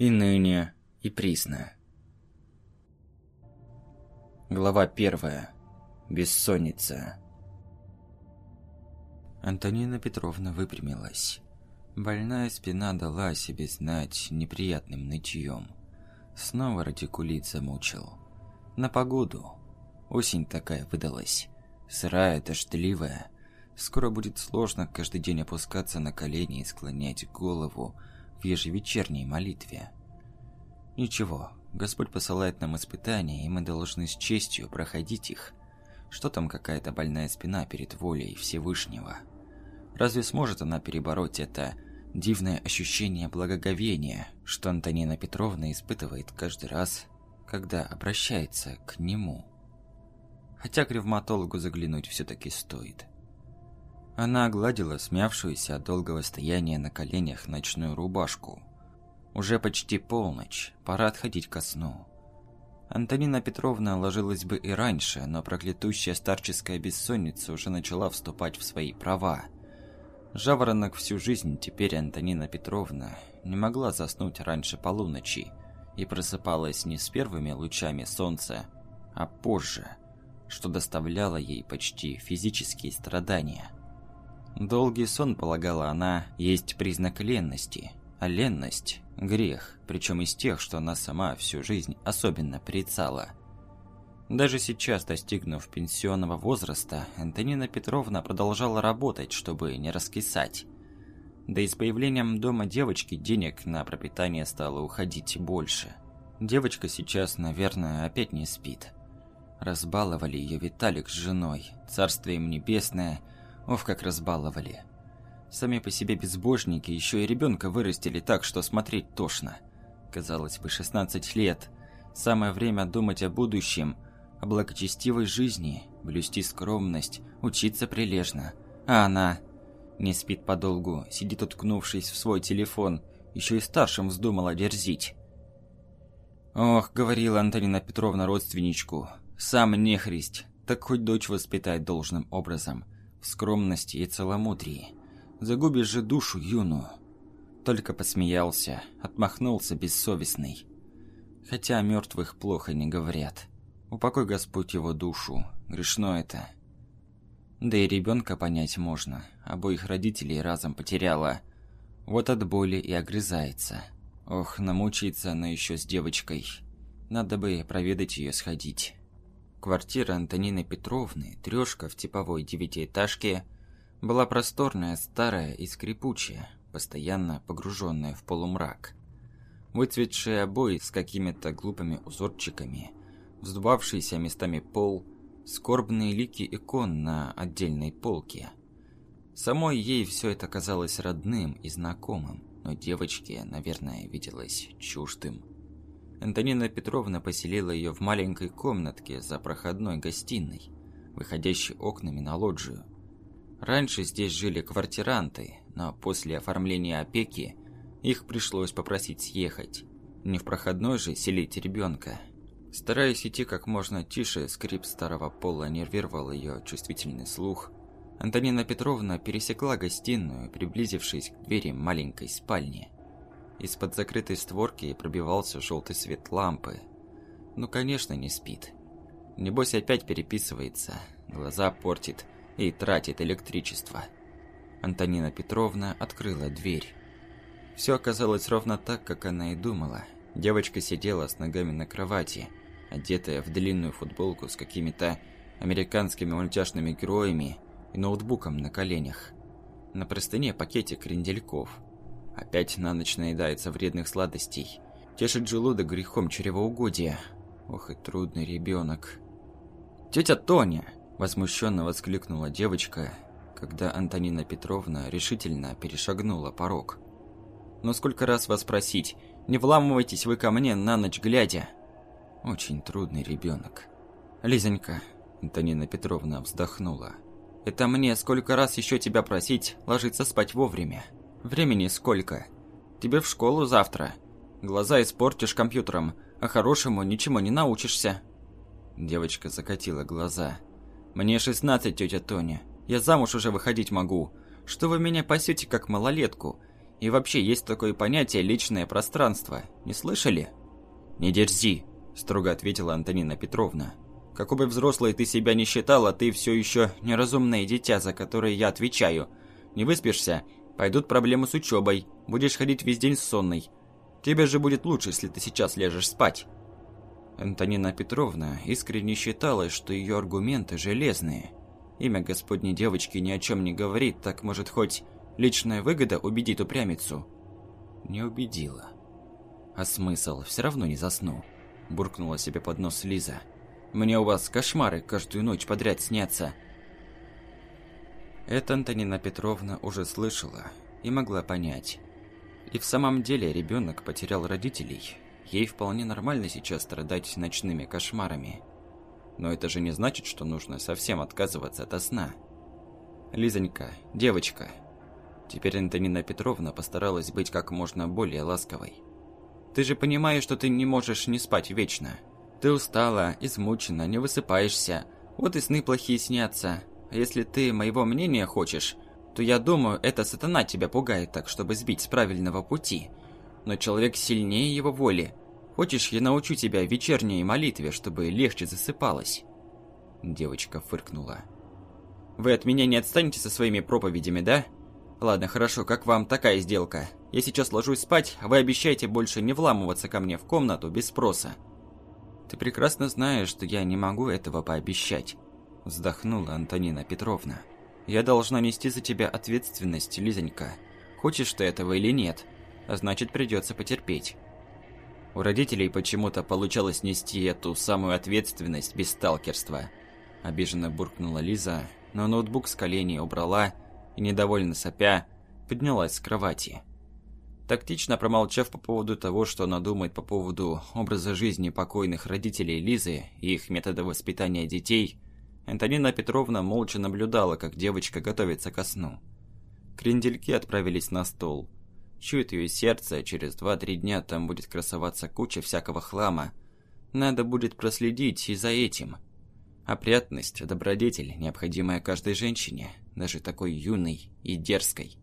и ныне, и присно. Глава первая. Бессонница. Антонина Петровна выпрямилась. Больная спина дала о себе знать неприятным нытьем. Снова радикулит замучил. На погоду. Осень такая выдалась. Сырая, дождливая. Скоро будет сложно каждый день опускаться на колени и склонять голову в ежевечерней молитве. Ничего, Господь посылает нам испытания, и мы должны с честью проходить их. Что там какая-то больная спина перед волей Всевышнего? Разве сможет она перебороть это дивное ощущение благоговения, что Антонина Петровна испытывает каждый раз, когда обращается к нему? Хотя к ревматологу заглянуть все-таки стоит. Она огладила смявшуюся от долгого стояния на коленях ночную рубашку. Уже почти полночь, пора отходить ко сну. Антонина Петровна ложилась бы и раньше, но проклятущая старческая бессонница уже начала вступать в свои права. Жаворонок всю жизнь теперь Антонина Петровна не могла заснуть раньше полуночи и просыпалась не с первыми лучами солнца, а позже, что доставляло ей почти физические страдания. Долгий сон, полагала она, есть признак ленности, а ленность – грех, причем из тех, что она сама всю жизнь особенно прицала. Даже сейчас, достигнув пенсионного возраста, Антонина Петровна продолжала работать, чтобы не раскисать. Да и с появлением дома девочки денег на пропитание стало уходить больше. Девочка сейчас, наверное, опять не спит. Разбаловали ее Виталик с женой, царствие им небесное, ох, как разбаловали. Сами по себе безбожники еще и ребенка вырастили так, что смотреть тошно. Казалось бы, 16 лет. Самое время думать о будущем, о благочестивой жизни, блюсти скромность, учиться прилежно. А она не спит подолгу, сидит уткнувшись в свой телефон, еще и старшим вздумала дерзить. «Ох», — говорила Антонина Петровна родственничку, — «сам нехрист, так хоть дочь воспитать должным образом, в скромности и целомудрии. Загубишь же душу юную». Только посмеялся, отмахнулся бессовестный. Хотя о мертвых плохо не говорят. Упокой Господь его душу, грешно это. Да и ребенка понять можно, обоих родителей разом потеряла. Вот от боли и огрызается. Ох, намучается она еще с девочкой. Надо бы проведать ее сходить. Квартира Антонины Петровны, трешка в типовой девятиэтажке, была просторная, старая и скрипучая, постоянно погруженная в полумрак. Выцветшие обои с какими-то глупыми узорчиками, вздувавшийся местами пол, скорбные лики икон на отдельной полке. Самой ей все это казалось родным и знакомым но девочке, наверное, виделось чуждым. Антонина Петровна поселила ее в маленькой комнатке за проходной гостиной, выходящей окнами на лоджию. Раньше здесь жили квартиранты, но после оформления опеки их пришлось попросить съехать. Не в проходной же селить ребенка. Стараясь идти как можно тише, скрип старого пола нервировал ее чувствительный слух – Антонина Петровна пересекла гостиную, приблизившись к двери маленькой спальни. Из-под закрытой створки пробивался желтый свет лампы. Ну, конечно, не спит. Небось опять переписывается, глаза портит и тратит электричество. Антонина Петровна открыла дверь. Все оказалось ровно так, как она и думала. Девочка сидела с ногами на кровати, одетая в длинную футболку с какими-то американскими мультяшными героями и ноутбуком на коленях. На простыне пакетик крендельков. Опять на ночь наедается вредных сладостей. Тешит желудок грехом чревоугодия. Ох и трудный ребенок. «Тетя Тоня!» – возмущенно воскликнула девочка, когда Антонина Петровна решительно перешагнула порог. «Но сколько раз вас просить, не вламывайтесь вы ко мне на ночь глядя!» Очень трудный ребенок. «Лизонька», – Антонина Петровна вздохнула, – это мне сколько раз еще тебя просить ложиться спать вовремя. Времени сколько? Тебе в школу завтра. Глаза испортишь компьютером, а хорошему ничему не научишься. Девочка закатила глаза. Мне 16, тетя Тоня. Я замуж уже выходить могу. Что вы меня пасете как малолетку? И вообще есть такое понятие «личное пространство». Не слышали?» «Не дерзи», – строго ответила Антонина Петровна. «Какой бы взрослой ты себя не считала, ты все еще неразумное дитя, за которое я отвечаю. Не выспишься, пойдут проблемы с учебой, будешь ходить весь день сонной. Тебе же будет лучше, если ты сейчас ляжешь спать». Антонина Петровна искренне считала, что ее аргументы железные. Имя господней девочки ни о чем не говорит, так может хоть Личная выгода убедит упрямицу. Не убедила. А смысл? Все равно не засну. Буркнула себе под нос Лиза. Мне у вас кошмары каждую ночь подряд снятся. Это Антонина Петровна уже слышала и могла понять. И в самом деле ребенок потерял родителей. Ей вполне нормально сейчас страдать ночными кошмарами. Но это же не значит, что нужно совсем отказываться от сна. Лизонька, девочка, Теперь Антонина Петровна постаралась быть как можно более ласковой. «Ты же понимаешь, что ты не можешь не спать вечно. Ты устала, измучена, не высыпаешься. Вот и сны плохие снятся. Если ты моего мнения хочешь, то я думаю, это сатана тебя пугает так, чтобы сбить с правильного пути. Но человек сильнее его воли. Хочешь, я научу тебя вечерней молитве, чтобы легче засыпалась?» Девочка фыркнула. «Вы от меня не отстанете со своими проповедями, да?» Ладно, хорошо, как вам такая сделка? Я сейчас ложусь спать, а вы обещаете больше не вламываться ко мне в комнату без спроса. Ты прекрасно знаешь, что я не могу этого пообещать. Вздохнула Антонина Петровна. Я должна нести за тебя ответственность, Лизонька. Хочешь ты этого или нет, а значит придется потерпеть. У родителей почему-то получалось нести эту самую ответственность без сталкерства. Обиженно буркнула Лиза, но ноутбук с коленей убрала и, недовольно сопя, поднялась с кровати. Тактично промолчав по поводу того, что она думает по поводу образа жизни покойных родителей Лизы и их метода воспитания детей, Антонина Петровна молча наблюдала, как девочка готовится ко сну. Крендельки отправились на стол. Чует ее сердце, через 2-3 дня там будет красоваться куча всякого хлама. Надо будет проследить и за этим – Опрятность – добродетель, необходимая каждой женщине, даже такой юной и дерзкой.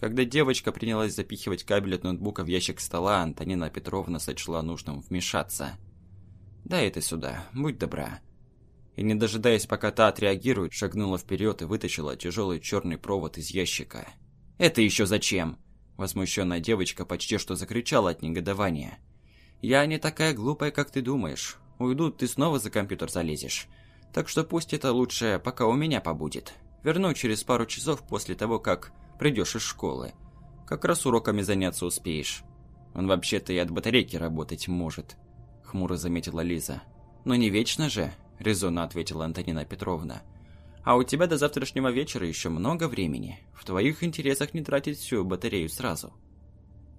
Когда девочка принялась запихивать кабель от ноутбука в ящик стола, Антонина Петровна сочла нужным вмешаться. «Дай это сюда, будь добра». И не дожидаясь, пока та отреагирует, шагнула вперед и вытащила тяжелый черный провод из ящика. «Это еще зачем?» Возмущенная девочка почти что закричала от негодования. «Я не такая глупая, как ты думаешь. Уйдут, ты снова за компьютер залезешь. Так что пусть это лучше пока у меня побудет. Верну через пару часов после того, как придешь из школы. Как раз уроками заняться успеешь. Он вообще-то и от батарейки работать может», — хмуро заметила Лиза. «Но не вечно же», — резонно ответила Антонина Петровна. «А у тебя до завтрашнего вечера еще много времени. В твоих интересах не тратить всю батарею сразу».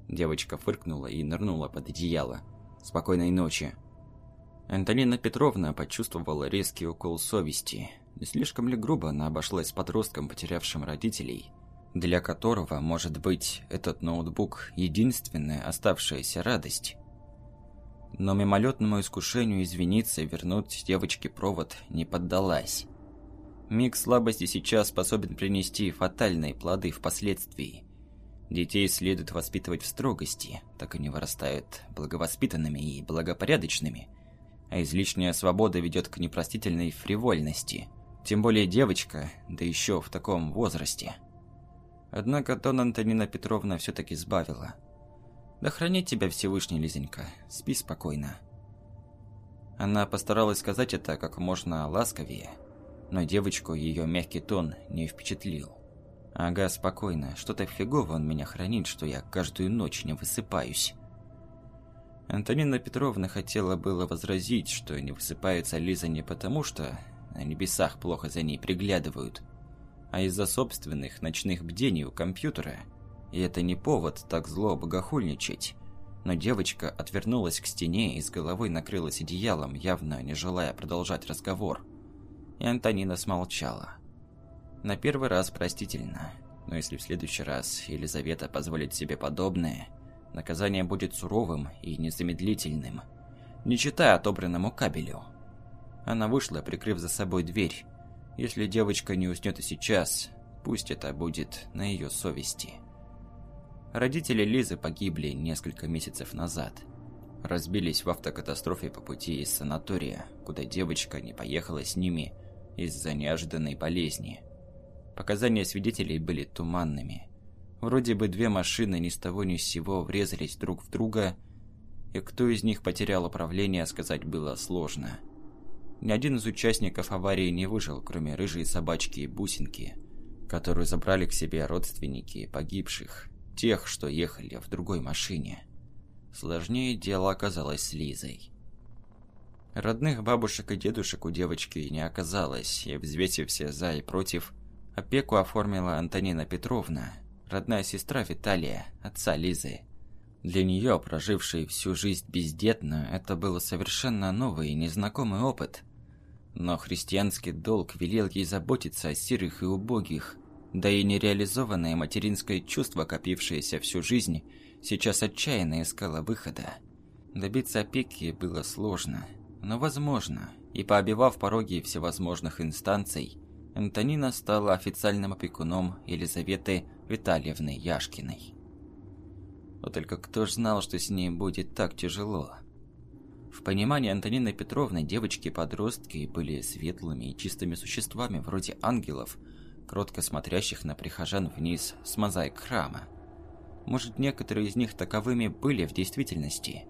Девочка фыркнула и нырнула под одеяло. «Спокойной ночи», Антонина Петровна почувствовала резкий укол совести. Не слишком ли грубо она обошлась с подростком, потерявшим родителей, для которого, может быть, этот ноутбук – единственная оставшаяся радость? Но мимолетному искушению извиниться и вернуть девочке провод не поддалась. Миг слабости сейчас способен принести фатальные плоды впоследствии. Детей следует воспитывать в строгости, так они вырастают благовоспитанными и благопорядочными – а излишняя свобода ведет к непростительной фривольности. Тем более девочка, да еще в таком возрасте. Однако тон Антонина Петровна все-таки сбавила. «Да хранит тебя Всевышний, Лизонька, спи спокойно». Она постаралась сказать это как можно ласковее, но девочку ее мягкий тон не впечатлил. «Ага, спокойно, что-то фигово он меня хранит, что я каждую ночь не высыпаюсь». Антонина Петровна хотела было возразить, что не высыпается Лиза не потому, что на небесах плохо за ней приглядывают, а из-за собственных ночных бдений у компьютера. И это не повод так зло богохульничать. Но девочка отвернулась к стене и с головой накрылась одеялом, явно не желая продолжать разговор. И Антонина смолчала. На первый раз простительно, но если в следующий раз Елизавета позволит себе подобное – Наказание будет суровым и незамедлительным, не читая отобранному кабелю. Она вышла, прикрыв за собой дверь. Если девочка не уснет и сейчас, пусть это будет на ее совести. Родители Лизы погибли несколько месяцев назад. Разбились в автокатастрофе по пути из санатория, куда девочка не поехала с ними из-за неожиданной болезни. Показания свидетелей были туманными. Вроде бы две машины ни с того ни с сего врезались друг в друга, и кто из них потерял управление, сказать было сложно. Ни один из участников аварии не выжил, кроме рыжей собачки и бусинки, которую забрали к себе родственники погибших, тех, что ехали в другой машине. Сложнее дело оказалось с Лизой. Родных бабушек и дедушек у девочки не оказалось, и, взвесив все за и против, опеку оформила Антонина Петровна, родная сестра Виталия, отца Лизы. Для нее, прожившей всю жизнь бездетно, это был совершенно новый и незнакомый опыт. Но христианский долг велел ей заботиться о сирых и убогих, да и нереализованное материнское чувство, копившееся всю жизнь, сейчас отчаянно искало выхода. Добиться опеки было сложно, но возможно, и пообивав пороги всевозможных инстанций, Антонина стала официальным опекуном Елизаветы Витальевны Яшкиной. Вот только кто ж знал, что с ней будет так тяжело? В понимании Антонины Петровны девочки-подростки были светлыми и чистыми существами, вроде ангелов, кротко смотрящих на прихожан вниз с мозаик храма. Может, некоторые из них таковыми были в действительности,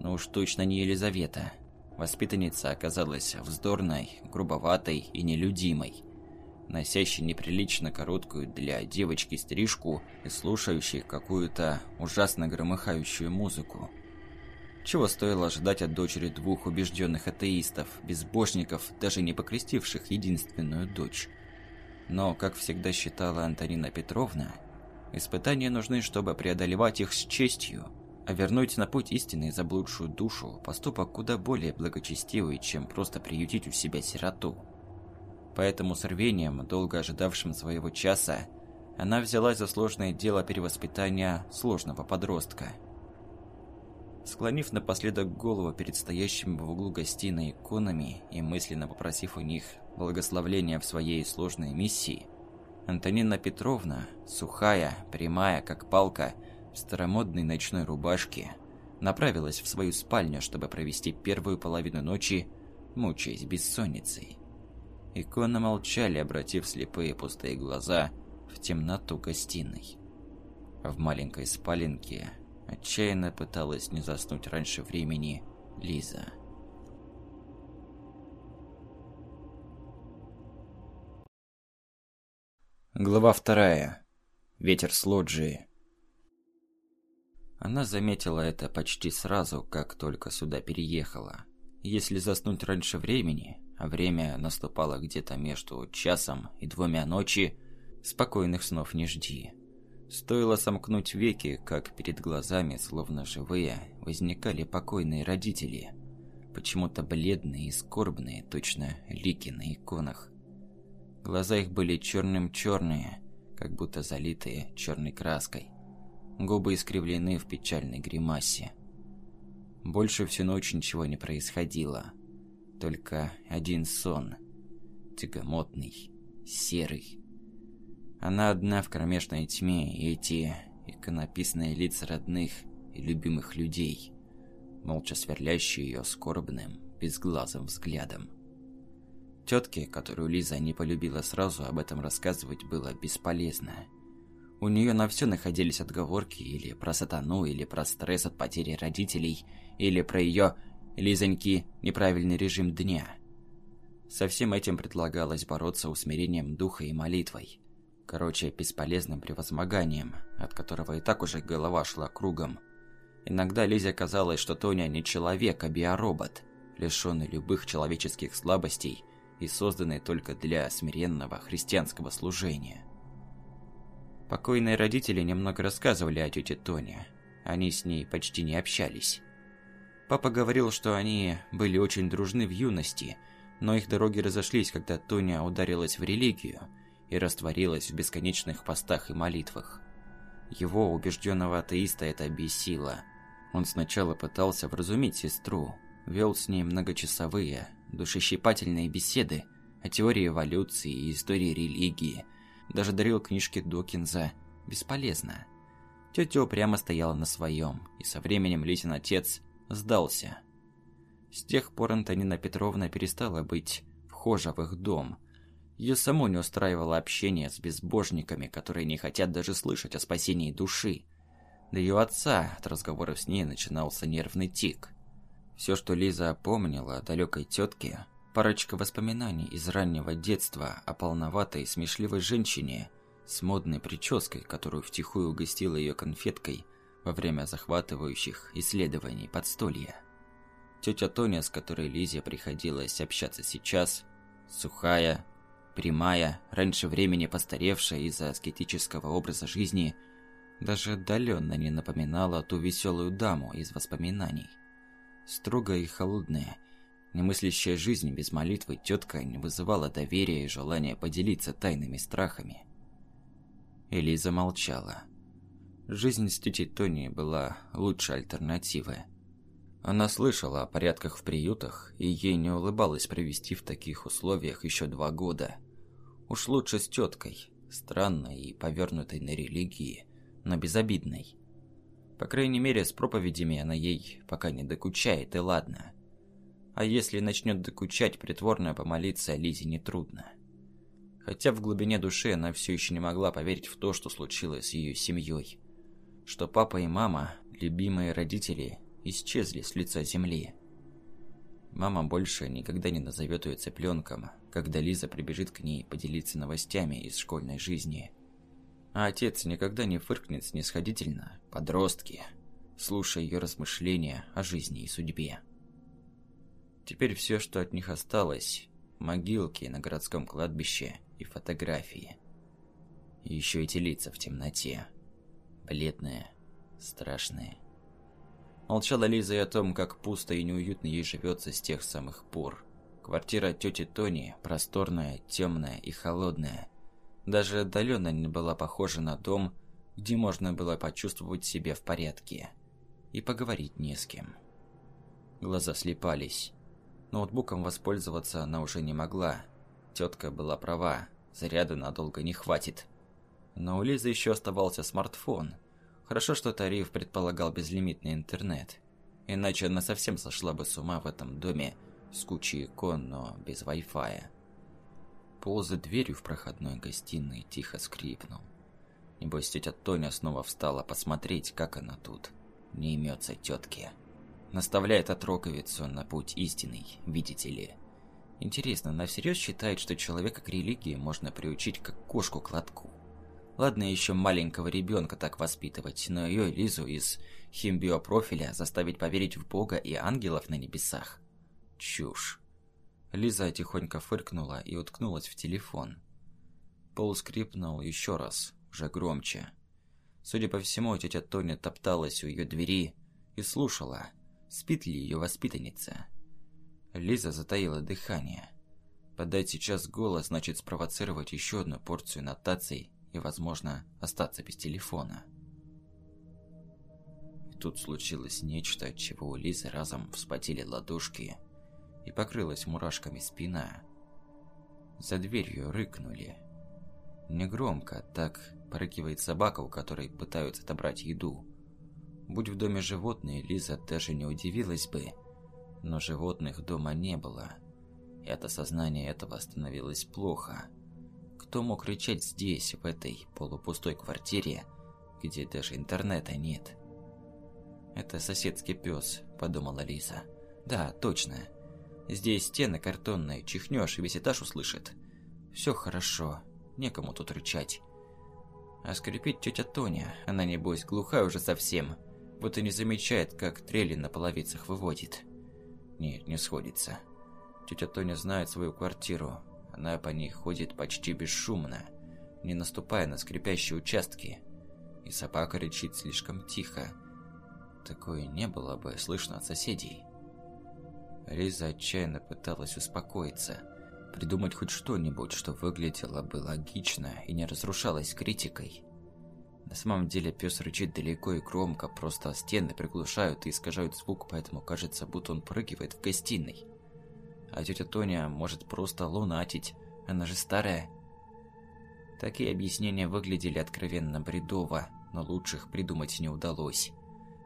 но уж точно не Елизавета. Воспитанница оказалась вздорной, грубоватой и нелюдимой, носящей неприлично короткую для девочки стрижку и слушающей какую-то ужасно громыхающую музыку. Чего стоило ожидать от дочери двух убежденных атеистов, безбожников, даже не покрестивших единственную дочь. Но, как всегда считала Антонина Петровна, испытания нужны, чтобы преодолевать их с честью, а вернуть на путь истинный заблудшую душу – поступок куда более благочестивый, чем просто приютить у себя сироту. Поэтому с рвением, долго ожидавшим своего часа, она взялась за сложное дело перевоспитания сложного подростка. Склонив напоследок голову перед стоящими в углу гостиной иконами и мысленно попросив у них благословления в своей сложной миссии, Антонина Петровна, сухая, прямая, как палка, в старомодной ночной рубашке, направилась в свою спальню, чтобы провести первую половину ночи, мучаясь бессонницей. Иконы молчали, обратив слепые пустые глаза в темноту гостиной. В маленькой спаленке отчаянно пыталась не заснуть раньше времени Лиза. Глава вторая. Ветер с лоджии. Она заметила это почти сразу, как только сюда переехала. Если заснуть раньше времени, а время наступало где-то между часом и двумя ночи, спокойных снов не жди. Стоило сомкнуть веки, как перед глазами, словно живые, возникали покойные родители. Почему-то бледные и скорбные, точно лики на иконах. Глаза их были черным-черные, как будто залитые черной краской. Губы искривлены в печальной гримасе. Больше всю ночь ничего не происходило. Только один сон. Тягомотный, серый. Она одна в кромешной тьме, и эти иконописные лица родных и любимых людей, молча сверлящие ее скорбным, безглазым взглядом. Тетке, которую Лиза не полюбила сразу, об этом рассказывать было бесполезно. У нее на все находились отговорки или про сатану, или про стресс от потери родителей, или про ее, Лизоньки, неправильный режим дня. Со всем этим предлагалось бороться усмирением духа и молитвой. Короче, бесполезным превозмоганием, от которого и так уже голова шла кругом. Иногда Лизе казалось, что Тоня не человек, а биоробот, лишенный любых человеческих слабостей и созданный только для смиренного христианского служения. Покойные родители немного рассказывали о тете Тоне. Они с ней почти не общались. Папа говорил, что они были очень дружны в юности, но их дороги разошлись, когда Тоня ударилась в религию и растворилась в бесконечных постах и молитвах. Его, убежденного атеиста, это бесило. Он сначала пытался вразумить сестру, вел с ней многочасовые, душещипательные беседы о теории эволюции и истории религии, даже дарил книжки Докинза. Бесполезно. Тетя упрямо стояла на своем, и со временем Лизин отец сдался. С тех пор Антонина Петровна перестала быть вхожа в их дом. Ее саму не устраивало общение с безбожниками, которые не хотят даже слышать о спасении души. До ее отца от разговоров с ней начинался нервный тик. Все, что Лиза помнила о далекой тетке, парочка воспоминаний из раннего детства о полноватой, смешливой женщине с модной прической, которую втихую угостила ее конфеткой во время захватывающих исследований подстолья. Тетя Тоня, с которой Лизе приходилось общаться сейчас, сухая, прямая, раньше времени постаревшая из-за аскетического образа жизни – даже отдаленно не напоминала ту веселую даму из воспоминаний. Строгая и холодная, немыслящая жизнь без молитвы тетка не вызывала доверия и желания поделиться тайными страхами. Элиза молчала. Жизнь с тетей Тони была лучшей альтернативой. Она слышала о порядках в приютах, и ей не улыбалось провести в таких условиях еще два года. Уж лучше с теткой, странной и повернутой на религии, но безобидной. По крайней мере, с проповедями она ей пока не докучает, и ладно. А если начнет докучать, притворно помолиться Лизе нетрудно. Хотя в глубине души она все еще не могла поверить в то, что случилось с ее семьей. Что папа и мама, любимые родители, исчезли с лица земли. Мама больше никогда не назовет ее цыпленком, когда Лиза прибежит к ней поделиться новостями из школьной жизни – а отец никогда не фыркнет снисходительно, подростки, слушая ее размышления о жизни и судьбе. Теперь все, что от них осталось – могилки на городском кладбище и фотографии. И еще эти лица в темноте. Бледные, страшные. Молчала Лиза и о том, как пусто и неуютно ей живется с тех самых пор. Квартира тети Тони просторная, темная и холодная – даже отдаленно не была похожа на дом, где можно было почувствовать себя в порядке и поговорить не с кем. Глаза слепались. Ноутбуком воспользоваться она уже не могла. Тетка была права, заряда надолго не хватит. Но у Лизы еще оставался смартфон. Хорошо, что тариф предполагал безлимитный интернет. Иначе она совсем сошла бы с ума в этом доме с кучей икон, но без Wi-Fi. Пол за дверью в проходной гостиной тихо скрипнул. Небось, тетя Тоня снова встала посмотреть, как она тут. Не имется тетке. Наставляет отроковицу на путь истинный, видите ли. Интересно, она всерьез считает, что человека к религии можно приучить как кошку к лотку? Ладно еще маленького ребенка так воспитывать, но ее Лизу из химбиопрофиля заставить поверить в Бога и ангелов на небесах? Чушь. Лиза тихонько фыркнула и уткнулась в телефон. Пол скрипнул еще раз, уже громче. Судя по всему, тетя Тоня топталась у ее двери и слушала, спит ли ее воспитанница. Лиза затаила дыхание. Подать сейчас голос значит спровоцировать еще одну порцию нотаций и, возможно, остаться без телефона. И тут случилось нечто, от чего у Лизы разом вспотели ладошки – и покрылась мурашками спина. За дверью рыкнули. Негромко, так порыкивает собака, у которой пытаются отобрать еду. Будь в доме животные, Лиза даже не удивилась бы, но животных дома не было. И от осознания этого становилось плохо. Кто мог кричать здесь, в этой полупустой квартире, где даже интернета нет? «Это соседский пес», – подумала Лиза. «Да, точно. Здесь стены картонные, чихнешь, и весь этаж услышит. Все хорошо, некому тут рычать. А скрипит тетя Тоня, она небось глухая уже совсем, вот и не замечает, как трели на половицах выводит. Нет, не сходится. Тетя Тоня знает свою квартиру, она по ней ходит почти бесшумно, не наступая на скрипящие участки. И собака рычит слишком тихо. Такое не было бы слышно от соседей. Лиза отчаянно пыталась успокоиться, придумать хоть что-нибудь, что выглядело бы логично и не разрушалось критикой. На самом деле пес рычит далеко и громко, просто стены приглушают и искажают звук, поэтому кажется, будто он прыгивает в гостиной. А тетя Тоня может просто лунатить, она же старая. Такие объяснения выглядели откровенно бредово, но лучших придумать не удалось.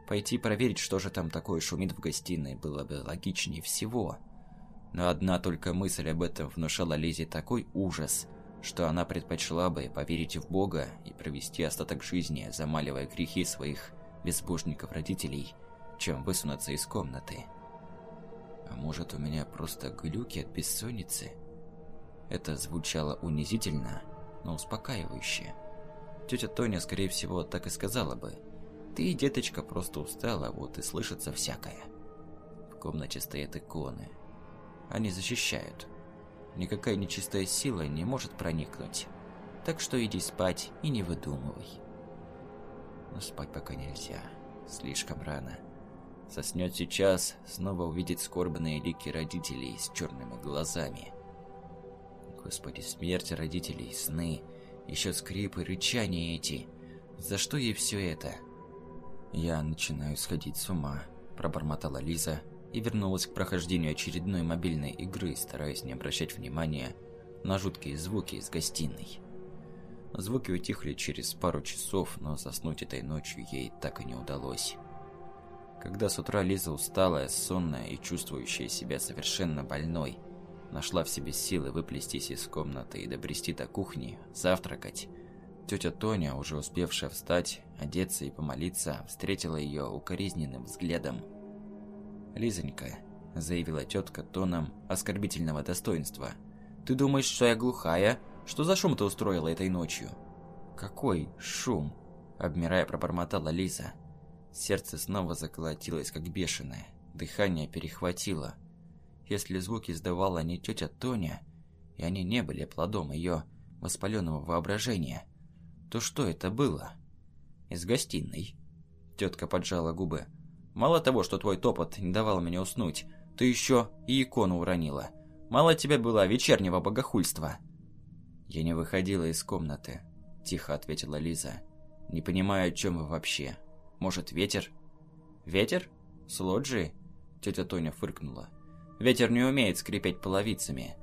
Пойти проверить, что же там такое шумит в гостиной, было бы логичнее всего. Но одна только мысль об этом внушала Лизе такой ужас, что она предпочла бы поверить в Бога и провести остаток жизни, замаливая грехи своих безбожников-родителей, чем высунуться из комнаты. А может, у меня просто глюки от бессонницы? Это звучало унизительно, но успокаивающе. Тетя Тоня, скорее всего, так и сказала бы. Ты, деточка, просто устала, вот и слышится всякое. В комнате стоят иконы. Они защищают. Никакая нечистая сила не может проникнуть. Так что иди спать и не выдумывай. Но спать пока нельзя. Слишком рано. Соснет сейчас, снова увидит скорбные лики родителей с черными глазами. Господи, смерть родителей, сны, еще скрипы, рычания эти. За что ей все это? Я начинаю сходить с ума, пробормотала Лиза и вернулась к прохождению очередной мобильной игры, стараясь не обращать внимания на жуткие звуки из гостиной. Звуки утихли через пару часов, но заснуть этой ночью ей так и не удалось. Когда с утра Лиза усталая, сонная и чувствующая себя совершенно больной, нашла в себе силы выплестись из комнаты и добрести до кухни, завтракать, тетя Тоня, уже успевшая встать, одеться и помолиться, встретила ее укоризненным взглядом. «Лизонька», – заявила тетка тоном оскорбительного достоинства, – «ты думаешь, что я глухая? Что за шум ты устроила этой ночью?» «Какой шум?» – обмирая пробормотала Лиза. Сердце снова заколотилось, как бешеное. Дыхание перехватило. Если звуки издавала не тетя Тоня, и они не были плодом ее воспаленного воображения, то что это было? Из гостиной. Тетка поджала губы. Мало того, что твой топот не давал мне уснуть, ты еще и икону уронила. Мало тебе было вечернего богохульства. Я не выходила из комнаты, тихо ответила Лиза. Не понимаю, о чем вы вообще. Может, ветер? Ветер? С лоджии? Тетя Тоня фыркнула. Ветер не умеет скрипеть половицами,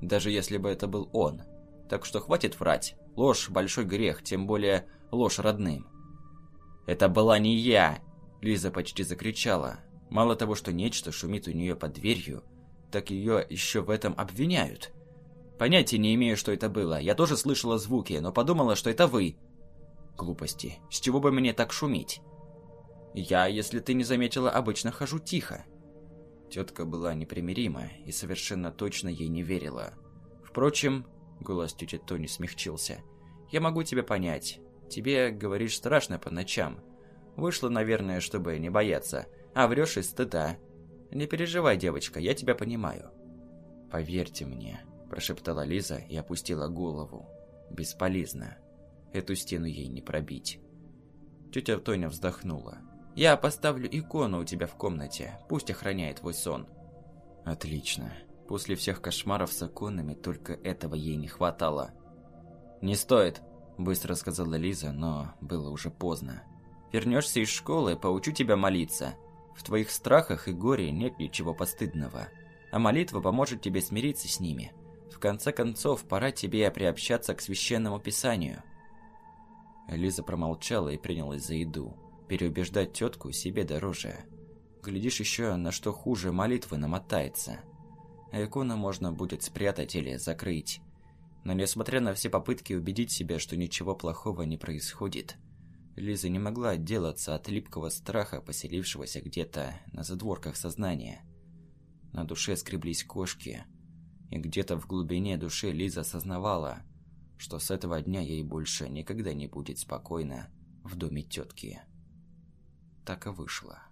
даже если бы это был он. Так что хватит врать. Ложь – большой грех, тем более ложь родным. «Это была не я!» – Лиза почти закричала. Мало того, что нечто шумит у нее под дверью, так ее еще в этом обвиняют. Понятия не имею, что это было. Я тоже слышала звуки, но подумала, что это вы. Глупости. С чего бы мне так шуметь? Я, если ты не заметила, обычно хожу тихо. Тетка была непримирима и совершенно точно ей не верила. Впрочем, голос тети Тони смягчился. Я могу тебя понять. Тебе, говоришь, страшно по ночам. Вышло, наверное, чтобы не бояться, а врешь из стыда. Не переживай, девочка, я тебя понимаю. Поверьте мне, прошептала Лиза и опустила голову. Бесполезно. Эту стену ей не пробить. Тетя Тоня вздохнула. Я поставлю икону у тебя в комнате, пусть охраняет твой сон. Отлично. После всех кошмаров с иконами только этого ей не хватало. Не стоит, быстро сказала Лиза, но было уже поздно. Вернешься из школы, поучу тебя молиться. В твоих страхах и горе нет ничего постыдного. А молитва поможет тебе смириться с ними. В конце концов, пора тебе приобщаться к священному писанию. Лиза промолчала и принялась за еду. Переубеждать тетку себе дороже. Глядишь еще, на что хуже молитвы намотается. А икону можно будет спрятать или закрыть. Но несмотря на все попытки убедить себя, что ничего плохого не происходит, Лиза не могла отделаться от липкого страха, поселившегося где-то на задворках сознания. На душе скреблись кошки, и где-то в глубине души Лиза осознавала, что с этого дня ей больше никогда не будет спокойно в доме тетки так и вышло.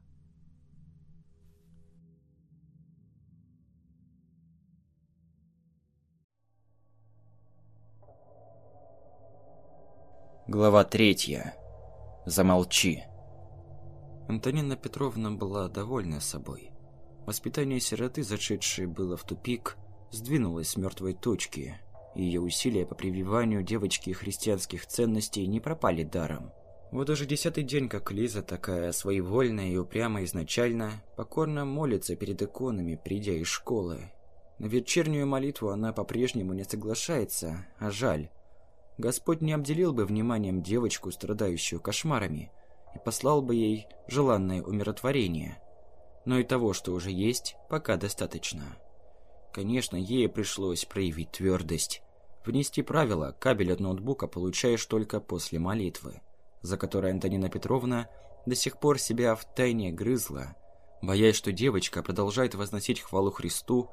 Глава третья. Замолчи. Антонина Петровна была довольна собой. Воспитание сироты, зашедшей было в тупик, сдвинулось с мертвой точки, и ее усилия по прививанию девочки христианских ценностей не пропали даром. Вот уже десятый день, как Лиза, такая своевольная и упрямая изначально, покорно молится перед иконами, придя из школы. На вечернюю молитву она по-прежнему не соглашается, а жаль. Господь не обделил бы вниманием девочку, страдающую кошмарами, и послал бы ей желанное умиротворение. Но и того, что уже есть, пока достаточно. Конечно, ей пришлось проявить твердость. Внести правило, кабель от ноутбука получаешь только после молитвы, за которой Антонина Петровна до сих пор себя в тайне грызла, боясь, что девочка продолжает возносить хвалу Христу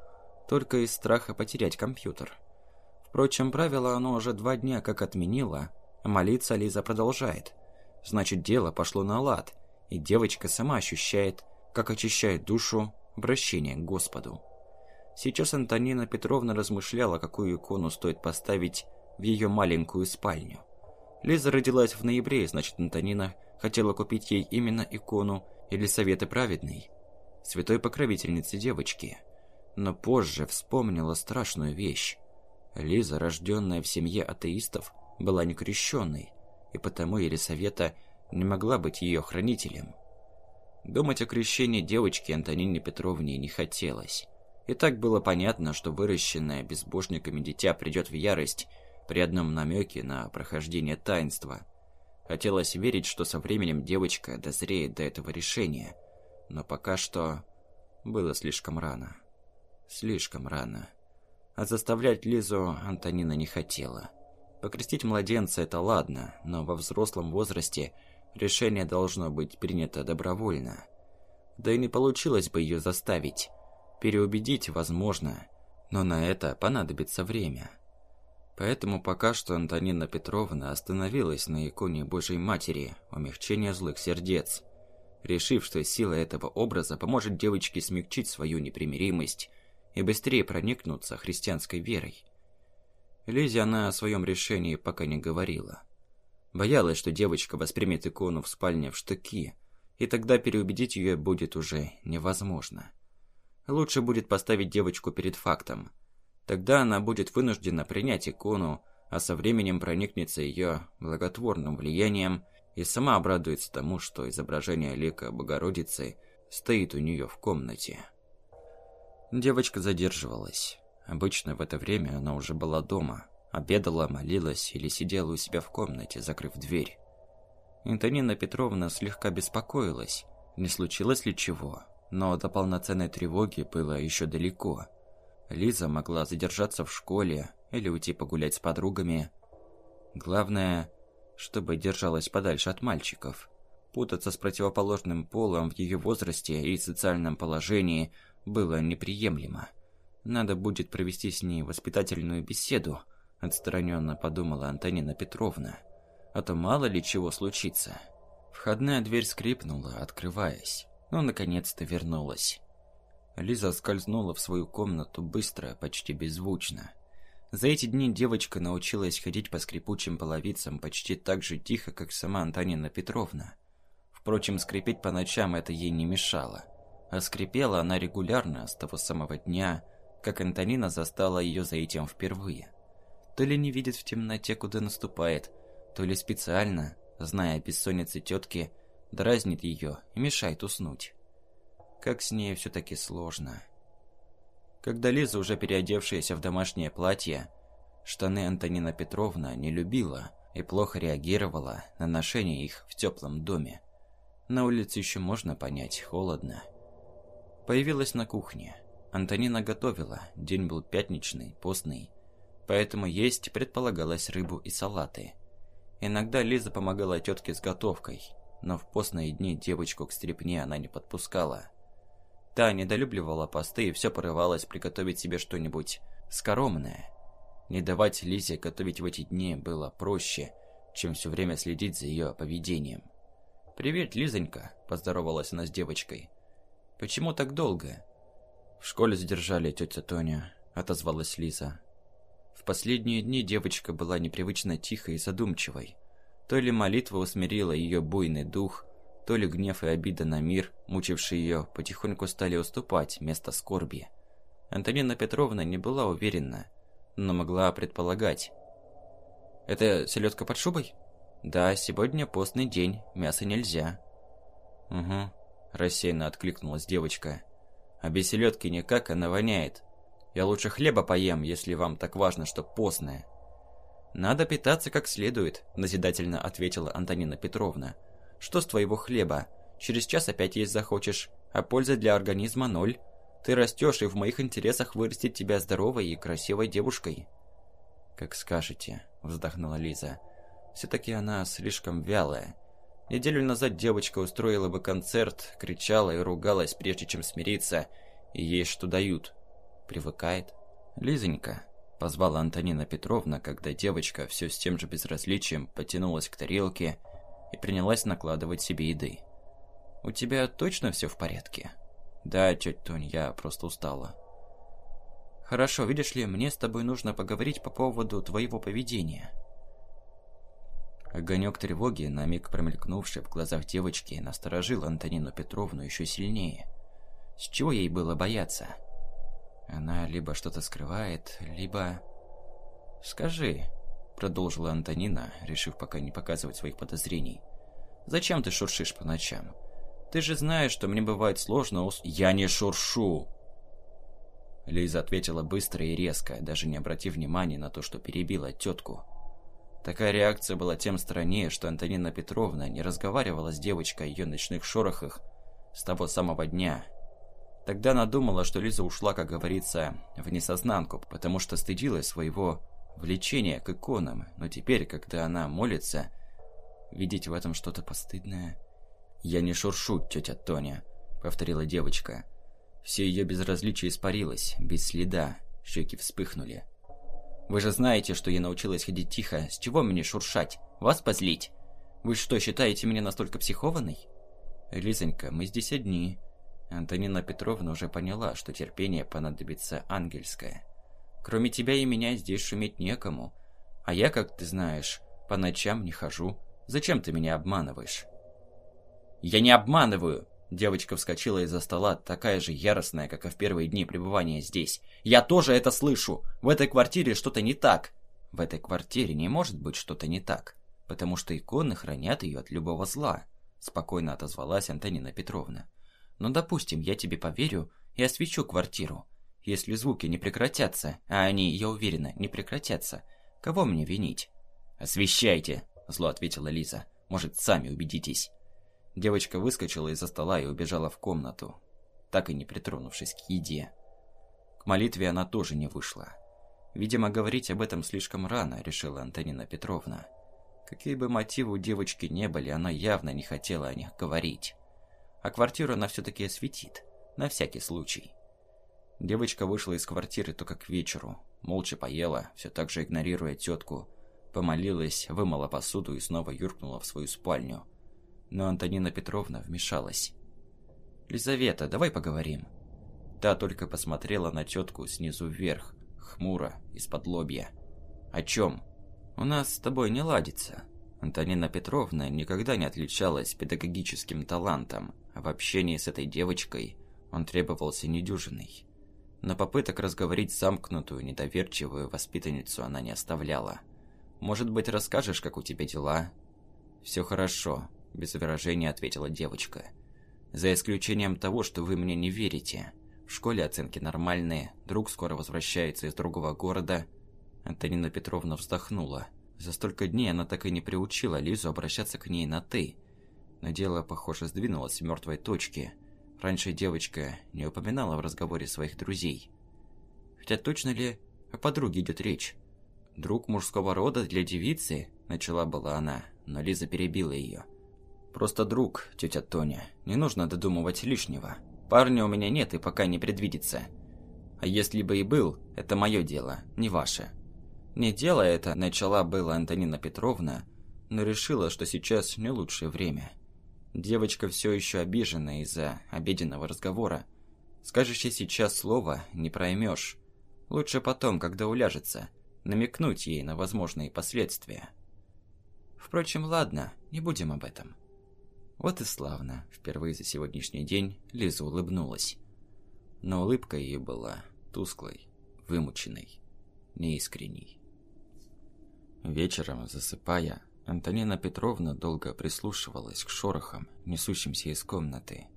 только из страха потерять компьютер. Впрочем, правило оно уже два дня как отменило, молиться Лиза продолжает. Значит, дело пошло на лад, и девочка сама ощущает, как очищает душу обращение к Господу. Сейчас Антонина Петровна размышляла, какую икону стоит поставить в ее маленькую спальню. Лиза родилась в ноябре, значит, Антонина хотела купить ей именно икону или Советы Праведный, святой покровительницы девочки. Но позже вспомнила страшную вещь. Лиза, рожденная в семье атеистов, была некрещенной, и потому Елисавета не могла быть ее хранителем. Думать о крещении девочки Антонине Петровне не хотелось. И так было понятно, что выращенное безбожниками дитя придет в ярость при одном намеке на прохождение таинства. Хотелось верить, что со временем девочка дозреет до этого решения, но пока что было слишком рано. Слишком рано. А заставлять Лизу Антонина не хотела. Покрестить младенца – это ладно, но во взрослом возрасте решение должно быть принято добровольно. Да и не получилось бы ее заставить. Переубедить возможно, но на это понадобится время. Поэтому пока что Антонина Петровна остановилась на иконе Божьей Матери умягчения злых сердец, решив, что сила этого образа поможет девочке смягчить свою непримиримость и быстрее проникнуться христианской верой. Лизе она о своем решении пока не говорила. Боялась, что девочка воспримет икону в спальне в штыки, и тогда переубедить ее будет уже невозможно. Лучше будет поставить девочку перед фактом. Тогда она будет вынуждена принять икону, а со временем проникнется ее благотворным влиянием и сама обрадуется тому, что изображение лика Богородицы стоит у нее в комнате. Девочка задерживалась. Обычно в это время она уже была дома, обедала, молилась или сидела у себя в комнате, закрыв дверь. Антонина Петровна слегка беспокоилась, не случилось ли чего но до полноценной тревоги было еще далеко. Лиза могла задержаться в школе или уйти погулять с подругами. Главное, чтобы держалась подальше от мальчиков. Путаться с противоположным полом в ее возрасте и социальном положении было неприемлемо. Надо будет провести с ней воспитательную беседу, отстраненно подумала Антонина Петровна. А то мало ли чего случится. Входная дверь скрипнула, открываясь но наконец-то вернулась. Лиза скользнула в свою комнату быстро, почти беззвучно. За эти дни девочка научилась ходить по скрипучим половицам почти так же тихо, как сама Антонина Петровна. Впрочем, скрипеть по ночам это ей не мешало. А скрипела она регулярно с того самого дня, как Антонина застала ее за этим впервые. То ли не видит в темноте, куда наступает, то ли специально, зная о бессоннице тетки, дразнит ее и мешает уснуть. Как с ней все-таки сложно. Когда Лиза, уже переодевшаяся в домашнее платье, штаны Антонина Петровна не любила и плохо реагировала на ношение их в теплом доме. На улице еще можно понять, холодно. Появилась на кухне. Антонина готовила, день был пятничный, постный, поэтому есть предполагалось рыбу и салаты. Иногда Лиза помогала тетке с готовкой – но в постные дни девочку к стрепне она не подпускала. Та недолюбливала посты и все порывалась приготовить себе что-нибудь скоромное. Не давать Лизе готовить в эти дни было проще, чем все время следить за ее поведением. «Привет, Лизонька», – поздоровалась она с девочкой. «Почему так долго?» «В школе задержали тетя Тоня», – отозвалась Лиза. В последние дни девочка была непривычно тихой и задумчивой. То ли молитва усмирила ее буйный дух, то ли гнев и обида на мир, мучившие ее, потихоньку стали уступать место скорби. Антонина Петровна не была уверена, но могла предполагать. «Это селедка под шубой?» «Да, сегодня постный день, мясо нельзя». «Угу», – рассеянно откликнулась девочка. «А без селедки никак, она воняет. Я лучше хлеба поем, если вам так важно, что постное». «Надо питаться как следует», – назидательно ответила Антонина Петровна. «Что с твоего хлеба? Через час опять есть захочешь, а пользы для организма ноль. Ты растешь, и в моих интересах вырастить тебя здоровой и красивой девушкой». «Как скажете», – вздохнула Лиза. «Все-таки она слишком вялая. Неделю назад девочка устроила бы концерт, кричала и ругалась, прежде чем смириться, и ей что дают. Привыкает. Лизонька, позвала Антонина Петровна, когда девочка все с тем же безразличием потянулась к тарелке и принялась накладывать себе еды. «У тебя точно все в порядке?» «Да, тетя Тонь, я просто устала». «Хорошо, видишь ли, мне с тобой нужно поговорить по поводу твоего поведения». Огонек тревоги, на миг промелькнувший в глазах девочки, насторожил Антонину Петровну еще сильнее. С чего ей было бояться? Она либо что-то скрывает, либо... «Скажи», — продолжила Антонина, решив пока не показывать своих подозрений. «Зачем ты шуршишь по ночам? Ты же знаешь, что мне бывает сложно ус...» «Я не шуршу!» Лиза ответила быстро и резко, даже не обратив внимания на то, что перебила тетку. Такая реакция была тем страннее, что Антонина Петровна не разговаривала с девочкой о ее ночных шорохах с того самого дня. Тогда она думала, что Лиза ушла, как говорится, в несознанку, потому что стыдилась своего влечения к иконам, но теперь, когда она молится, видеть в этом что-то постыдное... «Я не шуршу, тетя Тоня», — повторила девочка. Все ее безразличие испарилось, без следа, щеки вспыхнули. Вы же знаете, что я научилась ходить тихо. С чего мне шуршать? Вас позлить? Вы что, считаете меня настолько психованной? Лизонька, мы здесь одни. Антонина Петровна уже поняла, что терпение понадобится ангельское. Кроме тебя и меня здесь шуметь некому. А я, как ты знаешь, по ночам не хожу. Зачем ты меня обманываешь? Я не обманываю! Девочка вскочила из-за стола, такая же яростная, как и в первые дни пребывания здесь. «Я тоже это слышу! В этой квартире что-то не так!» «В этой квартире не может быть что-то не так, потому что иконы хранят ее от любого зла», спокойно отозвалась Антонина Петровна. «Но, допустим, я тебе поверю и освещу квартиру. Если звуки не прекратятся, а они, я уверена, не прекратятся, кого мне винить?» «Освещайте!» – зло ответила Лиза. «Может, сами убедитесь». Девочка выскочила из-за стола и убежала в комнату, так и не притронувшись к еде. К молитве она тоже не вышла. Видимо, говорить об этом слишком рано, решила Антонина Петровна. Какие бы мотивы у девочки не были, она явно не хотела о них говорить. А квартиру она все-таки осветит, на всякий случай. Девочка вышла из квартиры только к вечеру, молча поела, все так же игнорируя тетку, помолилась, вымыла посуду и снова юркнула в свою спальню – но Антонина Петровна вмешалась. «Лизавета, давай поговорим». Та только посмотрела на тетку снизу вверх, хмуро, из-под лобья. «О чем?» «У нас с тобой не ладится». Антонина Петровна никогда не отличалась педагогическим талантом, а в общении с этой девочкой он требовался недюжинный. Но попыток разговорить замкнутую, недоверчивую воспитанницу она не оставляла. «Может быть, расскажешь, как у тебя дела?» «Все хорошо», без выражения ответила девочка. За исключением того, что вы мне не верите. В школе оценки нормальные, друг скоро возвращается из другого города. Антонина Петровна вздохнула. За столько дней она так и не приучила Лизу обращаться к ней на «ты». Но дело, похоже, сдвинулось с мертвой точки. Раньше девочка не упоминала в разговоре своих друзей. Хотя точно ли о подруге идет речь? «Друг мужского рода для девицы?» – начала была она, но Лиза перебила ее. Просто друг, тетя Тоня. Не нужно додумывать лишнего. Парня у меня нет и пока не предвидится. А если бы и был, это мое дело, не ваше. Не дело это начала была Антонина Петровна, но решила, что сейчас не лучшее время. Девочка все еще обижена из-за обеденного разговора. Скажешь ей сейчас слово, не проймешь. Лучше потом, когда уляжется, намекнуть ей на возможные последствия. Впрочем, ладно, не будем об этом. Вот и славно. Впервые за сегодняшний день Лиза улыбнулась. Но улыбка ее была тусклой, вымученной, неискренней. Вечером, засыпая, Антонина Петровна долго прислушивалась к шорохам, несущимся из комнаты.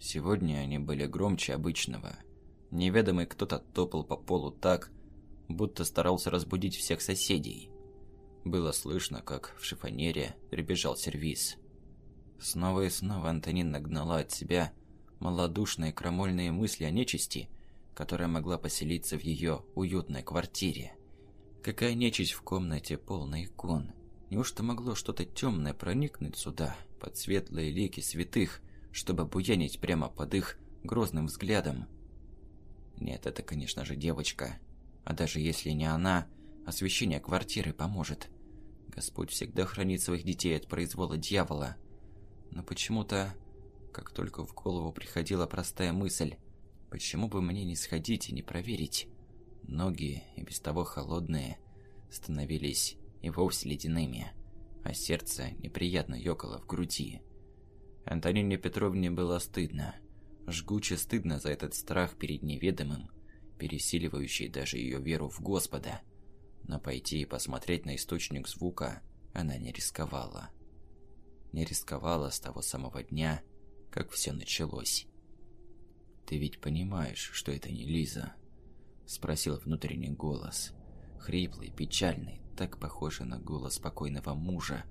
Сегодня они были громче обычного. Неведомый кто-то топал по полу так, будто старался разбудить всех соседей. Было слышно, как в шифонере прибежал сервиз. Снова и снова Антонин нагнала от себя малодушные крамольные мысли о нечисти, которая могла поселиться в ее уютной квартире. Какая нечисть в комнате полной икон? Неужто могло что-то темное проникнуть сюда, под светлые лики святых, чтобы буянить прямо под их грозным взглядом? Нет, это, конечно же, девочка. А даже если не она, освещение квартиры поможет. Господь всегда хранит своих детей от произвола дьявола. Но почему-то, как только в голову приходила простая мысль, почему бы мне не сходить и не проверить? Ноги, и без того холодные, становились и вовсе ледяными, а сердце неприятно ёкало в груди. Антонине Петровне было стыдно, жгуче стыдно за этот страх перед неведомым, пересиливающий даже ее веру в Господа. Но пойти и посмотреть на источник звука она не рисковала. Не рисковала с того самого дня, как все началось. «Ты ведь понимаешь, что это не Лиза?» Спросил внутренний голос. Хриплый, печальный, так похожий на голос спокойного мужа,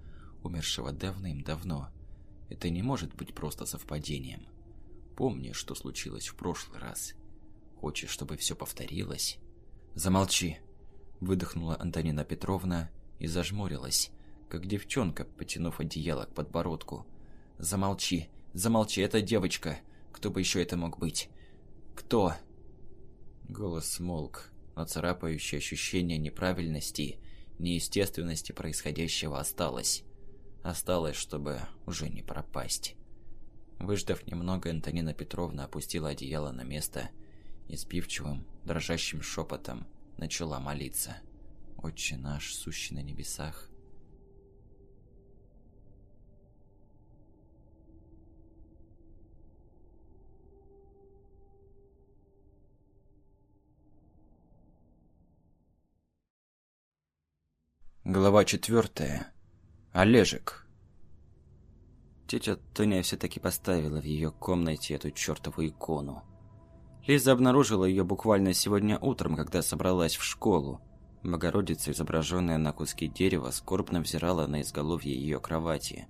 умершего давным-давно. Это не может быть просто совпадением. Помни, что случилось в прошлый раз. Хочешь, чтобы все повторилось? Замолчи, выдохнула Антонина Петровна и зажмурилась, как девчонка, потянув одеяло к подбородку. Замолчи, замолчи, это девочка. Кто бы еще это мог быть? Кто? Голос смолк, но царапающее ощущение неправильности, неестественности происходящего осталось. Осталось, чтобы уже не пропасть. Выждав немного, Антонина Петровна опустила одеяло на место и сбивчивым, дрожащим шепотом начала молиться. «Отче наш, сущий на небесах, Глава четвертая. Олежек. Тетя Тоня все-таки поставила в ее комнате эту чертову икону. Лиза обнаружила ее буквально сегодня утром, когда собралась в школу. Богородица, изображенная на куске дерева, скорбно взирала на изголовье ее кровати.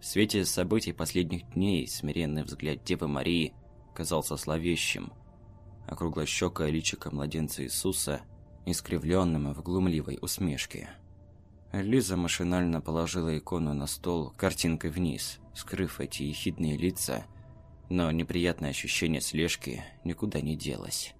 В свете событий последних дней смиренный взгляд Девы Марии казался зловещим. Округлощекое личико младенца Иисуса искривленным в глумливой усмешке. Лиза машинально положила икону на стол картинкой вниз, скрыв эти ехидные лица, но неприятное ощущение слежки никуда не делось.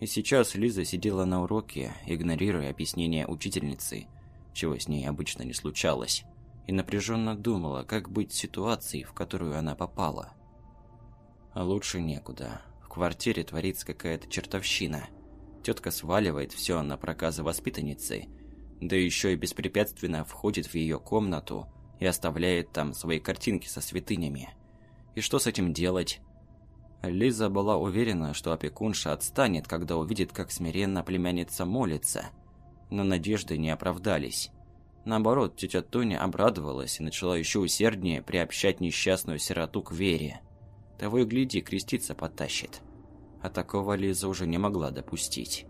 И сейчас Лиза сидела на уроке, игнорируя объяснения учительницы, чего с ней обычно не случалось, и напряженно думала, как быть в ситуации, в которую она попала. А лучше некуда. В квартире творится какая-то чертовщина. Тетка сваливает все на проказы воспитанницы – да еще и беспрепятственно входит в ее комнату и оставляет там свои картинки со святынями. И что с этим делать? Лиза была уверена, что опекунша отстанет, когда увидит, как смиренно племянница молится. Но надежды не оправдались. Наоборот, тетя Тоня обрадовалась и начала еще усерднее приобщать несчастную сироту к вере. Того и гляди, креститься потащит. А такого Лиза уже не могла допустить.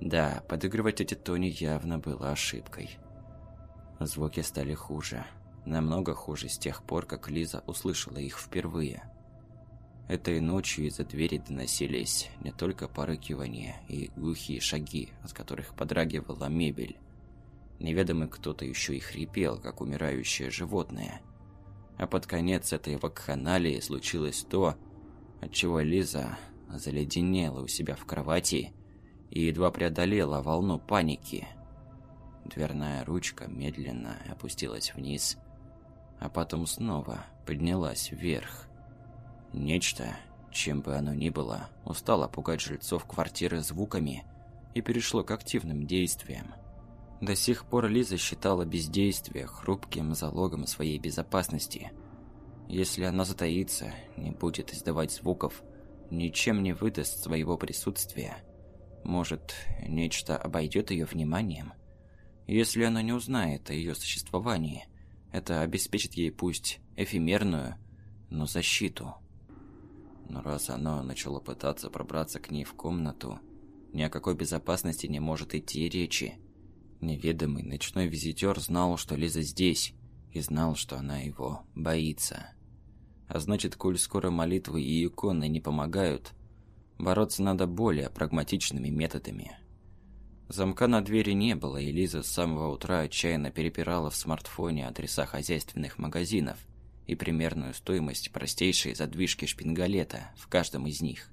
Да, подыгрывать тете Тони явно было ошибкой. Звуки стали хуже. Намного хуже с тех пор, как Лиза услышала их впервые. Этой ночью из-за двери доносились не только порыкивания и глухие шаги, от которых подрагивала мебель. Неведомый кто-то еще и хрипел, как умирающее животное. А под конец этой вакханалии случилось то, от чего Лиза заледенела у себя в кровати и едва преодолела волну паники. Дверная ручка медленно опустилась вниз, а потом снова поднялась вверх. Нечто, чем бы оно ни было, устало пугать жильцов квартиры звуками и перешло к активным действиям. До сих пор Лиза считала бездействие хрупким залогом своей безопасности. Если она затаится, не будет издавать звуков, ничем не выдаст своего присутствия – может, нечто обойдет ее вниманием? Если она не узнает о ее существовании, это обеспечит ей пусть эфемерную, но защиту. Но раз оно начало пытаться пробраться к ней в комнату, ни о какой безопасности не может идти речи. Неведомый ночной визитер знал, что Лиза здесь, и знал, что она его боится. А значит, коль скоро молитвы и иконы не помогают, бороться надо более прагматичными методами. Замка на двери не было, и Лиза с самого утра отчаянно перепирала в смартфоне адреса хозяйственных магазинов и примерную стоимость простейшей задвижки шпингалета в каждом из них.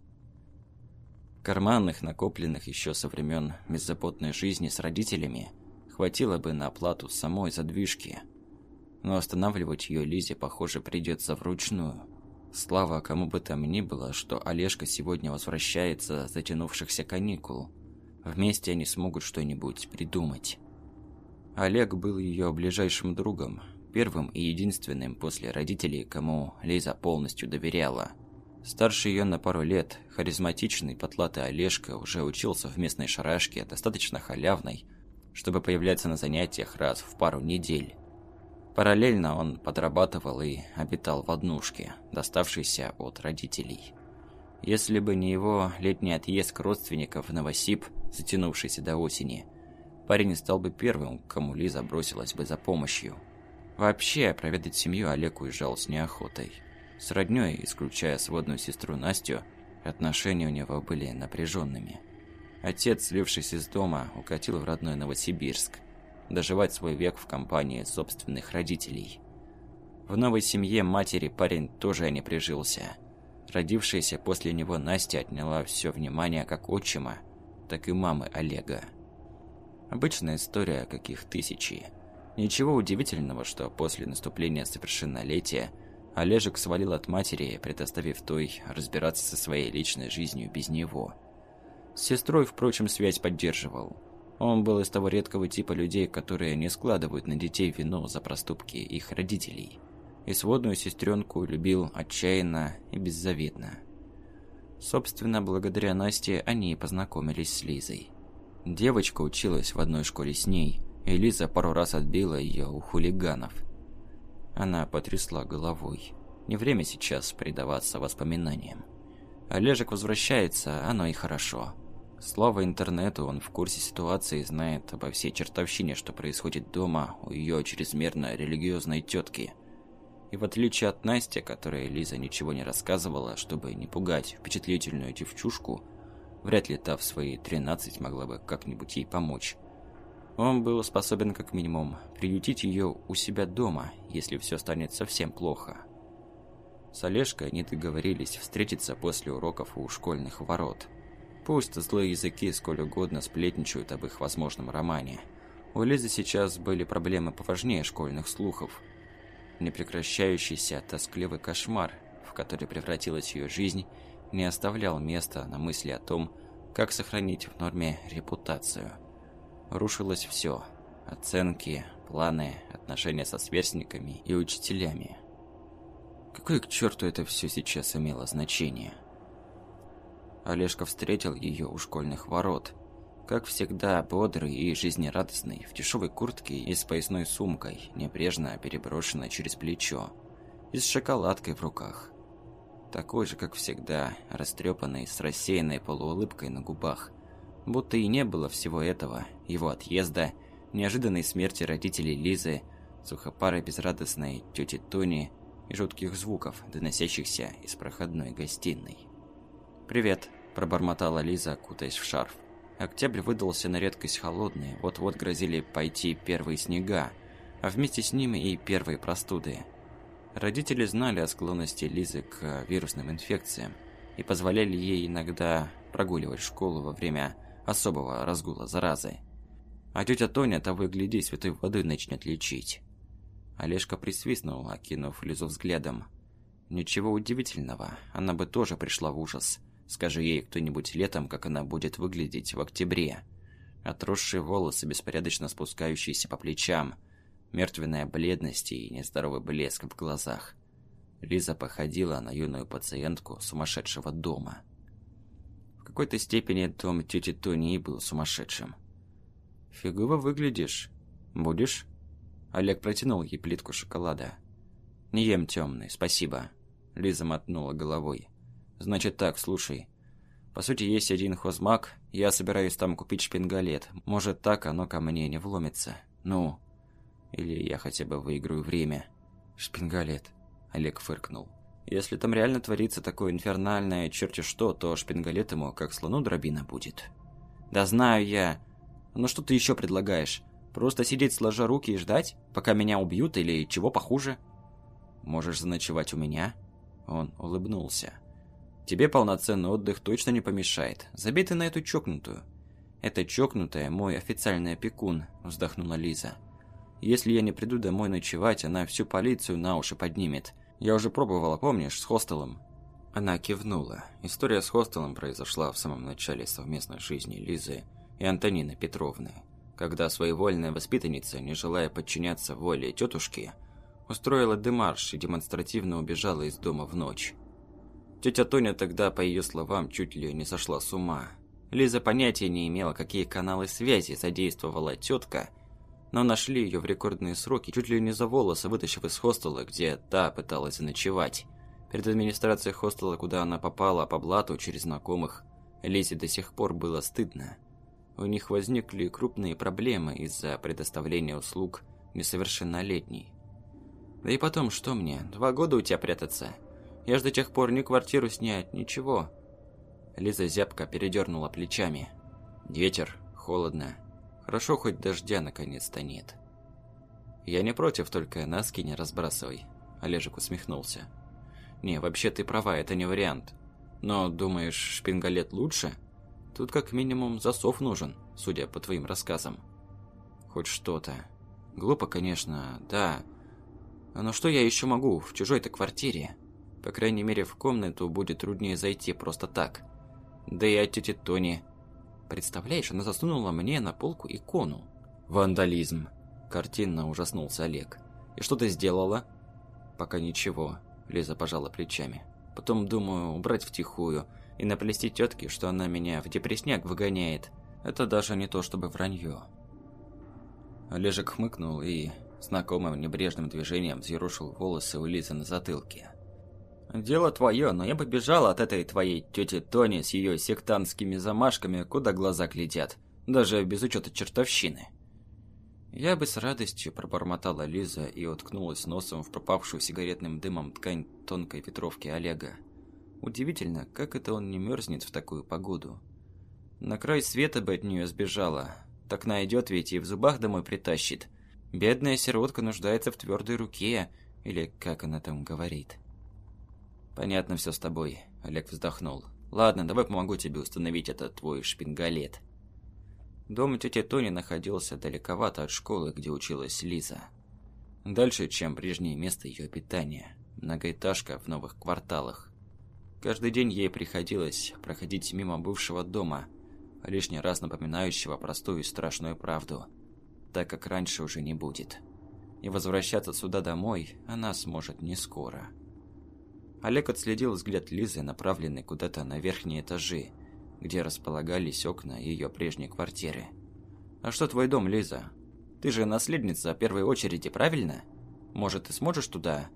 Карманных, накопленных еще со времен беззаботной жизни с родителями, хватило бы на оплату самой задвижки – но останавливать ее Лизе, похоже, придется вручную. Слава кому бы там ни было, что Олежка сегодня возвращается с затянувшихся каникул. Вместе они смогут что-нибудь придумать. Олег был ее ближайшим другом, первым и единственным после родителей, кому Лиза полностью доверяла. Старше ее на пару лет, харизматичный потлатый Олежка уже учился в местной шарашке, достаточно халявной, чтобы появляться на занятиях раз в пару недель. Параллельно он подрабатывал и обитал в однушке, доставшейся от родителей. Если бы не его летний отъезд к родственникам в Новосиб, затянувшийся до осени, парень стал бы первым, кому Лиза бросилась бы за помощью. Вообще, проведать семью Олег уезжал с неохотой. С роднёй, исключая сводную сестру Настю, отношения у него были напряженными. Отец, слившись из дома, укатил в родной Новосибирск, доживать свой век в компании собственных родителей. В новой семье матери парень тоже не прижился. Родившаяся после него Настя отняла все внимание как отчима, так и мамы Олега. Обычная история, каких тысячи. Ничего удивительного, что после наступления совершеннолетия Олежек свалил от матери, предоставив той разбираться со своей личной жизнью без него. С сестрой, впрочем, связь поддерживал. Он был из того редкого типа людей, которые не складывают на детей вину за проступки их родителей. И сводную сестренку любил отчаянно и беззаветно. Собственно, благодаря Насте они и познакомились с Лизой. Девочка училась в одной школе с ней, и Лиза пару раз отбила ее у хулиганов. Она потрясла головой. Не время сейчас предаваться воспоминаниям. Олежек возвращается, оно и хорошо. Слава интернету, он в курсе ситуации и знает обо всей чертовщине, что происходит дома у ее чрезмерно религиозной тетки. И в отличие от Насти, которой Лиза ничего не рассказывала, чтобы не пугать впечатлительную девчушку, вряд ли та в свои 13 могла бы как-нибудь ей помочь. Он был способен как минимум приютить ее у себя дома, если все станет совсем плохо. С Олежкой они договорились встретиться после уроков у школьных ворот – Пусть злые языки сколь угодно сплетничают об их возможном романе. У Лизы сейчас были проблемы поважнее школьных слухов. Непрекращающийся тоскливый кошмар, в который превратилась ее жизнь, не оставлял места на мысли о том, как сохранить в норме репутацию. Рушилось все – оценки, планы, отношения со сверстниками и учителями. Какое к черту это все сейчас имело значение – Олежка встретил ее у школьных ворот. Как всегда, бодрый и жизнерадостный, в дешевой куртке и с поясной сумкой, небрежно переброшенной через плечо, и с шоколадкой в руках. Такой же, как всегда, растрепанный, с рассеянной полуулыбкой на губах. Будто и не было всего этого, его отъезда, неожиданной смерти родителей Лизы, сухопарой безрадостной тети Тони и жутких звуков, доносящихся из проходной гостиной. «Привет», – пробормотала Лиза, кутаясь в шарф. Октябрь выдался на редкость холодный, вот-вот грозили пойти первые снега, а вместе с ними и первые простуды. Родители знали о склонности Лизы к вирусным инфекциям и позволяли ей иногда прогуливать школу во время особого разгула заразы. А тетя Тоня того и гляди святой водой начнет лечить. Олежка присвистнул, окинув Лизу взглядом. Ничего удивительного, она бы тоже пришла в ужас – Скажи ей кто-нибудь летом, как она будет выглядеть в октябре. Отросшие волосы, беспорядочно спускающиеся по плечам, мертвенная бледность и нездоровый блеск в глазах. Лиза походила на юную пациентку сумасшедшего дома. В какой-то степени дом тети Тони и был сумасшедшим. «Фигово выглядишь. Будешь?» Олег протянул ей плитку шоколада. «Не ем темный, спасибо». Лиза мотнула головой. Значит так, слушай. По сути, есть один хозмаг, Я собираюсь там купить шпингалет. Может, так оно ко мне не вломится. Ну, или я хотя бы выиграю время. Шпингалет. Олег фыркнул. Если там реально творится такое инфернальное черти что, то шпингалет ему как слону дробина будет. Да знаю я. Ну что ты еще предлагаешь? Просто сидеть сложа руки и ждать, пока меня убьют или чего похуже? Можешь заночевать у меня? Он улыбнулся. Тебе полноценный отдых точно не помешает. Забей ты на эту чокнутую. Это чокнутая мой официальный опекун, вздохнула Лиза. Если я не приду домой ночевать, она всю полицию на уши поднимет. Я уже пробовала, помнишь, с хостелом. Она кивнула. История с хостелом произошла в самом начале совместной жизни Лизы и Антонины Петровны, когда своевольная воспитанница, не желая подчиняться воле тетушки, устроила демарш и демонстративно убежала из дома в ночь. Тетя Тоня тогда, по ее словам, чуть ли не сошла с ума. Лиза понятия не имела, какие каналы связи задействовала тетка, но нашли ее в рекордные сроки, чуть ли не за волосы, вытащив из хостела, где та пыталась заночевать. Перед администрацией хостела, куда она попала по блату через знакомых, Лизе до сих пор было стыдно. У них возникли крупные проблемы из-за предоставления услуг несовершеннолетней. Да и потом, что мне, два года у тебя прятаться? Я ж до тех пор ни квартиру снять, ничего. Лиза зябко передернула плечами. Ветер, холодно. Хорошо, хоть дождя наконец-то нет. Я не против, только носки не разбрасывай. Олежек усмехнулся. Не, вообще ты права, это не вариант. Но, думаешь, шпингалет лучше? Тут как минимум засов нужен, судя по твоим рассказам. Хоть что-то. Глупо, конечно, да. Но что я еще могу в чужой-то квартире? По крайней мере, в комнату будет труднее зайти просто так. Да и от тети Тони. Представляешь, она засунула мне на полку икону. Вандализм. Картинно ужаснулся Олег. И что ты сделала? Пока ничего. Лиза пожала плечами. Потом думаю убрать втихую и наплести тетке, что она меня в депресняк выгоняет. Это даже не то чтобы вранье. Олежек хмыкнул и знакомым небрежным движением взъерушил волосы у Лизы на затылке. Дело твое, но я бы бежал от этой твоей тети Тони с ее сектантскими замашками, куда глаза глядят, даже без учета чертовщины. Я бы с радостью пробормотала Лиза и уткнулась носом в пропавшую сигаретным дымом ткань тонкой ветровки Олега. Удивительно, как это он не мерзнет в такую погоду. На край света бы от нее сбежала. Так найдет ведь и в зубах домой притащит. Бедная сиротка нуждается в твердой руке, или как она там говорит. «Понятно все с тобой», — Олег вздохнул. «Ладно, давай помогу тебе установить этот твой шпингалет». Дом тети Тони находился далековато от школы, где училась Лиза. Дальше, чем прежнее место ее питания. Многоэтажка в новых кварталах. Каждый день ей приходилось проходить мимо бывшего дома, лишний раз напоминающего простую и страшную правду, так как раньше уже не будет. И возвращаться сюда домой она сможет не скоро. Олег отследил взгляд Лизы, направленный куда-то на верхние этажи, где располагались окна ее прежней квартиры. «А что твой дом, Лиза? Ты же наследница первой очереди, правильно? Может, ты сможешь туда?»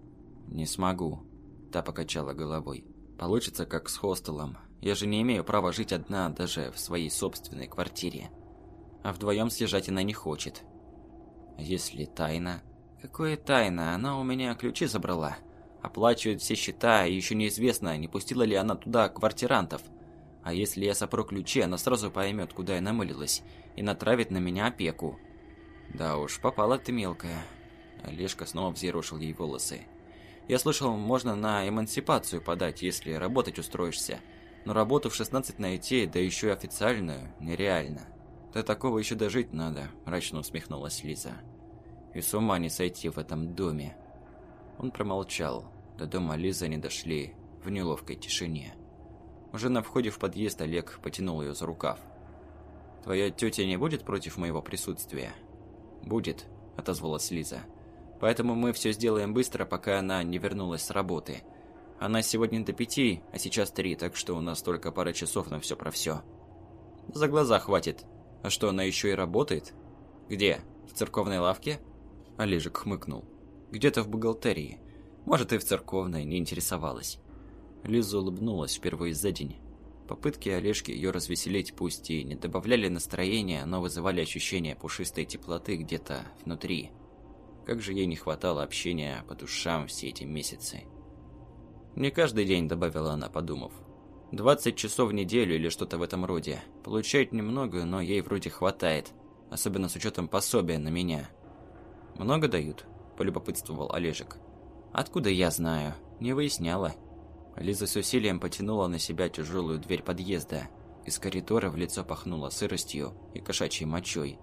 «Не смогу», – та покачала головой. «Получится, как с хостелом. Я же не имею права жить одна даже в своей собственной квартире. А вдвоем съезжать она не хочет». «Если тайна...» «Какое тайна? Она у меня ключи забрала». Оплачивает все счета, и еще неизвестно, не пустила ли она туда квартирантов. А если я сопру ключи, она сразу поймет, куда я намылилась, и натравит на меня опеку. Да уж, попала ты мелкая. Олежка снова взъерошил ей волосы. Я слышал, можно на эмансипацию подать, если работать устроишься. Но работу в 16 найти, да еще и официальную, нереально. Да такого еще дожить надо, мрачно усмехнулась Лиза. И с ума не сойти в этом доме. Он промолчал. До дома Лизы они дошли в неловкой тишине. Уже на входе в подъезд Олег потянул ее за рукав. «Твоя тетя не будет против моего присутствия?» «Будет», – отозвалась Лиза. «Поэтому мы все сделаем быстро, пока она не вернулась с работы. Она сегодня до пяти, а сейчас три, так что у нас только пара часов на все про все». «За глаза хватит. А что, она еще и работает?» «Где? В церковной лавке?» Олежек хмыкнул. Где-то в бухгалтерии. Может, и в церковной, не интересовалась. Лиза улыбнулась впервые за день. Попытки Олежки ее развеселить пусть и не добавляли настроения, но вызывали ощущение пушистой теплоты где-то внутри. Как же ей не хватало общения по душам все эти месяцы. Не каждый день, добавила она, подумав. 20 часов в неделю или что-то в этом роде. Получает немного, но ей вроде хватает. Особенно с учетом пособия на меня. «Много дают?» – полюбопытствовал Олежек. «Откуда я знаю? Не выясняла». Лиза с усилием потянула на себя тяжелую дверь подъезда. Из коридора в лицо пахнуло сыростью и кошачьей мочой.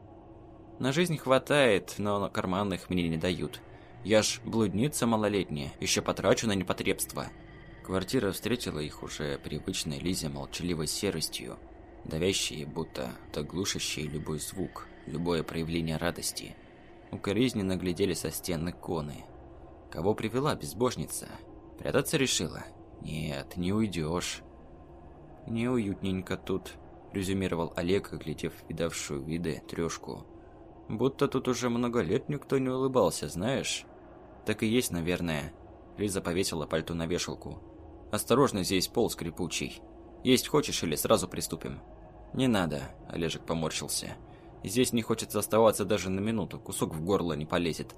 На жизнь хватает, но карманных мне не дают. Я ж блудница малолетняя, еще потрачу на непотребство. Квартира встретила их уже привычной Лизе молчаливой серостью, давящей, будто доглушащей любой звук, любое проявление радости. Укоризненно глядели со стен иконы. Кого привела безбожница? Прятаться решила? «Нет, не уйдешь». «Неуютненько тут», – резюмировал Олег, оглядев видавшую виды трешку. «Будто тут уже много лет никто не улыбался, знаешь?» «Так и есть, наверное». Лиза повесила пальто на вешалку. «Осторожно, здесь пол скрипучий. Есть хочешь или сразу приступим?» «Не надо», – Олежек поморщился. «Здесь не хочется оставаться даже на минуту, кусок в горло не полезет.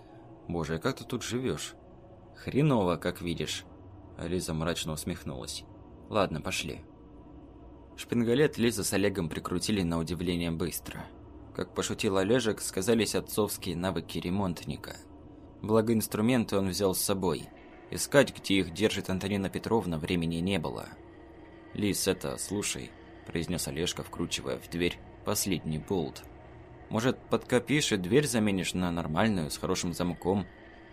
Боже, как ты тут живешь?» «Хреново, как видишь». Лиза мрачно усмехнулась. «Ладно, пошли». Шпингалет Лиза с Олегом прикрутили на удивление быстро. Как пошутил Олежек, сказались отцовские навыки ремонтника. Благо инструменты он взял с собой. Искать, где их держит Антонина Петровна, времени не было. «Лиз, это, слушай», – произнес Олежка, вкручивая в дверь последний болт. «Может, подкопишь и дверь заменишь на нормальную, с хорошим замком?»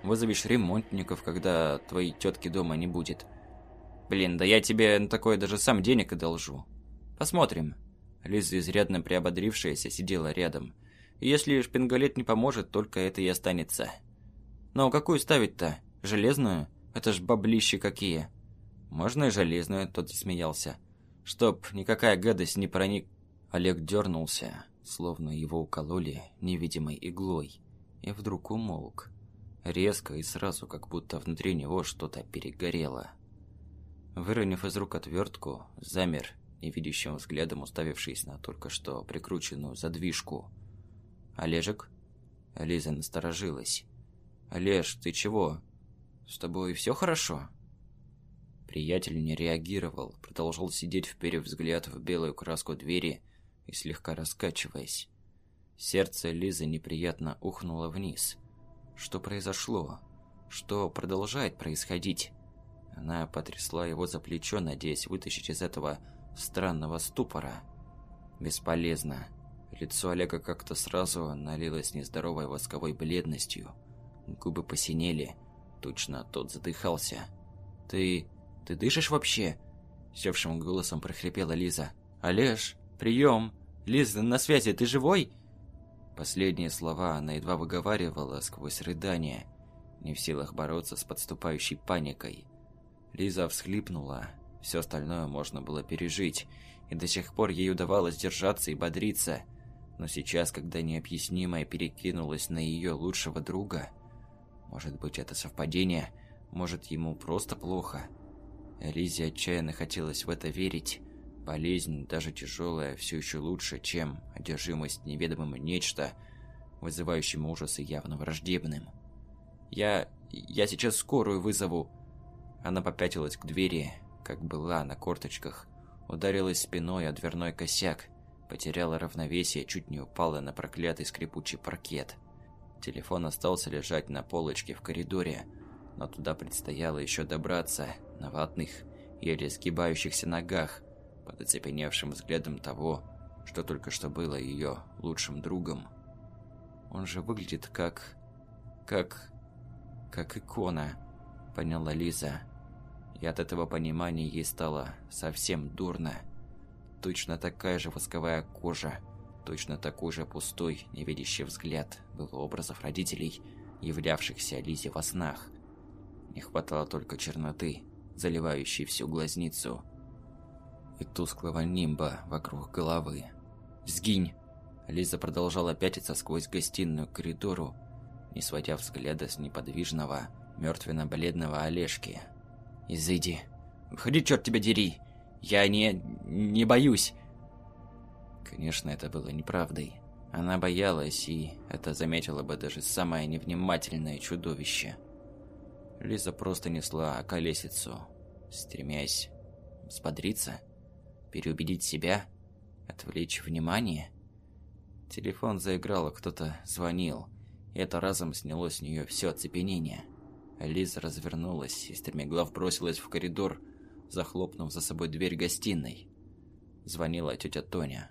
Вызовешь ремонтников, когда твоей тетки дома не будет. Блин, да я тебе на такое даже сам денег одолжу. Посмотрим. Лиза, изрядно приободрившаяся, сидела рядом. И если шпингалет не поможет, только это и останется. Но какую ставить-то? Железную? Это ж баблищи какие. Можно и железную, тот засмеялся. Чтоб никакая гадость не проник... Олег дернулся, словно его укололи невидимой иглой, и вдруг умолк. Резко и сразу, как будто внутри него что-то перегорело. Выронив из рук отвертку, замер, невидящим взглядом уставившись на только что прикрученную задвижку. «Олежек?» Лиза насторожилась. «Олеж, ты чего? С тобой все хорошо?» Приятель не реагировал, продолжал сидеть, вперев взгляд в белую краску двери и слегка раскачиваясь. Сердце Лизы неприятно ухнуло вниз – что произошло? Что продолжает происходить? Она потрясла его за плечо, надеясь вытащить из этого странного ступора. Бесполезно. Лицо Олега как-то сразу налилось нездоровой восковой бледностью. Губы посинели. Точно тот задыхался. «Ты... ты дышишь вообще?» Севшим голосом прохрипела Лиза. «Олеж, прием! Лиза, на связи, ты живой?» Последние слова она едва выговаривала сквозь рыдания, не в силах бороться с подступающей паникой. Лиза всхлипнула, все остальное можно было пережить, и до сих пор ей удавалось держаться и бодриться. Но сейчас, когда необъяснимое перекинулось на ее лучшего друга, может быть это совпадение, может ему просто плохо. Лизе отчаянно хотелось в это верить, Болезнь, даже тяжелая, все еще лучше, чем одержимость неведомым нечто, вызывающим ужас и явно враждебным. «Я... я сейчас скорую вызову!» Она попятилась к двери, как была, на корточках, ударилась спиной о дверной косяк, потеряла равновесие, чуть не упала на проклятый скрипучий паркет. Телефон остался лежать на полочке в коридоре, но туда предстояло еще добраться на ватных, еле сгибающихся ногах, под оцепеневшим взглядом того, что только что было ее лучшим другом. Он же выглядит как... как... как икона, поняла Лиза. И от этого понимания ей стало совсем дурно. Точно такая же восковая кожа, точно такой же пустой, невидящий взгляд был образов родителей, являвшихся Лизе во снах. Не хватало только черноты, заливающей всю глазницу – и тусклого нимба вокруг головы. «Сгинь!» Лиза продолжала пятиться сквозь гостиную к коридору, не сводя взгляда с неподвижного, мертвенно-бледного Олежки. «Изыди! Выходи, черт тебя дери! Я не... не боюсь!» Конечно, это было неправдой. Она боялась, и это заметила бы даже самое невнимательное чудовище. Лиза просто несла колесицу, стремясь взбодриться, переубедить себя, отвлечь внимание. Телефон заиграл, кто-то звонил, и это разом сняло с нее все оцепенение. Лиза развернулась и стремеглав бросилась в коридор, захлопнув за собой дверь гостиной. Звонила тетя Тоня.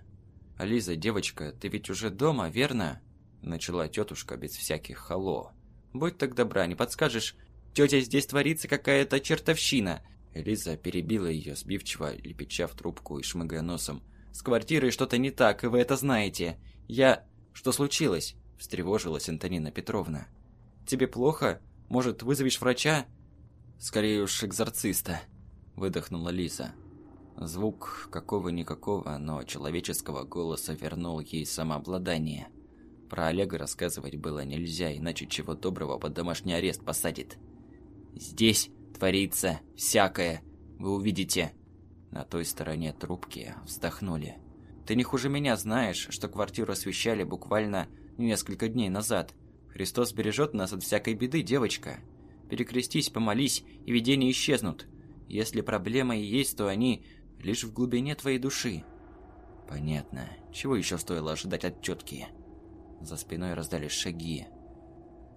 «Лиза, девочка, ты ведь уже дома, верно?» Начала тетушка без всяких «халло». «Будь так добра, не подскажешь, тетя, здесь творится какая-то чертовщина!» Лиза перебила ее, сбивчиво лепеча в трубку и шмыгая носом. «С квартирой что-то не так, и вы это знаете. Я... Что случилось?» Встревожилась Антонина Петровна. «Тебе плохо? Может, вызовешь врача?» «Скорее уж экзорциста», — выдохнула Лиза. Звук какого-никакого, но человеческого голоса вернул ей самообладание. Про Олега рассказывать было нельзя, иначе чего доброго под домашний арест посадит. «Здесь творится всякое, вы увидите». На той стороне трубки вздохнули. «Ты не хуже меня знаешь, что квартиру освещали буквально несколько дней назад. Христос бережет нас от всякой беды, девочка. Перекрестись, помолись, и видения исчезнут. Если проблема и есть, то они лишь в глубине твоей души. Понятно. Чего еще стоило ожидать от тетки? За спиной раздались шаги.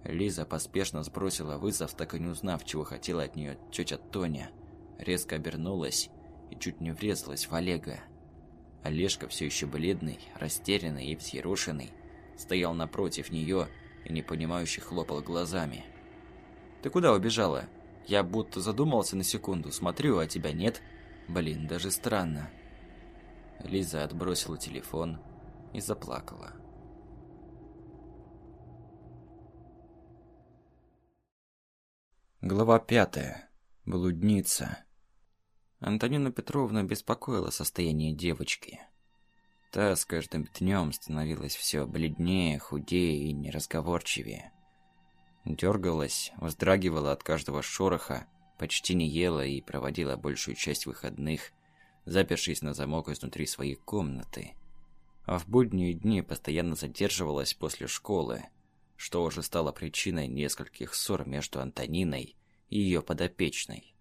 Лиза поспешно сбросила вызов, так и не узнав, чего хотела от нее тетя Тоня. Резко обернулась и чуть не врезалась в Олега. Олежка, все еще бледный, растерянный и взъерошенный, стоял напротив нее и непонимающе хлопал глазами. «Ты куда убежала? Я будто задумался на секунду, смотрю, а тебя нет». Блин, даже странно. Лиза отбросила телефон и заплакала. Глава пятая. Блудница. Антонина Петровна беспокоила состояние девочки. Та с каждым днем становилась все бледнее, худее и неразговорчивее. Дергалась, вздрагивала от каждого шороха, почти не ела и проводила большую часть выходных, запершись на замок изнутри своей комнаты. А в будние дни постоянно задерживалась после школы, что уже стало причиной нескольких ссор между Антониной и ее подопечной.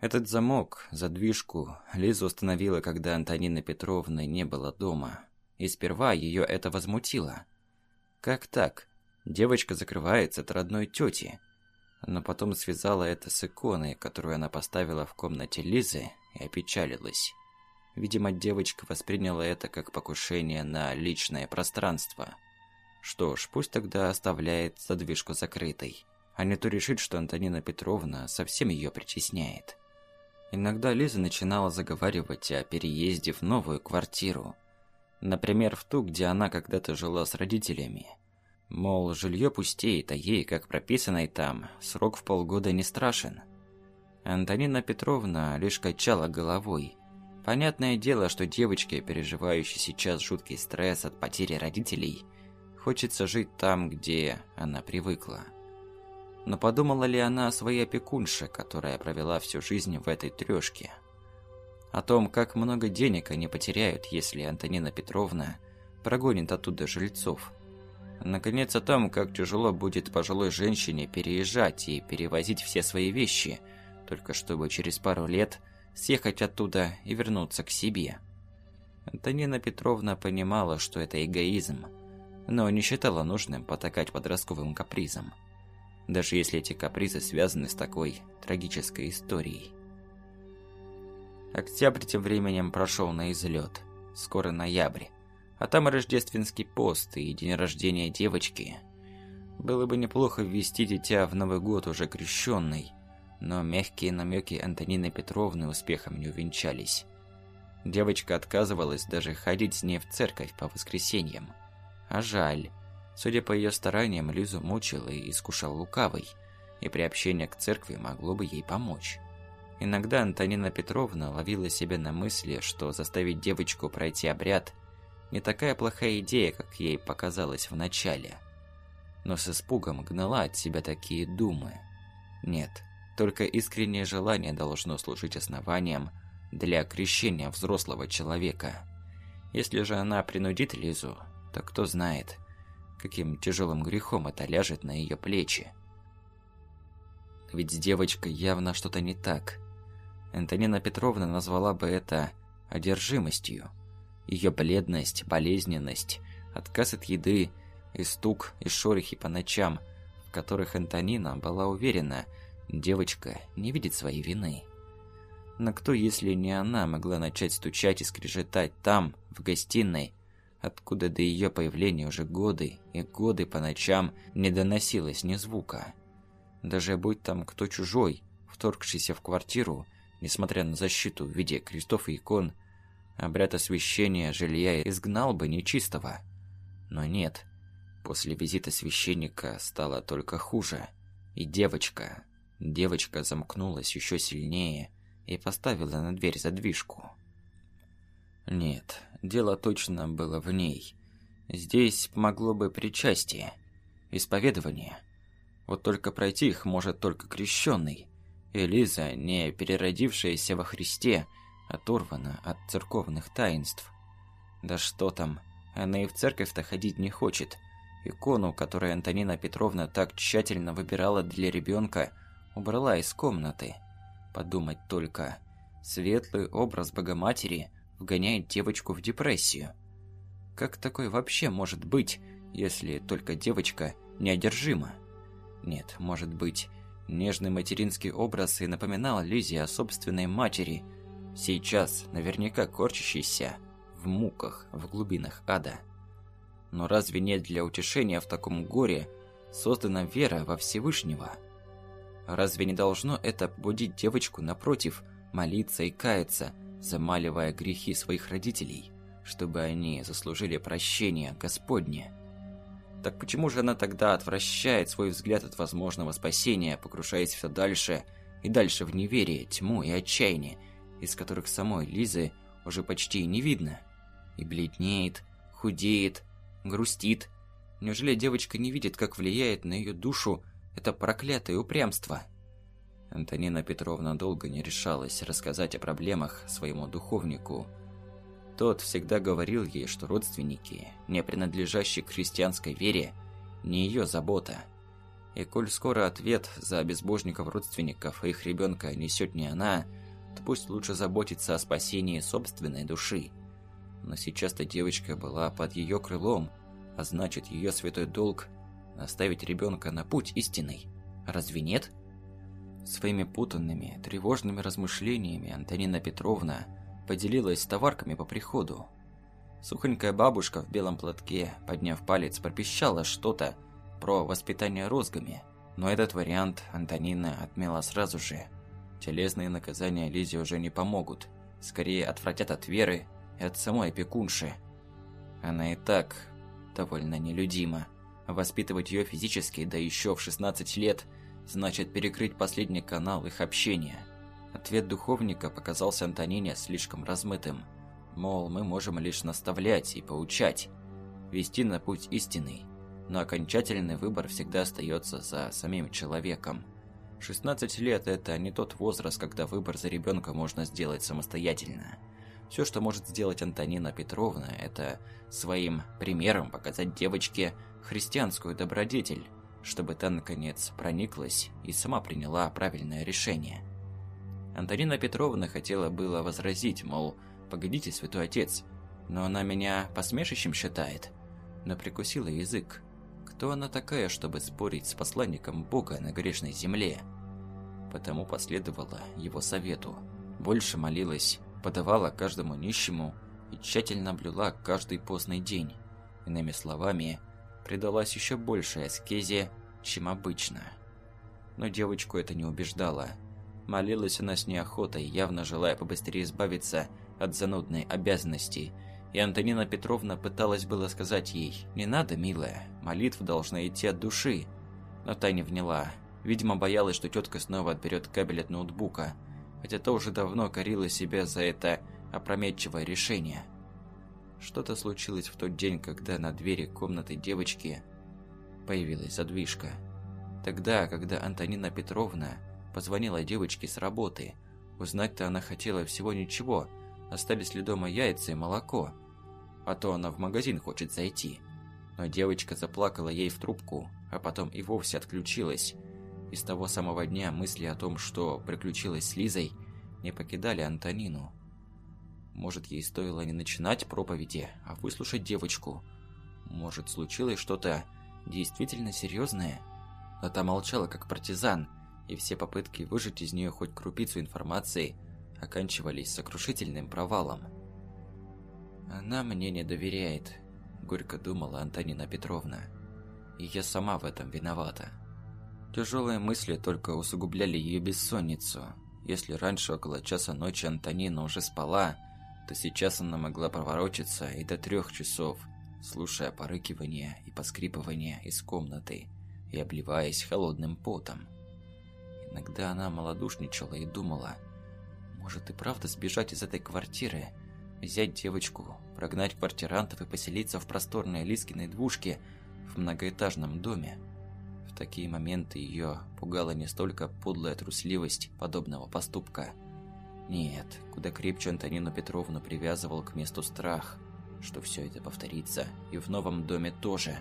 Этот замок, задвижку, Лиза установила, когда Антонина Петровна не было дома. И сперва ее это возмутило. Как так? Девочка закрывается от родной тети но потом связала это с иконой, которую она поставила в комнате Лизы, и опечалилась. Видимо, девочка восприняла это как покушение на личное пространство. Что ж, пусть тогда оставляет задвижку закрытой, а не то решит, что Антонина Петровна совсем ее притесняет. Иногда Лиза начинала заговаривать о переезде в новую квартиру. Например, в ту, где она когда-то жила с родителями – Мол, жилье пустеет, а ей, как прописанной там, срок в полгода не страшен. Антонина Петровна лишь качала головой. Понятное дело, что девочке, переживающей сейчас жуткий стресс от потери родителей, хочется жить там, где она привыкла. Но подумала ли она о своей опекунше, которая провела всю жизнь в этой трёшке? О том, как много денег они потеряют, если Антонина Петровна прогонит оттуда жильцов – Наконец о том, как тяжело будет пожилой женщине переезжать и перевозить все свои вещи, только чтобы через пару лет съехать оттуда и вернуться к себе. Антонина Петровна понимала, что это эгоизм, но не считала нужным потакать подростковым капризом. Даже если эти капризы связаны с такой трагической историей. Октябрь тем временем прошел на излет. Скоро ноябрь. А там рождественский пост и день рождения девочки. Было бы неплохо ввести дитя в Новый год уже крещенный, но мягкие намеки Антонины Петровны успехом не увенчались. Девочка отказывалась даже ходить с ней в церковь по воскресеньям. А жаль. Судя по ее стараниям, Лизу мучил и искушал лукавый, и приобщение к церкви могло бы ей помочь. Иногда Антонина Петровна ловила себя на мысли, что заставить девочку пройти обряд – не такая плохая идея, как ей показалось вначале. Но с испугом гнала от себя такие думы. Нет, только искреннее желание должно служить основанием для крещения взрослого человека. Если же она принудит Лизу, то кто знает, каким тяжелым грехом это ляжет на ее плечи. Ведь с девочкой явно что-то не так. Антонина Петровна назвала бы это одержимостью. Ее бледность, болезненность, отказ от еды и стук и шорохи по ночам, в которых Антонина была уверена, девочка не видит своей вины. Но кто, если не она, могла начать стучать и скрежетать там, в гостиной, откуда до ее появления уже годы и годы по ночам не доносилось ни звука. Даже будь там кто чужой, вторгшийся в квартиру, несмотря на защиту в виде крестов и икон, обряд освящения жилья изгнал бы нечистого. Но нет, после визита священника стало только хуже. И девочка, девочка замкнулась еще сильнее и поставила на дверь задвижку. Нет, дело точно было в ней. Здесь помогло бы причастие, исповедование. Вот только пройти их может только крещенный. Элиза, не переродившаяся во Христе, оторвана от церковных таинств. Да что там, она и в церковь-то ходить не хочет. Икону, которую Антонина Петровна так тщательно выбирала для ребенка, убрала из комнаты. Подумать только. Светлый образ Богоматери вгоняет девочку в депрессию. Как такое вообще может быть, если только девочка неодержима? Нет, может быть, нежный материнский образ и напоминал Лизе о собственной матери, сейчас наверняка корчащейся в муках в глубинах ада. Но разве нет для утешения в таком горе создана вера во Всевышнего? Разве не должно это побудить девочку, напротив, молиться и каяться, замаливая грехи своих родителей, чтобы они заслужили прощение Господне? Так почему же она тогда отвращает свой взгляд от возможного спасения, погружаясь все дальше и дальше в неверие, тьму и отчаяние, из которых самой Лизы уже почти не видно? И бледнеет, худеет, грустит. Неужели девочка не видит, как влияет на ее душу это проклятое упрямство? Антонина Петровна долго не решалась рассказать о проблемах своему духовнику, тот всегда говорил ей, что родственники, не принадлежащие к христианской вере, не ее забота. И коль скоро ответ за безбожников родственников и их ребенка несет не она, то пусть лучше заботиться о спасении собственной души. Но сейчас-то девочка была под ее крылом, а значит ее святой долг – наставить ребенка на путь истинный. Разве нет? Своими путанными, тревожными размышлениями Антонина Петровна – поделилась с товарками по приходу. Сухонькая бабушка в белом платке, подняв палец, пропищала что-то про воспитание розгами, но этот вариант Антонина отмела сразу же. Телесные наказания Лизе уже не помогут, скорее отвратят от веры и от самой опекунши. Она и так довольно нелюдима. Воспитывать ее физически, да еще в 16 лет, значит перекрыть последний канал их общения – Ответ духовника показался Антонине слишком размытым. Мол, мы можем лишь наставлять и поучать, вести на путь истинный, но окончательный выбор всегда остается за самим человеком. 16 лет – это не тот возраст, когда выбор за ребенка можно сделать самостоятельно. Все, что может сделать Антонина Петровна, это своим примером показать девочке христианскую добродетель, чтобы та, наконец, прониклась и сама приняла правильное решение. Антонина Петровна хотела было возразить, мол, погодите, святой отец, но она меня посмешищем считает. Но прикусила язык. Кто она такая, чтобы спорить с посланником Бога на грешной земле? Потому последовала его совету. Больше молилась, подавала каждому нищему и тщательно блюла каждый постный день. Иными словами, предалась еще большей аскезе, чем обычно. Но девочку это не убеждало – Молилась она с неохотой, явно желая побыстрее избавиться от занудной обязанности. И Антонина Петровна пыталась было сказать ей «Не надо, милая, молитва должна идти от души». Но та не вняла. Видимо, боялась, что тетка снова отберет кабель от ноутбука. Хотя то уже давно корила себя за это опрометчивое решение. Что-то случилось в тот день, когда на двери комнаты девочки появилась задвижка. Тогда, когда Антонина Петровна позвонила девочке с работы. Узнать-то она хотела всего ничего. Остались ли дома яйца и молоко? А то она в магазин хочет зайти. Но девочка заплакала ей в трубку, а потом и вовсе отключилась. И с того самого дня мысли о том, что приключилось с Лизой, не покидали Антонину. Может, ей стоило не начинать проповеди, а выслушать девочку. Может, случилось что-то действительно серьезное? Но та молчала, как партизан, и все попытки выжать из нее хоть крупицу информации оканчивались сокрушительным провалом. «Она мне не доверяет», – горько думала Антонина Петровна. «И я сама в этом виновата». Тяжелые мысли только усугубляли ее бессонницу. Если раньше около часа ночи Антонина уже спала, то сейчас она могла проворочиться и до трех часов, слушая порыкивание и поскрипывание из комнаты и обливаясь холодным потом. Иногда она малодушничала и думала, может и правда сбежать из этой квартиры, взять девочку, прогнать квартирантов и поселиться в просторной Лискиной двушке в многоэтажном доме. В такие моменты ее пугала не столько подлая трусливость подобного поступка. Нет, куда крепче Антонину Петровну привязывал к месту страх, что все это повторится и в новом доме тоже,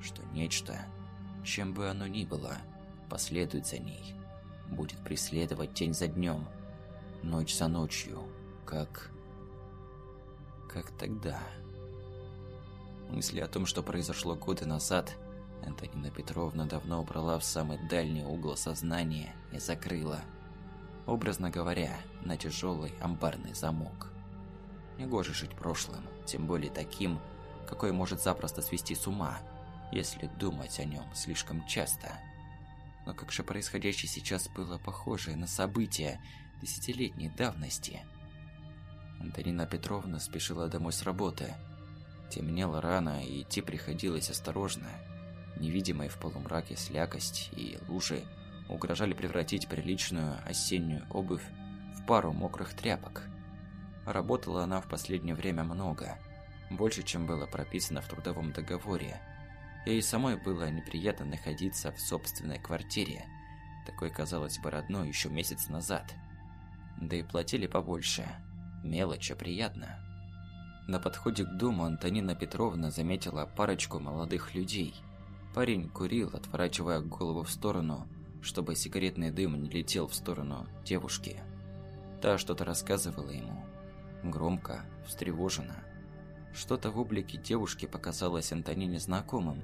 что нечто, чем бы оно ни было, последует за ней будет преследовать день за днем, ночь за ночью, как... как тогда. Мысли о том, что произошло годы назад, Антонина Петровна давно убрала в самый дальний угол сознания и закрыла, образно говоря, на тяжелый амбарный замок. Негоже жить прошлым, тем более таким, какой может запросто свести с ума, если думать о нем слишком часто – но как же происходящее сейчас было похоже на события десятилетней давности. Антонина Петровна спешила домой с работы. Темнело рано, и идти приходилось осторожно. Невидимые в полумраке слякость и лужи угрожали превратить приличную осеннюю обувь в пару мокрых тряпок. Работала она в последнее время много, больше, чем было прописано в трудовом договоре, Ей самой было неприятно находиться в собственной квартире, такой, казалось бы, родной еще месяц назад. Да и платили побольше. Мелочь, а приятно. На подходе к дому Антонина Петровна заметила парочку молодых людей. Парень курил, отворачивая голову в сторону, чтобы сигаретный дым не летел в сторону девушки. Та что-то рассказывала ему. Громко, встревоженно. Что-то в облике девушки показалось Антонине знакомым,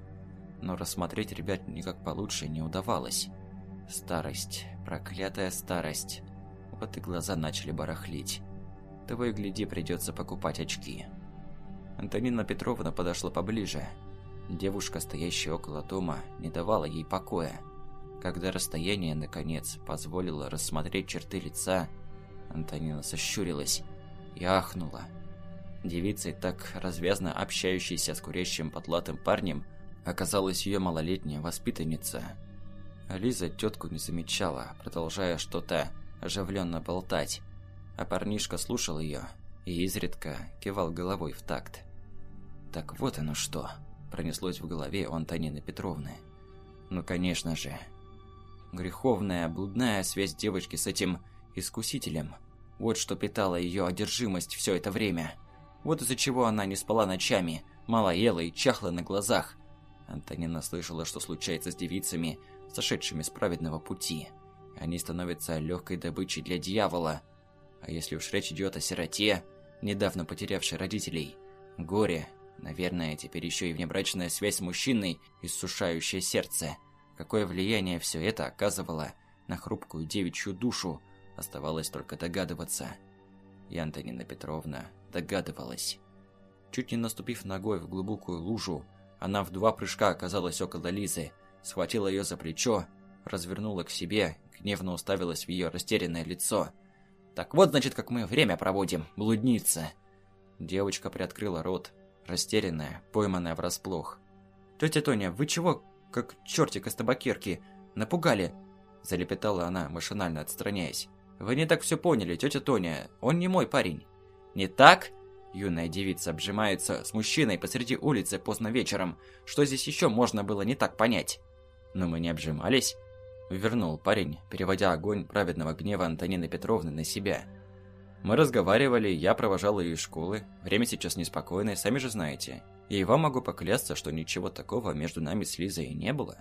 но рассмотреть ребят никак получше не удавалось. Старость, проклятая старость. Вот и глаза начали барахлить. Того и гляди, придется покупать очки. Антонина Петровна подошла поближе. Девушка, стоящая около дома, не давала ей покоя. Когда расстояние, наконец, позволило рассмотреть черты лица, Антонина сощурилась и ахнула – Девицей, так развязно общающейся с курящим потлатым парнем, оказалась ее малолетняя воспитанница. Лиза тетку не замечала, продолжая что-то оживленно болтать, а парнишка слушал ее и изредка кивал головой в такт. «Так вот оно что!» – пронеслось в голове у Антонины Петровны. «Ну, конечно же!» Греховная, блудная связь девочки с этим искусителем – вот что питало ее одержимость все это время – вот из-за чего она не спала ночами, мало ела и чахла на глазах. Антонина слышала, что случается с девицами, сошедшими с праведного пути. Они становятся легкой добычей для дьявола. А если уж речь идет о сироте, недавно потерявшей родителей, горе, наверное, теперь еще и внебрачная связь с мужчиной, иссушающее сердце. Какое влияние все это оказывало на хрупкую девичью душу, оставалось только догадываться. И Антонина Петровна догадывалась. Чуть не наступив ногой в глубокую лужу, она в два прыжка оказалась около Лизы, схватила ее за плечо, развернула к себе, гневно уставилась в ее растерянное лицо. «Так вот, значит, как мы время проводим, блудница!» Девочка приоткрыла рот, растерянная, пойманная врасплох. «Тетя Тоня, вы чего, как чертик из табакерки, напугали?» Залепетала она, машинально отстраняясь. «Вы не так все поняли, тетя Тоня, он не мой парень». Не так? Юная девица обжимается с мужчиной посреди улицы поздно вечером. Что здесь еще можно было не так понять? Но мы не обжимались. Вернул парень, переводя огонь праведного гнева Антонины Петровны на себя. Мы разговаривали, я провожал ее из школы. Время сейчас неспокойное, сами же знаете. И вам могу поклясться, что ничего такого между нами с Лизой не было.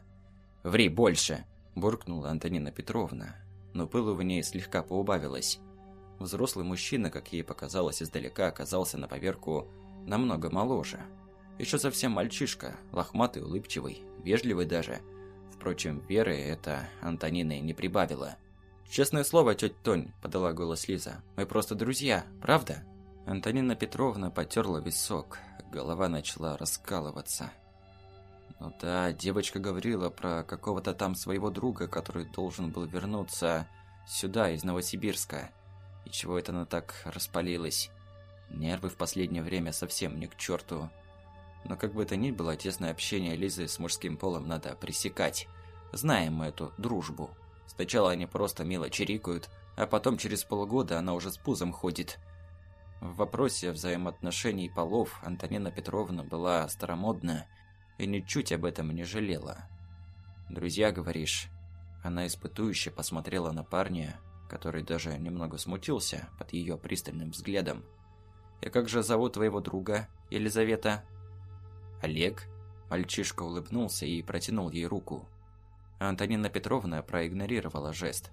«Ври больше!» – буркнула Антонина Петровна. Но пылу в ней слегка поубавилось. Взрослый мужчина, как ей показалось издалека, оказался на поверку намного моложе. Еще совсем мальчишка, лохматый, улыбчивый, вежливый даже – Впрочем, веры это Антонина не прибавила. «Честное слово, тетя Тонь», – подала голос Лиза, – «мы просто друзья, правда?» Антонина Петровна потерла висок, голова начала раскалываться. Ну да, девочка говорила про какого-то там своего друга, который должен был вернуться сюда, из Новосибирска. И чего это она так распалилась? Нервы в последнее время совсем не к черту. Но как бы то ни было, тесное общение Лизы с мужским полом надо пресекать. Знаем мы эту дружбу. Сначала они просто мило чирикают, а потом через полгода она уже с пузом ходит. В вопросе взаимоотношений полов Антонина Петровна была старомодна и ничуть об этом не жалела. «Друзья, говоришь?» Она испытующе посмотрела на парня, который даже немного смутился под ее пристальным взглядом. «И как же зовут твоего друга, Елизавета?» «Олег?» Мальчишка улыбнулся и протянул ей руку. Антонина Петровна проигнорировала жест.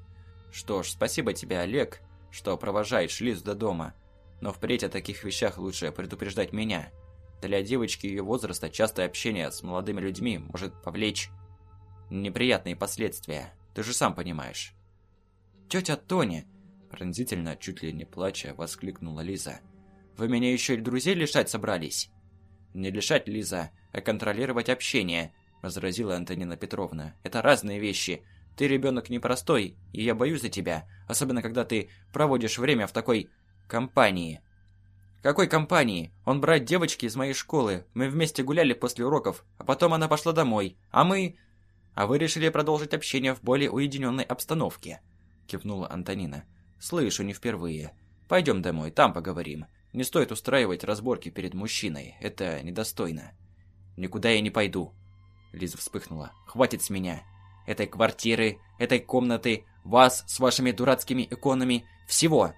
«Что ж, спасибо тебе, Олег, что провожаешь Лизу до дома. Но впредь о таких вещах лучше предупреждать меня. Для девочки ее возраста частое общение с молодыми людьми может повлечь неприятные последствия. Ты же сам понимаешь». «Тетя Тони!» Пронзительно, чуть ли не плача, воскликнула Лиза. «Вы меня еще и друзей лишать собрались?» «Не лишать, Лиза, а контролировать общение», – возразила Антонина Петровна. «Это разные вещи. Ты ребенок непростой, и я боюсь за тебя, особенно когда ты проводишь время в такой компании». «Какой компании? Он брат девочки из моей школы. Мы вместе гуляли после уроков, а потом она пошла домой. А мы...» «А вы решили продолжить общение в более уединенной обстановке», – кивнула Антонина. «Слышу, не впервые. Пойдем домой, там поговорим. Не стоит устраивать разборки перед мужчиной. Это недостойно. Никуда я не пойду. Лиза вспыхнула. Хватит с меня. Этой квартиры, этой комнаты, вас с вашими дурацкими иконами, всего.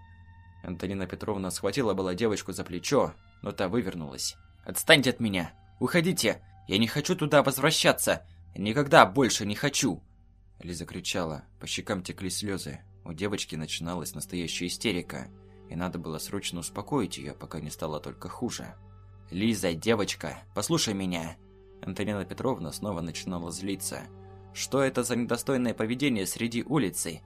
Антонина Петровна схватила была девочку за плечо, но та вывернулась. «Отстаньте от меня! Уходите! Я не хочу туда возвращаться! Никогда больше не хочу!» Лиза кричала, по щекам текли слезы. У девочки начиналась настоящая истерика и надо было срочно успокоить ее, пока не стало только хуже. «Лиза, девочка, послушай меня!» Антонина Петровна снова начинала злиться. «Что это за недостойное поведение среди улицы?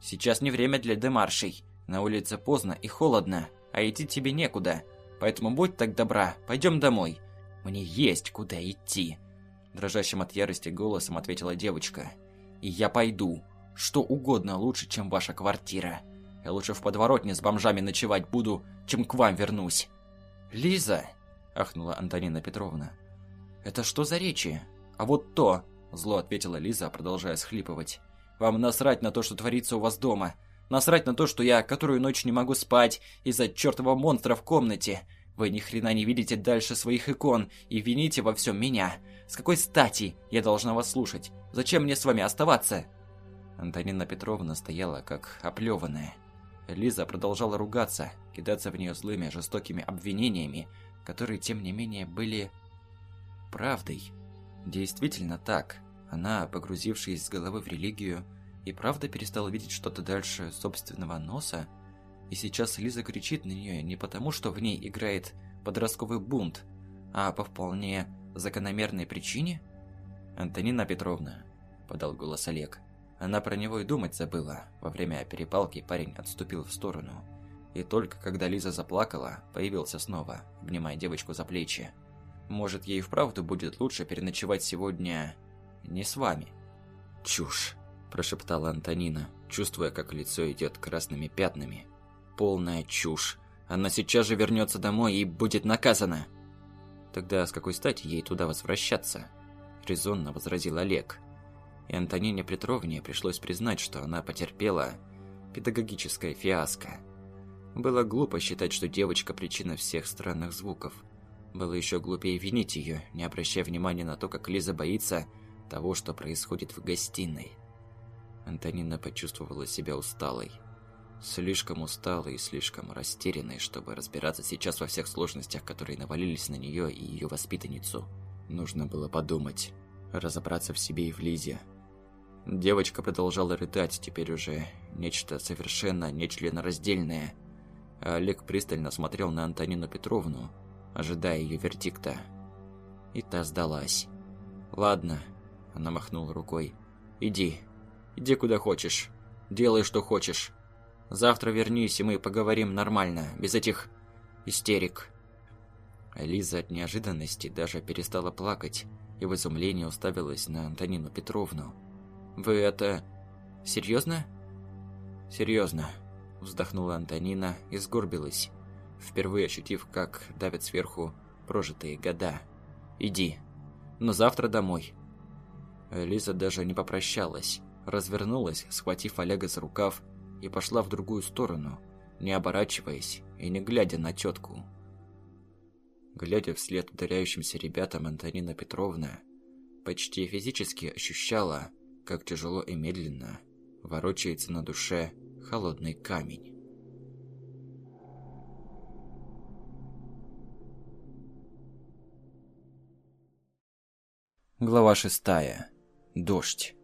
Сейчас не время для демаршей. На улице поздно и холодно, а идти тебе некуда. Поэтому будь так добра, пойдем домой. Мне есть куда идти!» Дрожащим от ярости голосом ответила девочка. «И я пойду. Что угодно лучше, чем ваша квартира. Я лучше в подворотне с бомжами ночевать буду, чем к вам вернусь. Лиза, ахнула Антонина Петровна. Это что за речи? А вот то, зло ответила Лиза, продолжая схлипывать. Вам насрать на то, что творится у вас дома. Насрать на то, что я которую ночь не могу спать из-за чертового монстра в комнате. Вы ни хрена не видите дальше своих икон и вините во всем меня. С какой стати я должна вас слушать? Зачем мне с вами оставаться? Антонина Петровна стояла как оплеванная. Лиза продолжала ругаться, кидаться в нее злыми, жестокими обвинениями, которые, тем не менее, были правдой. Действительно так. Она, погрузившись с головы в религию, и правда перестала видеть что-то дальше собственного носа, и сейчас Лиза кричит на нее не потому, что в ней играет подростковый бунт, а по вполне закономерной причине? «Антонина Петровна», — подал голос Олег, — она про него и думать забыла. Во время перепалки парень отступил в сторону. И только когда Лиза заплакала, появился снова, обнимая девочку за плечи. «Может, ей вправду будет лучше переночевать сегодня не с вами?» «Чушь», – прошептала Антонина, чувствуя, как лицо идет красными пятнами. «Полная чушь. Она сейчас же вернется домой и будет наказана». «Тогда с какой стати ей туда возвращаться?» – резонно возразил Олег и Антонине Петровне пришлось признать, что она потерпела педагогическое фиаско. Было глупо считать, что девочка – причина всех странных звуков. Было еще глупее винить ее, не обращая внимания на то, как Лиза боится того, что происходит в гостиной. Антонина почувствовала себя усталой. Слишком усталой и слишком растерянной, чтобы разбираться сейчас во всех сложностях, которые навалились на нее и ее воспитанницу. Нужно было подумать, разобраться в себе и в Лизе. Девочка продолжала рыдать, теперь уже нечто совершенно нечленораздельное. А Олег пристально смотрел на Антонину Петровну, ожидая ее вердикта. И та сдалась. «Ладно», – она махнула рукой, – «иди, иди куда хочешь, делай, что хочешь». Завтра вернись, и мы поговорим нормально, без этих истерик». Лиза от неожиданности даже перестала плакать и в изумлении уставилась на Антонину Петровну. «Вы это... серьезно?» «Серьезно», – вздохнула Антонина и сгорбилась, впервые ощутив, как давят сверху прожитые года. «Иди, но завтра домой». Лиза даже не попрощалась, развернулась, схватив Олега за рукав и пошла в другую сторону, не оборачиваясь и не глядя на тетку. Глядя вслед ударяющимся ребятам, Антонина Петровна почти физически ощущала, как тяжело и медленно ворочается на душе холодный камень. Глава шестая. Дождь.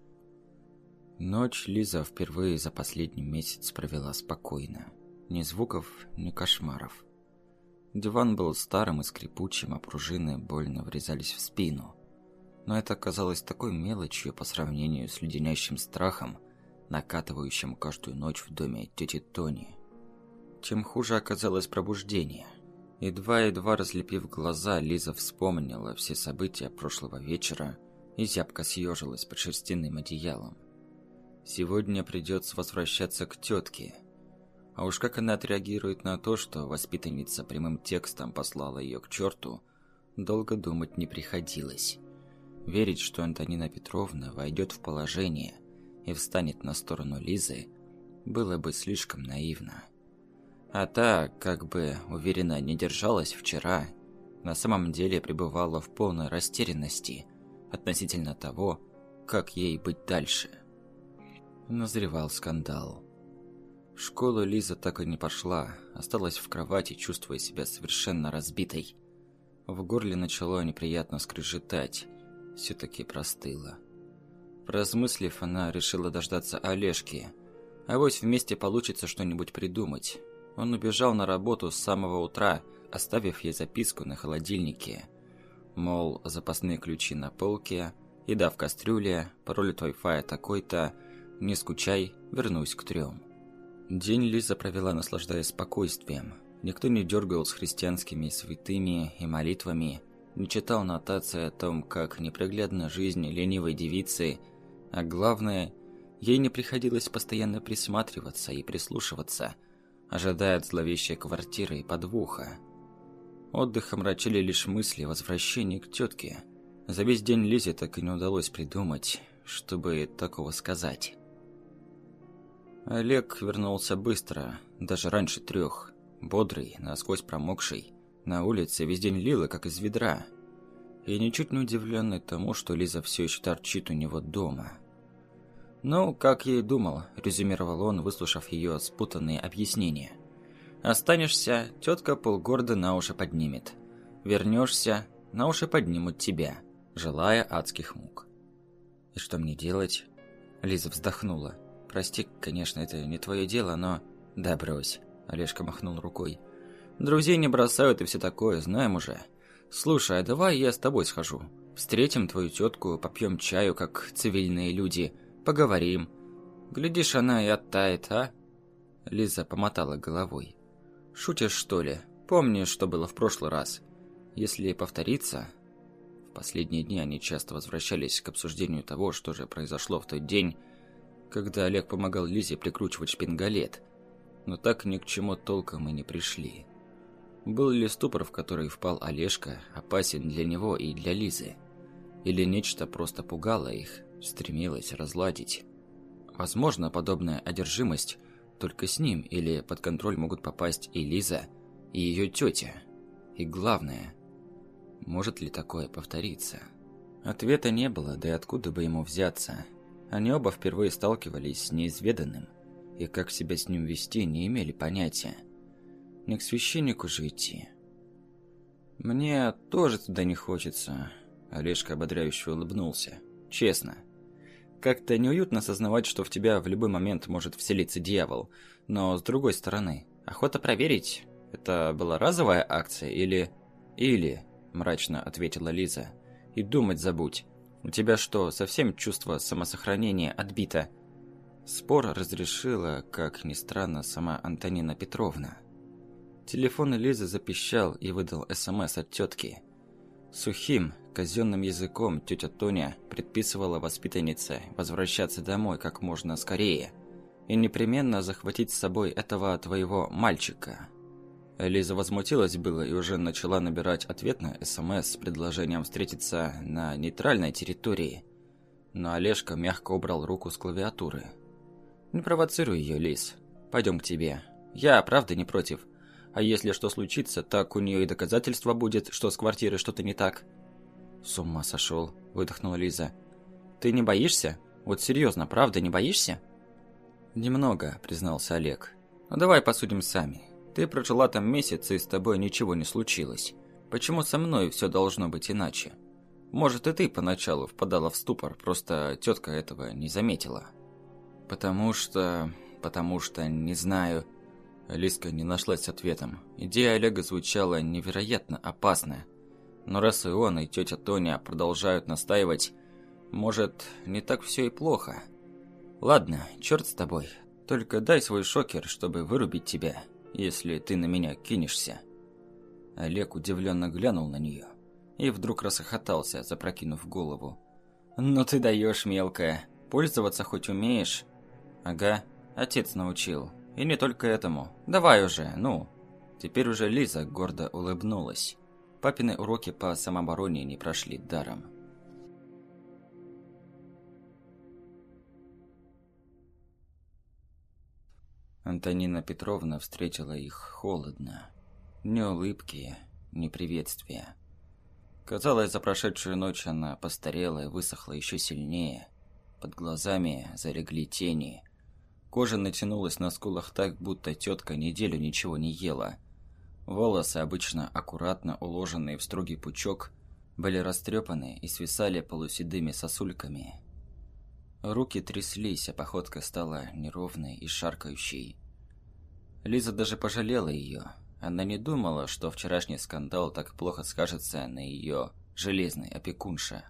Ночь Лиза впервые за последний месяц провела спокойно. Ни звуков, ни кошмаров. Диван был старым и скрипучим, а пружины больно врезались в спину. Но это оказалось такой мелочью по сравнению с леденящим страхом, накатывающим каждую ночь в доме тети Тони. Тем хуже оказалось пробуждение. Едва-едва разлепив глаза, Лиза вспомнила все события прошлого вечера и зябко съежилась под шерстяным одеялом. Сегодня придется возвращаться к тетке. А уж как она отреагирует на то, что воспитанница прямым текстом послала ее к черту, долго думать не приходилось. Верить, что Антонина Петровна войдет в положение и встанет на сторону Лизы, было бы слишком наивно. А та, как бы уверенно не держалась вчера, на самом деле пребывала в полной растерянности относительно того, как ей быть дальше назревал скандал. В школу Лиза так и не пошла, осталась в кровати, чувствуя себя совершенно разбитой. В горле начало неприятно скрежетать, все-таки простыло. Размыслив, она решила дождаться Олежки. А вось вместе получится что-нибудь придумать. Он убежал на работу с самого утра, оставив ей записку на холодильнике. Мол, запасные ключи на полке, еда в кастрюле, пароль от Wi-Fi такой-то, не скучай, вернусь к трем. День Лиза провела, наслаждаясь спокойствием. Никто не дергал с христианскими святыми и молитвами, не читал нотации о том, как неприглядна жизнь ленивой девицы, а главное, ей не приходилось постоянно присматриваться и прислушиваться, ожидая от зловещей квартиры и подвоха. Отдыхом мрачили лишь мысли о возвращении к тетке. За весь день Лизе так и не удалось придумать, чтобы такого сказать. Олег вернулся быстро, даже раньше трех. Бодрый, насквозь промокший. На улице весь день лило, как из ведра. И ничуть не удивленный тому, что Лиза все еще торчит у него дома. «Ну, как я и думал», – резюмировал он, выслушав ее спутанные объяснения. «Останешься, тетка полгорода на уши поднимет. Вернешься, на уши поднимут тебя, желая адских мук». «И что мне делать?» Лиза вздохнула. Прости, конечно, это не твое дело, но... Да брось. Олежка махнул рукой. Друзей не бросают и все такое, знаем уже. Слушай, а давай я с тобой схожу. Встретим твою тетку, попьем чаю, как цивильные люди, поговорим. Глядишь, она и оттает, а? Лиза помотала головой. Шутишь, что ли? Помнишь, что было в прошлый раз? Если повторится... В последние дни они часто возвращались к обсуждению того, что же произошло в тот день, когда Олег помогал Лизе прикручивать шпингалет, но так ни к чему толком и не пришли. Был ли ступор, в который впал Олежка, опасен для него и для Лизы? Или нечто просто пугало их, стремилось разладить? Возможно, подобная одержимость только с ним или под контроль могут попасть и Лиза, и ее тетя. И главное, может ли такое повториться? Ответа не было, да и откуда бы ему взяться – Они оба впервые сталкивались с неизведанным, и как себя с ним вести не имели понятия. Не к священнику же идти. «Мне тоже туда не хочется», — Олежка ободряюще улыбнулся. «Честно. Как-то неуютно осознавать, что в тебя в любой момент может вселиться дьявол. Но с другой стороны, охота проверить, это была разовая акция или... Или, мрачно ответила Лиза. И думать забудь. У тебя что, совсем чувство самосохранения отбито? Спор разрешила, как ни странно, сама Антонина Петровна. Телефон Лизы запищал и выдал СМС от тетки. Сухим, казенным языком тетя Тоня предписывала воспитаннице возвращаться домой как можно скорее и непременно захватить с собой этого твоего мальчика. Лиза возмутилась было и уже начала набирать ответ на СМС с предложением встретиться на нейтральной территории. Но Олежка мягко убрал руку с клавиатуры. «Не провоцируй ее, Лиз. Пойдем к тебе. Я, правда, не против. А если что случится, так у нее и доказательства будет, что с квартирой что-то не так. С ума сошел, выдохнула Лиза. Ты не боишься? Вот серьезно, правда, не боишься? Немного, признался Олег. Ну давай посудим сами. Ты прожила там месяц, и с тобой ничего не случилось. Почему со мной все должно быть иначе? Может, и ты поначалу впадала в ступор, просто тетка этого не заметила. Потому что... потому что, не знаю... Лиска не нашлась с ответом. Идея Олега звучала невероятно опасная. Но раз и он, и тетя Тоня продолжают настаивать, может, не так все и плохо. Ладно, черт с тобой. Только дай свой шокер, чтобы вырубить тебя, если ты на меня кинешься. Олег удивленно глянул на нее и вдруг расхохотался, запрокинув голову. «Ну ты даешь, мелкая. Пользоваться хоть умеешь?» «Ага, отец научил. И не только этому. Давай уже, ну. Теперь уже Лиза гордо улыбнулась. Папины уроки по самообороне не прошли даром. Антонина Петровна встретила их холодно. Ни улыбки, ни приветствия. Казалось, за прошедшую ночь она постарела и высохла еще сильнее. Под глазами залегли тени, Кожа натянулась на скулах так, будто тетка неделю ничего не ела. Волосы, обычно аккуратно уложенные в строгий пучок, были растрепаны и свисали полуседыми сосульками. Руки тряслись, а походка стала неровной и шаркающей. Лиза даже пожалела ее. Она не думала, что вчерашний скандал так плохо скажется на ее железной опекунше.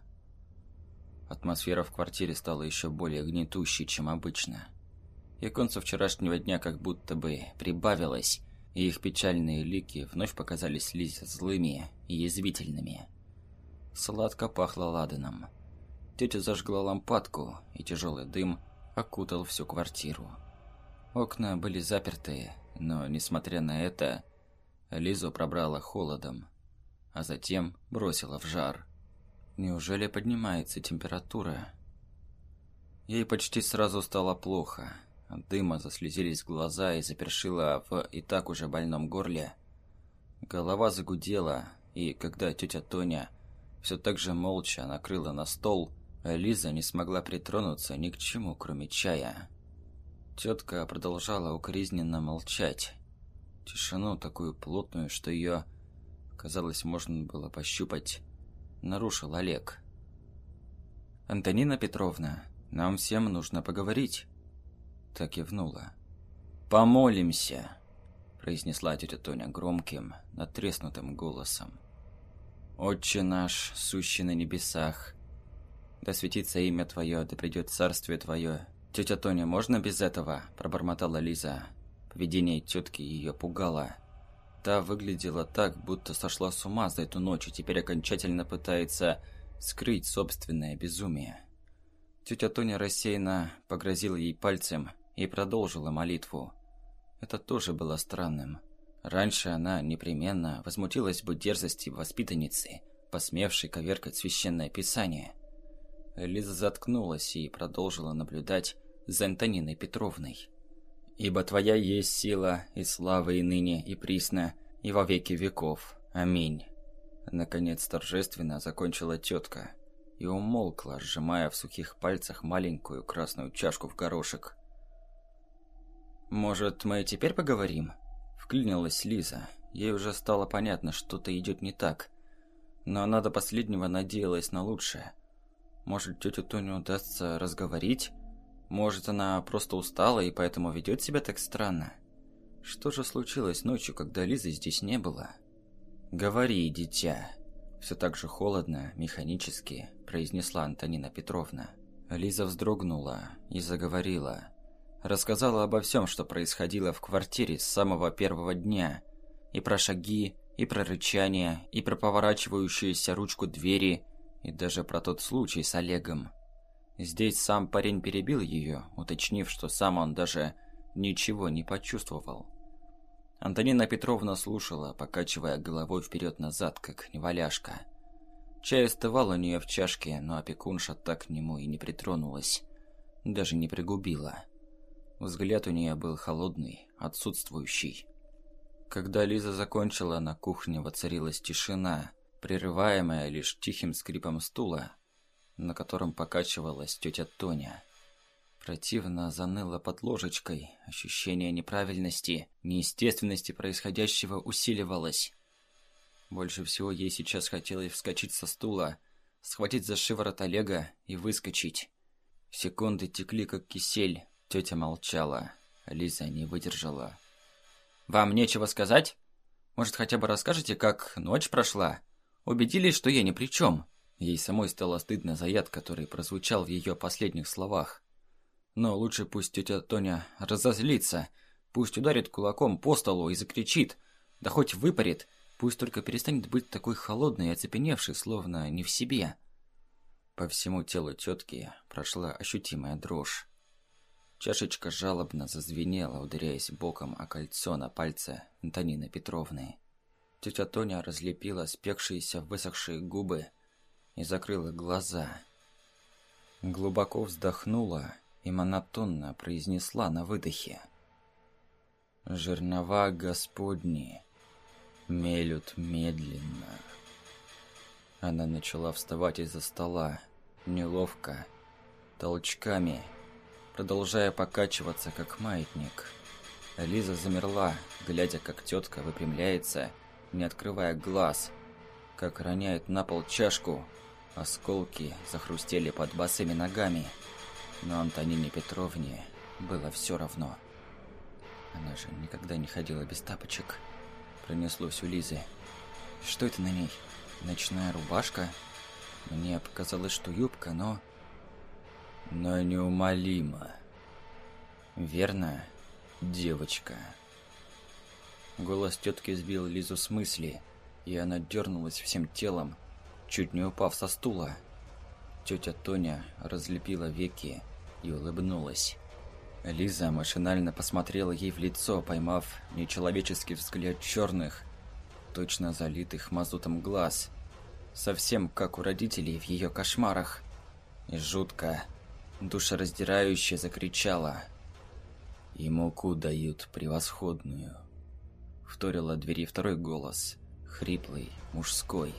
Атмосфера в квартире стала еще более гнетущей, чем обычно и к концу вчерашнего дня как будто бы прибавилось, и их печальные лики вновь показались Лизе злыми и язвительными. Сладко пахло ладаном. Тетя зажгла лампадку, и тяжелый дым окутал всю квартиру. Окна были запертые, но, несмотря на это, Лизу пробрала холодом, а затем бросила в жар. Неужели поднимается температура? Ей почти сразу стало плохо – от дыма заслезились глаза и запершило в и так уже больном горле. Голова загудела, и когда тетя Тоня все так же молча накрыла на стол, Лиза не смогла притронуться ни к чему, кроме чая. Тетка продолжала укоризненно молчать. Тишину такую плотную, что ее, казалось, можно было пощупать, нарушил Олег. «Антонина Петровна, нам всем нужно поговорить». Так кивнула. «Помолимся!» произнесла тетя Тоня громким, натреснутым голосом. «Отче наш, сущий на небесах, да светится имя Твое, да придет царствие Твое». «Тетя Тоня, можно без этого?» – пробормотала Лиза. Поведение тетки ее пугало. Та выглядела так, будто сошла с ума за эту ночь и теперь окончательно пытается скрыть собственное безумие. Тетя Тоня рассеянно погрозила ей пальцем и продолжила молитву. Это тоже было странным. Раньше она непременно возмутилась бы дерзости воспитанницы, посмевшей коверкать священное писание. Лиза заткнулась и продолжила наблюдать за Антониной Петровной. «Ибо Твоя есть сила и слава и ныне, и присно, и во веки веков. Аминь». Наконец торжественно закончила тетка и умолкла, сжимая в сухих пальцах маленькую красную чашку в горошек. «Может, мы теперь поговорим?» Вклинилась Лиза. Ей уже стало понятно, что-то идет не так. Но она до последнего надеялась на лучшее. Может, тетю Тоню удастся разговорить? Может, она просто устала и поэтому ведет себя так странно? Что же случилось ночью, когда Лизы здесь не было? «Говори, дитя!» Все так же холодно, механически, произнесла Антонина Петровна. Лиза вздрогнула и заговорила. Рассказала обо всем, что происходило в квартире с самого первого дня. И про шаги, и про рычание, и про поворачивающуюся ручку двери, и даже про тот случай с Олегом. Здесь сам парень перебил ее, уточнив, что сам он даже ничего не почувствовал. Антонина Петровна слушала, покачивая головой вперед-назад, как неваляшка. Чай остывал у нее в чашке, но опекунша так к нему и не притронулась. Даже не пригубила. Взгляд у нее был холодный, отсутствующий. Когда Лиза закончила, на кухне воцарилась тишина, прерываемая лишь тихим скрипом стула, на котором покачивалась тетя Тоня. Противно заныло под ложечкой, ощущение неправильности, неестественности происходящего усиливалось. Больше всего ей сейчас хотелось вскочить со стула, схватить за шиворот Олега и выскочить. Секунды текли как кисель, тетя молчала, Лиза не выдержала. «Вам нечего сказать? Может, хотя бы расскажете, как ночь прошла? Убедились, что я ни при чем?» Ей самой стало стыдно за яд, который прозвучал в ее последних словах. Но лучше пусть тетя Тоня разозлится, пусть ударит кулаком по столу и закричит, да хоть выпарит, пусть только перестанет быть такой холодной и оцепеневшей, словно не в себе. По всему телу тетки прошла ощутимая дрожь. Чашечка жалобно зазвенела, ударяясь боком о кольцо на пальце Антонины Петровны. Тетя Тоня разлепила спекшиеся высохшие губы и закрыла глаза. Глубоко вздохнула и монотонно произнесла на выдохе. «Жернова Господни мелют медленно». Она начала вставать из-за стола, неловко, толчками, продолжая покачиваться, как маятник. Лиза замерла, глядя, как тетка выпрямляется, не открывая глаз, как роняет на пол чашку, осколки захрустели под босыми ногами – но Антонине Петровне было все равно. Она же никогда не ходила без тапочек. Пронеслось у Лизы. Что это на ней? Ночная рубашка? Мне показалось, что юбка, но... Но неумолимо. Верно, девочка. Голос тетки сбил Лизу с мысли, и она дернулась всем телом, чуть не упав со стула. Тетя Тоня разлепила веки и улыбнулась. Лиза машинально посмотрела ей в лицо, поймав нечеловеческий взгляд черных, точно залитых мазутом глаз, совсем как у родителей в ее кошмарах. И жутко, душераздирающе закричала. «И муку дают превосходную», — вторила двери второй голос, хриплый, мужской.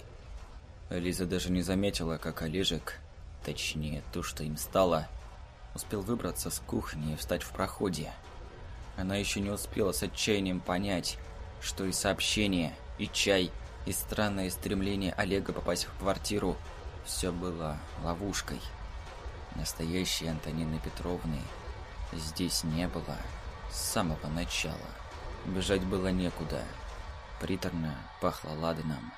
Лиза даже не заметила, как Олежек, точнее, то, что им стало, — успел выбраться с кухни и встать в проходе. Она еще не успела с отчаянием понять, что и сообщение, и чай, и странное стремление Олега попасть в квартиру – все было ловушкой. Настоящей Антонины Петровны здесь не было с самого начала. Бежать было некуда. Приторно пахло ладаном,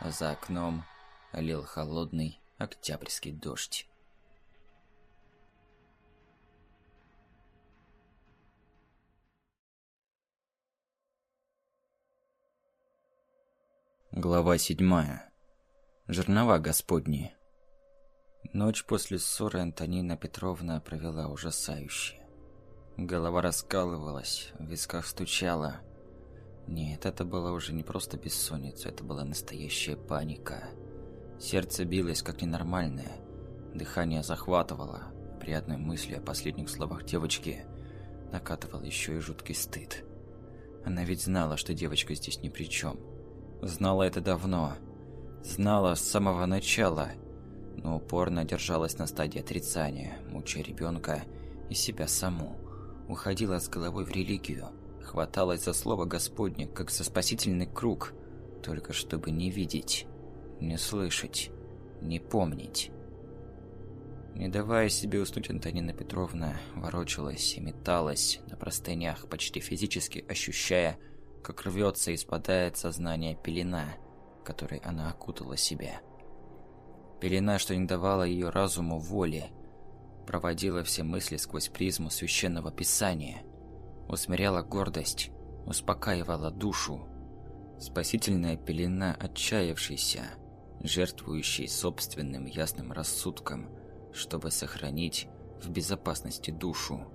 а за окном лил холодный октябрьский дождь. Глава седьмая. Жернова Господни. Ночь после ссоры Антонина Петровна провела ужасающе. Голова раскалывалась, в висках стучала. Нет, это была уже не просто бессонница, это была настоящая паника. Сердце билось как ненормальное, дыхание захватывало. При одной мысли о последних словах девочки накатывал еще и жуткий стыд. Она ведь знала, что девочка здесь ни при чем. Знала это давно. Знала с самого начала. но упорно держалась на стадии отрицания, мучая ребенка и себя саму. Уходила с головой в религию, хваталась за слово Господне, как за спасительный круг, только чтобы не видеть, не слышать, не помнить. Не давая себе уснуть, Антонина Петровна ворочалась и металась на простынях, почти физически ощущая, как рвется и спадает сознание пелена, которой она окутала себя. Пелена, что не давала ее разуму воли, проводила все мысли сквозь призму священного писания, усмиряла гордость, успокаивала душу. Спасительная пелена отчаявшейся, жертвующей собственным ясным рассудком, чтобы сохранить в безопасности душу.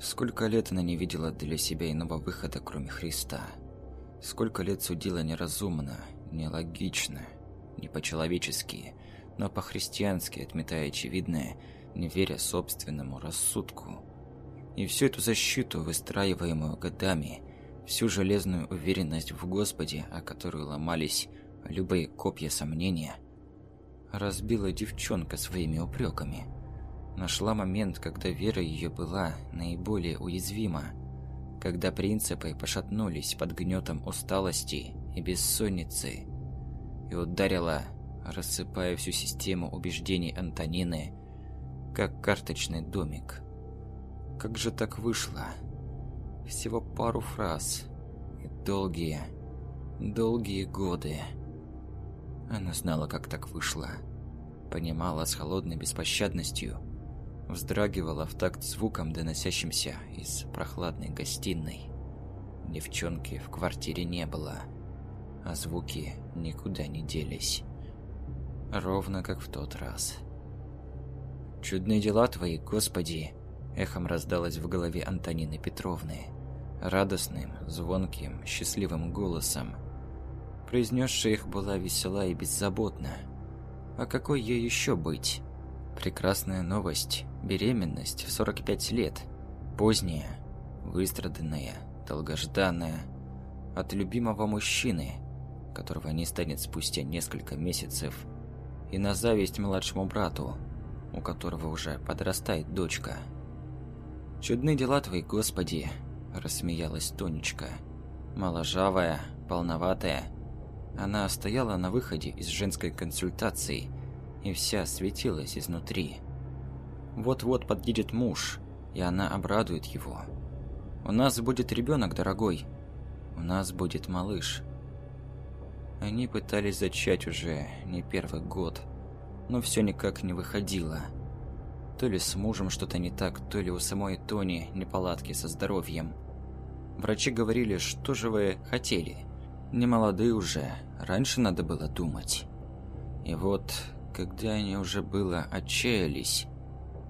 Сколько лет она не видела для себя иного выхода, кроме Христа. Сколько лет судила неразумно, нелогично, не по-человечески, но по-христиански, отметая очевидное, не веря собственному рассудку. И всю эту защиту, выстраиваемую годами, всю железную уверенность в Господе, о которую ломались любые копья сомнения, разбила девчонка своими упреками. Нашла момент, когда вера ее была наиболее уязвима, когда принципы пошатнулись под гнетом усталости и бессонницы, и ударила, рассыпая всю систему убеждений Антонины, как карточный домик. Как же так вышло? Всего пару фраз. И долгие, долгие годы. Она знала, как так вышло. Понимала с холодной беспощадностью. Вздрагивала в такт звуком, доносящимся из прохладной гостиной. Девчонки в квартире не было а звуки никуда не делись. Ровно как в тот раз. «Чудные дела твои, Господи!» Эхом раздалось в голове Антонины Петровны. Радостным, звонким, счастливым голосом. Произнесшая их была весела и беззаботна. А какой ей еще быть? Прекрасная новость. Беременность в 45 лет. Поздняя, выстраданная, долгожданная. От любимого мужчины, которого не станет спустя несколько месяцев, и на зависть младшему брату, у которого уже подрастает дочка. «Чудны дела твои, Господи!» – рассмеялась Тонечка. Моложавая, полноватая. Она стояла на выходе из женской консультации и вся светилась изнутри. Вот-вот подъедет муж, и она обрадует его. «У нас будет ребенок, дорогой. У нас будет малыш». Они пытались зачать уже не первый год, но все никак не выходило. То ли с мужем что-то не так, то ли у самой Тони неполадки со здоровьем. Врачи говорили, что же вы хотели. Не молодые уже, раньше надо было думать. И вот, когда они уже было отчаялись,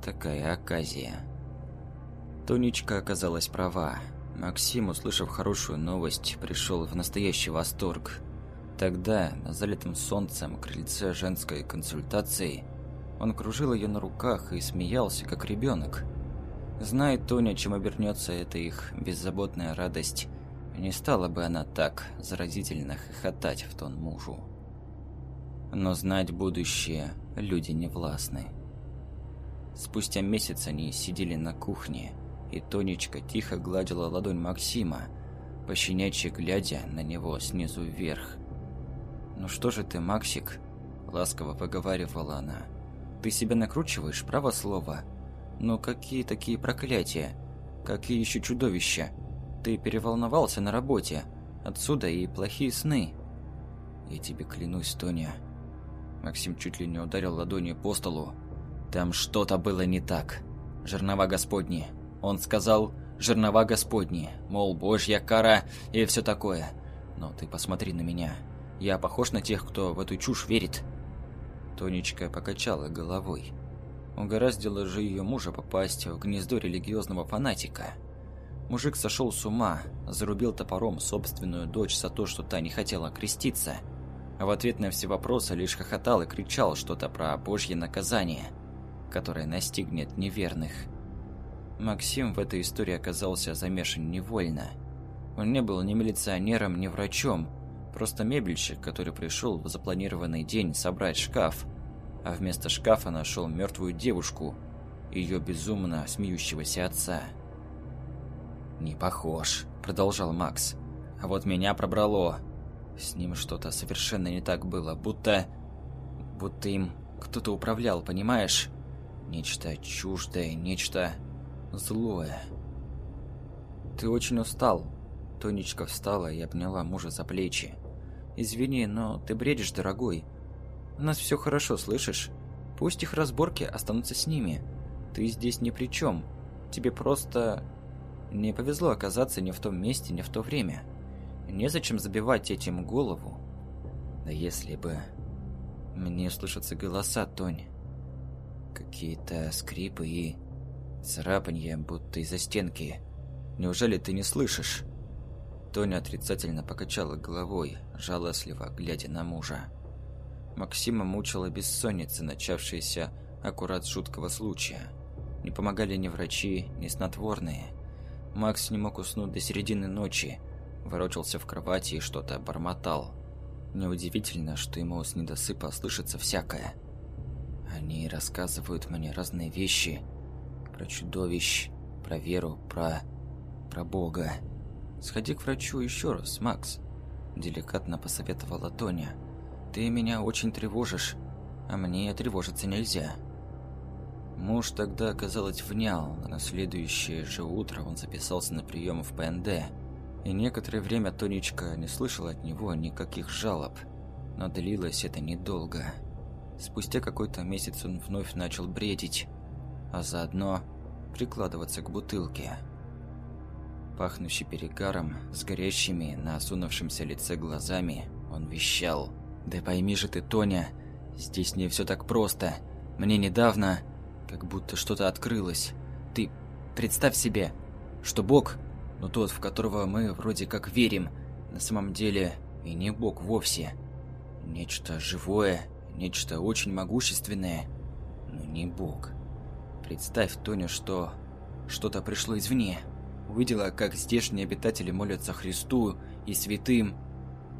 такая оказия. Тонечка оказалась права. Максим, услышав хорошую новость, пришел в настоящий восторг – Тогда, на залитом солнцем крыльце женской консультации, он кружил ее на руках и смеялся, как ребенок. Знает Тоня, чем обернется эта их беззаботная радость, не стала бы она так заразительно хохотать в тон мужу. Но знать будущее люди не властны. Спустя месяц они сидели на кухне, и Тонечка тихо гладила ладонь Максима, пощенячьи глядя на него снизу вверх – «Ну что же ты, Максик?» – ласково выговаривала она. «Ты себя накручиваешь, право слово? Ну какие такие проклятия? Какие еще чудовища? Ты переволновался на работе. Отсюда и плохие сны». «Я тебе клянусь, Тоня». Максим чуть ли не ударил ладонью по столу. «Там что-то было не так. Жернова Господни». Он сказал «Жернова Господни», мол, Божья кара и все такое. Но ты посмотри на меня. Я похож на тех, кто в эту чушь верит?» Тонечка покачала головой. Угораздило же ее мужа попасть в гнездо религиозного фанатика. Мужик сошел с ума, зарубил топором собственную дочь за то, что та не хотела креститься, а в ответ на все вопросы лишь хохотал и кричал что-то про божье наказание, которое настигнет неверных. Максим в этой истории оказался замешан невольно. Он не был ни милиционером, ни врачом, Просто мебельщик, который пришел в запланированный день собрать шкаф, а вместо шкафа нашел мертвую девушку, ее безумно смеющегося отца. «Не похож», — продолжал Макс. «А вот меня пробрало. С ним что-то совершенно не так было, будто... будто им кто-то управлял, понимаешь? Нечто чуждое, нечто злое». «Ты очень устал». Тонечка встала и обняла мужа за плечи. «Извини, но ты бредишь, дорогой. У нас все хорошо, слышишь? Пусть их разборки останутся с ними. Ты здесь ни при чем. Тебе просто не повезло оказаться не в том месте, не в то время. Незачем забивать этим голову. Да если бы... Мне слышатся голоса, Тонь. Какие-то скрипы и... царапанье, будто из-за стенки. Неужели ты не слышишь?» Тоня отрицательно покачала головой, жалостливо глядя на мужа. Максима мучила бессонница, начавшаяся аккурат с жуткого случая. Не помогали ни врачи, ни снотворные. Макс не мог уснуть до середины ночи, ворочался в кровати и что-то бормотал. Неудивительно, что ему с недосыпа слышится всякое. Они рассказывают мне разные вещи про чудовищ, про веру, про про Бога. Сходи к врачу еще раз, Макс, деликатно посоветовала Тоня. Ты меня очень тревожишь, а мне тревожиться нельзя. Муж тогда, казалось, внял, а на следующее же утро он записался на прием в ПНД. И некоторое время Тонечка не слышала от него никаких жалоб, но длилось это недолго. Спустя какой-то месяц он вновь начал бредить, а заодно прикладываться к бутылке пахнущий перегаром, с горящими на осунувшемся лице глазами, он вещал. «Да пойми же ты, Тоня, здесь не все так просто. Мне недавно как будто что-то открылось. Ты представь себе, что Бог, но тот, в которого мы вроде как верим, на самом деле и не Бог вовсе. Нечто живое, нечто очень могущественное, но не Бог. Представь, Тоня, что что-то пришло извне» увидела, как здешние обитатели молятся Христу и святым,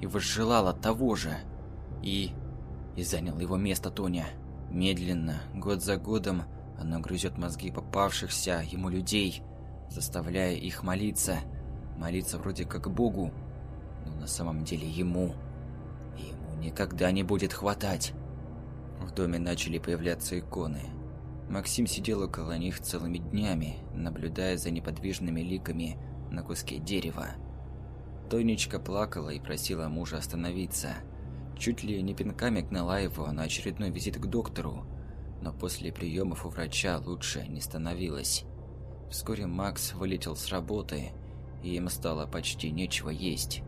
и возжелала того же. И... и занял его место Тоня. Медленно, год за годом, оно грызет мозги попавшихся ему людей, заставляя их молиться. Молиться вроде как Богу, но на самом деле ему. ему никогда не будет хватать. В доме начали появляться иконы – Максим сидел около них целыми днями, наблюдая за неподвижными ликами на куске дерева. Тонечка плакала и просила мужа остановиться. Чуть ли не пинками гнала его на очередной визит к доктору, но после приемов у врача лучше не становилось. Вскоре Макс вылетел с работы, и им стало почти нечего есть.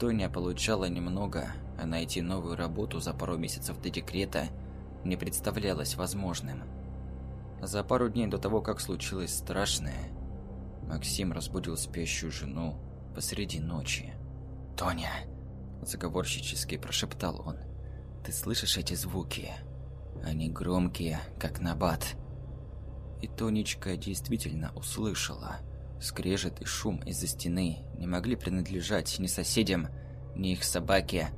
Тоня получала немного, а найти новую работу за пару месяцев до декрета не представлялось возможным. За пару дней до того, как случилось страшное, Максим разбудил спящую жену посреди ночи. «Тоня!» – заговорщически прошептал он. «Ты слышишь эти звуки? Они громкие, как набат». И Тонечка действительно услышала. Скрежет и шум из-за стены не могли принадлежать ни соседям, ни их собаке,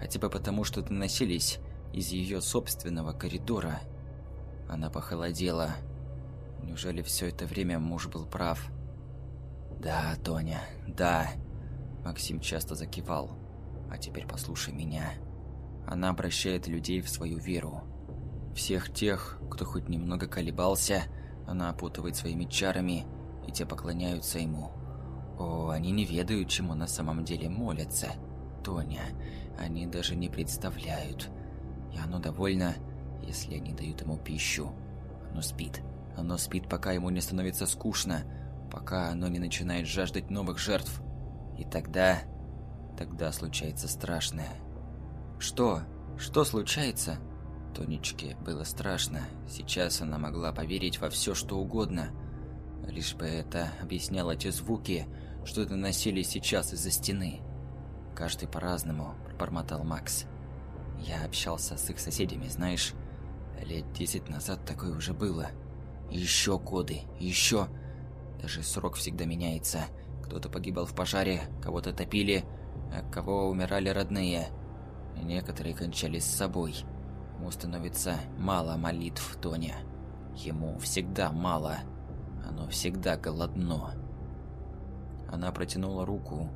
хотя бы потому, что доносились из ее собственного коридора – она похолодела. Неужели все это время муж был прав? «Да, Тоня, да», – Максим часто закивал. «А теперь послушай меня. Она обращает людей в свою веру. Всех тех, кто хоть немного колебался, она опутывает своими чарами, и те поклоняются ему. О, они не ведают, чему на самом деле молятся. Тоня, они даже не представляют. И оно довольно если они дают ему пищу. Оно спит. Оно спит, пока ему не становится скучно, пока оно не начинает жаждать новых жертв. И тогда... Тогда случается страшное. Что? Что случается? Тонечке было страшно. Сейчас она могла поверить во все, что угодно. Лишь бы это объясняло те звуки, что доносили сейчас из-за стены. Каждый по-разному, пробормотал Макс. Я общался с их соседями, знаешь. Лет десять назад такое уже было. еще коды, еще... Даже срок всегда меняется. Кто-то погибал в пожаре, кого-то топили, а кого умирали родные. некоторые кончались с собой. Ему становится мало молитв, Тоня. Ему всегда мало. Оно всегда голодно. Она протянула руку.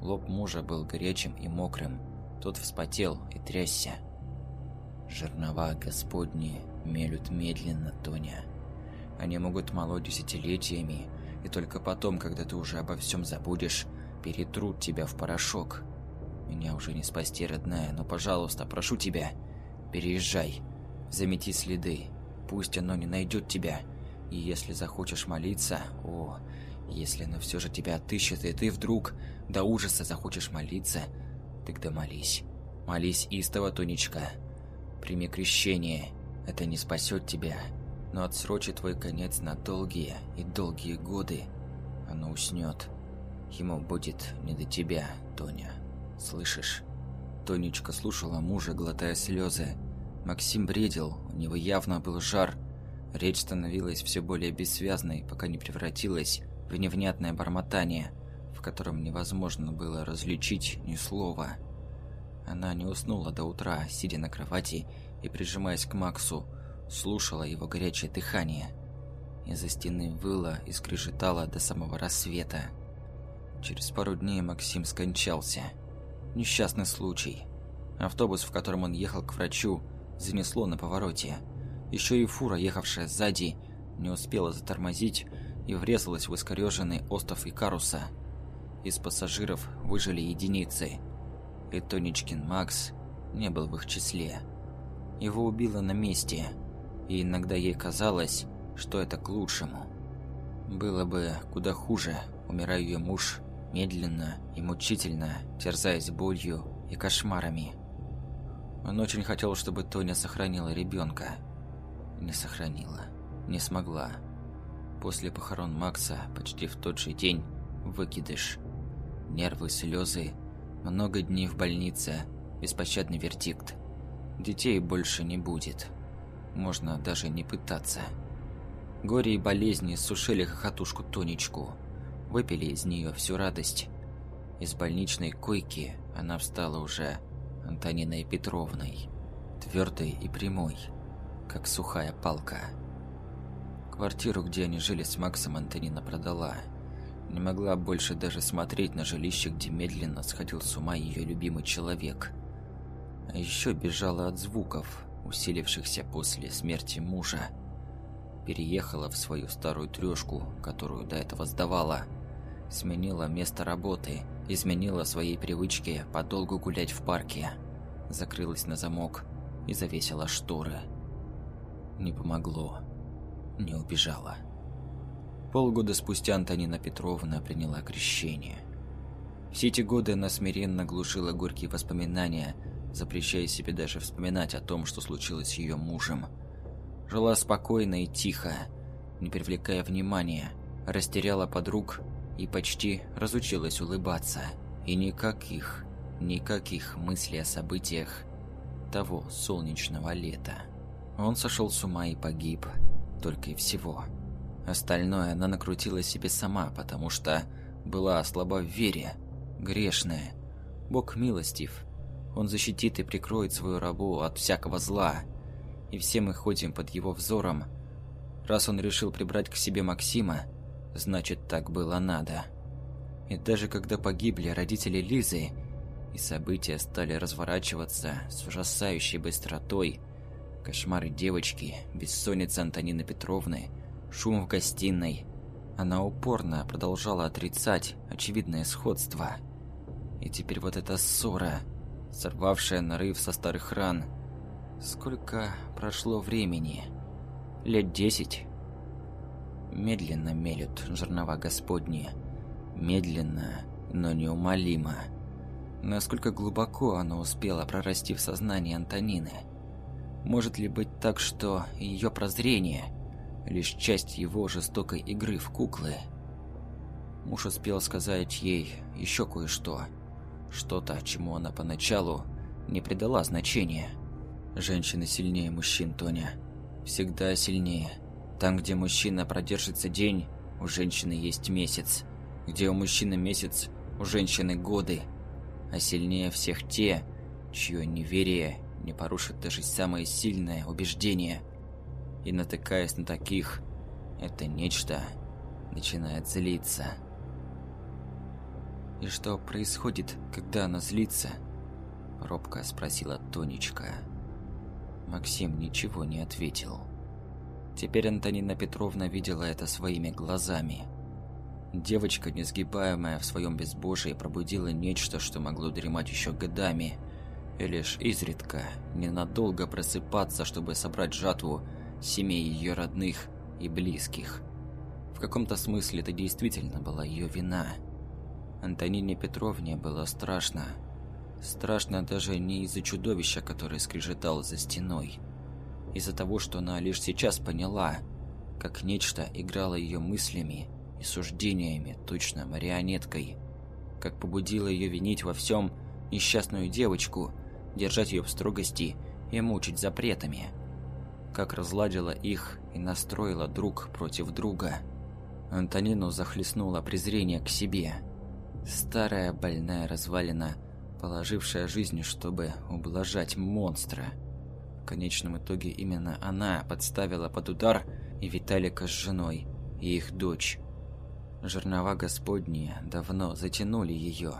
Лоб мужа был горячим и мокрым. Тот вспотел и трясся. Жернова Господни мелют медленно, Тоня. Они могут молоть десятилетиями, и только потом, когда ты уже обо всем забудешь, перетрут тебя в порошок. Меня уже не спасти, родная, но, пожалуйста, прошу тебя, переезжай, замети следы, пусть оно не найдет тебя. И если захочешь молиться, о, если оно все же тебя отыщет, и ты вдруг до ужаса захочешь молиться, тогда молись. Молись истово, Тонечка. Прими крещение. Это не спасет тебя, но отсрочит твой конец на долгие и долгие годы. Оно уснет. Ему будет не до тебя, Тоня. Слышишь? Тонечка слушала мужа, глотая слезы. Максим бредил, у него явно был жар. Речь становилась все более бессвязной, пока не превратилась в невнятное бормотание, в котором невозможно было различить ни слова. Она не уснула до утра, сидя на кровати и прижимаясь к Максу, слушала его горячее дыхание. Из-за стены выла и скрежетала до самого рассвета. Через пару дней Максим скончался. Несчастный случай. Автобус, в котором он ехал к врачу, занесло на повороте. Еще и фура, ехавшая сзади, не успела затормозить и врезалась в искореженный остов Икаруса. Из пассажиров выжили единицы, и Тонечкин Макс не был в их числе. Его убило на месте, и иногда ей казалось, что это к лучшему. Было бы куда хуже, умирая ее муж медленно и мучительно, терзаясь болью и кошмарами. Он очень хотел, чтобы Тоня сохранила ребенка. Не сохранила. Не смогла. После похорон Макса почти в тот же день выкидыш. Нервы, слезы, много дней в больнице, беспощадный вердикт. Детей больше не будет. Можно даже не пытаться. Горе и болезни сушили хохотушку Тонечку. Выпили из нее всю радость. Из больничной койки она встала уже Антониной Петровной, твердой и прямой, как сухая палка. Квартиру, где они жили с Максом, Антонина продала. Не могла больше даже смотреть на жилище, где медленно сходил с ума ее любимый человек. А еще бежала от звуков, усилившихся после смерти мужа. Переехала в свою старую трешку, которую до этого сдавала. Сменила место работы – изменила своей привычке подолгу гулять в парке. Закрылась на замок и завесила шторы. Не помогло. Не убежала. Полгода спустя Антонина Петровна приняла крещение. Все эти годы она смиренно глушила горькие воспоминания, запрещая себе даже вспоминать о том, что случилось с ее мужем. Жила спокойно и тихо, не привлекая внимания, растеряла подруг и почти разучилась улыбаться. И никаких, никаких мыслей о событиях того солнечного лета. Он сошел с ума и погиб, только и всего. Остальное она накрутила себе сама, потому что была слаба в вере, грешная. Бог милостив. Он защитит и прикроет свою рабу от всякого зла. И все мы ходим под его взором. Раз он решил прибрать к себе Максима, Значит, так было надо. И даже когда погибли родители Лизы, и события стали разворачиваться с ужасающей быстротой, кошмары девочки, бессонница Антонины Петровны, шум в гостиной, она упорно продолжала отрицать очевидное сходство. И теперь вот эта ссора, сорвавшая нарыв со старых ран. Сколько прошло времени? Лет десять? Медленно мелют жернова Господни. Медленно, но неумолимо. Насколько глубоко она успела прорасти в сознании Антонины? Может ли быть так, что ее прозрение – лишь часть его жестокой игры в куклы? Муж успел сказать ей еще кое-что. Что-то, чему она поначалу не придала значения. Женщины сильнее мужчин, Тоня. Всегда сильнее. Там, где мужчина продержится день, у женщины есть месяц. Где у мужчины месяц, у женщины годы. А сильнее всех те, чье неверие не порушит даже самое сильное убеждение. И натыкаясь на таких, это нечто начинает злиться. «И что происходит, когда она злится?» – робко спросила Тонечка. Максим ничего не ответил. Теперь Антонина Петровна видела это своими глазами. Девочка, несгибаемая в своем безбожии, пробудила нечто, что могло дремать еще годами, и лишь изредка, ненадолго просыпаться, чтобы собрать жатву семей ее родных и близких. В каком-то смысле это действительно была ее вина. Антонине Петровне было страшно. Страшно даже не из-за чудовища, которое скрежетало за стеной, из-за того, что она лишь сейчас поняла, как нечто играло ее мыслями и суждениями, точно марионеткой, как побудило ее винить во всем несчастную девочку, держать ее в строгости и мучить запретами, как разладила их и настроила друг против друга. Антонину захлестнуло презрение к себе. Старая больная развалина, положившая жизнь, чтобы ублажать монстра – в конечном итоге именно она подставила под удар и Виталика с женой, и их дочь. Жернова Господние давно затянули ее.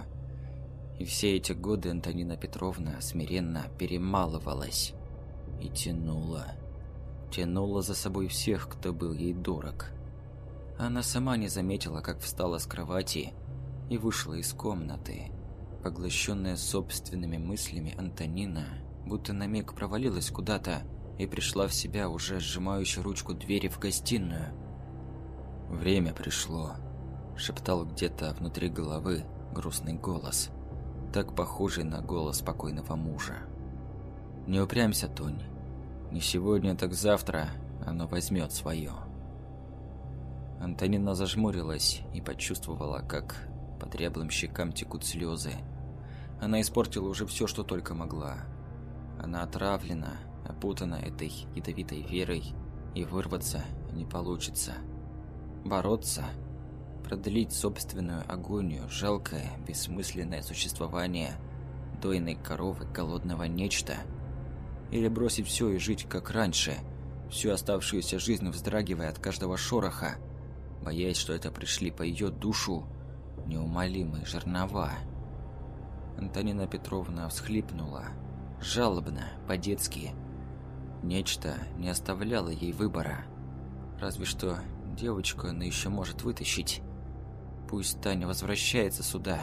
И все эти годы Антонина Петровна смиренно перемалывалась и тянула. Тянула за собой всех, кто был ей дорог. Она сама не заметила, как встала с кровати и вышла из комнаты. Поглощенная собственными мыслями Антонина будто на миг провалилась куда-то и пришла в себя, уже сжимающую ручку двери в гостиную. «Время пришло», – шептал где-то внутри головы грустный голос, так похожий на голос спокойного мужа. «Не упрямься, Тонь. Не сегодня, так завтра оно возьмет свое». Антонина зажмурилась и почувствовала, как по дряблым щекам текут слезы. Она испортила уже все, что только могла. Она отравлена, опутана этой ядовитой верой, и вырваться не получится. Бороться, продлить собственную агонию, жалкое, бессмысленное существование дойной коровы голодного нечто, или бросить все и жить как раньше, всю оставшуюся жизнь вздрагивая от каждого шороха, боясь, что это пришли по ее душу неумолимые жернова. Антонина Петровна всхлипнула, жалобно, по-детски. Нечто не оставляло ей выбора. Разве что девочку она еще может вытащить. Пусть Таня возвращается сюда.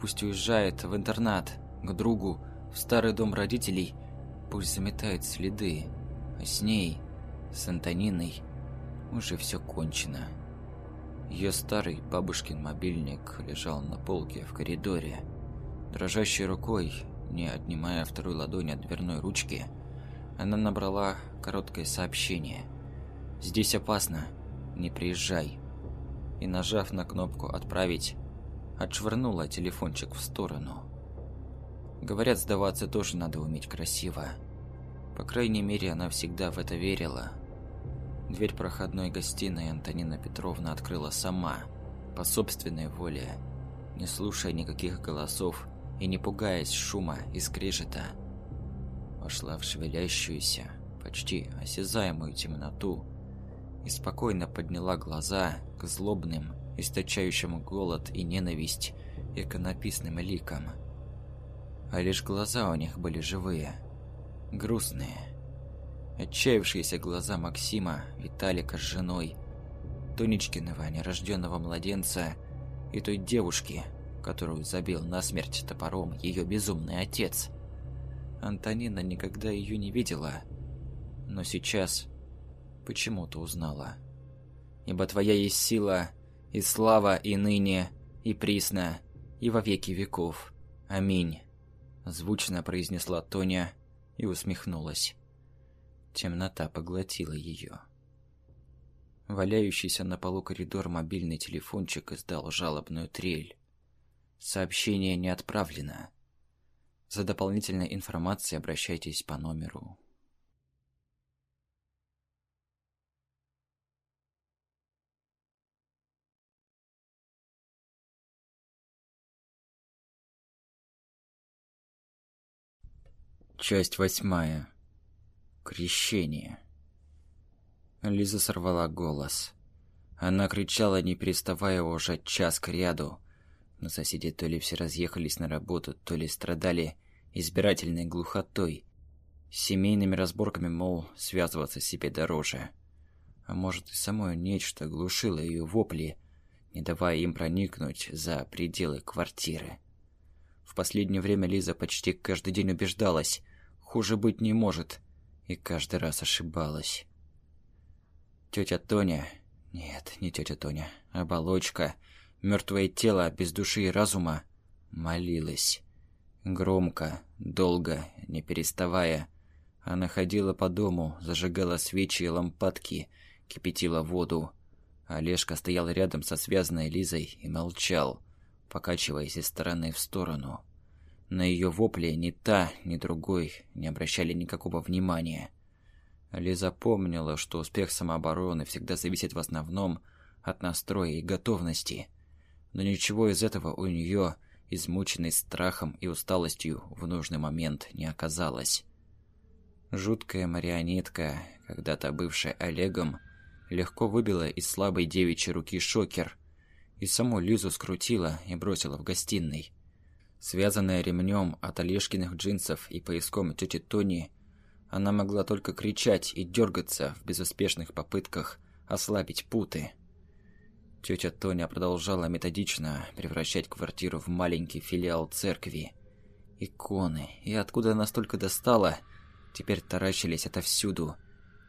Пусть уезжает в интернат, к другу, в старый дом родителей. Пусть заметает следы. А с ней, с Антониной, уже все кончено. Ее старый бабушкин мобильник лежал на полке в коридоре. Дрожащей рукой не отнимая второй ладони от дверной ручки, она набрала короткое сообщение. «Здесь опасно. Не приезжай». И, нажав на кнопку «Отправить», отшвырнула телефончик в сторону. Говорят, сдаваться тоже надо уметь красиво. По крайней мере, она всегда в это верила. Дверь проходной гостиной Антонина Петровна открыла сама, по собственной воле, не слушая никаких голосов и не пугаясь шума и скрежета. Вошла в шевелящуюся, почти осязаемую темноту и спокойно подняла глаза к злобным, источающим голод и ненависть иконописным ликам. А лишь глаза у них были живые, грустные. Отчаявшиеся глаза Максима, Виталика с женой, Тонечкиного нерожденного младенца и той девушки, которую забил насмерть топором ее безумный отец. Антонина никогда ее не видела, но сейчас почему-то узнала. «Ибо Твоя есть сила, и слава, и ныне, и присно, и во веки веков. Аминь», — звучно произнесла Тоня и усмехнулась. Темнота поглотила ее. Валяющийся на полу коридор мобильный телефончик издал жалобную трель. Сообщение не отправлено. За дополнительной информацией обращайтесь по номеру. Часть восьмая. Крещение. Лиза сорвала голос. Она кричала, не переставая уже час к ряду. Но соседи то ли все разъехались на работу, то ли страдали избирательной глухотой. Семейными разборками, мол, связываться себе дороже. А может и самое нечто глушило ее вопли, не давая им проникнуть за пределы квартиры. В последнее время Лиза почти каждый день убеждалась, хуже быть не может, и каждый раз ошибалась. Тетя Тоня... Нет, не тетя Тоня. Оболочка, мертвое тело без души и разума, молилась. Громко, долго, не переставая. Она ходила по дому, зажигала свечи и лампадки, кипятила воду. Олежка стоял рядом со связанной Лизой и молчал, покачиваясь из стороны в сторону. На ее вопли ни та, ни другой не обращали никакого внимания. Лиза помнила, что успех самообороны всегда зависит в основном от настроя и готовности. Но ничего из этого у нее, измученной страхом и усталостью, в нужный момент не оказалось. Жуткая марионетка, когда-то бывшая Олегом, легко выбила из слабой девичьей руки шокер и саму Лизу скрутила и бросила в гостиной. Связанная ремнем от Олежкиных джинсов и пояском тети Тони, она могла только кричать и дергаться в безуспешных попытках ослабить путы. Тетя Тоня продолжала методично превращать квартиру в маленький филиал церкви. Иконы, и откуда она столько достала, теперь таращились отовсюду,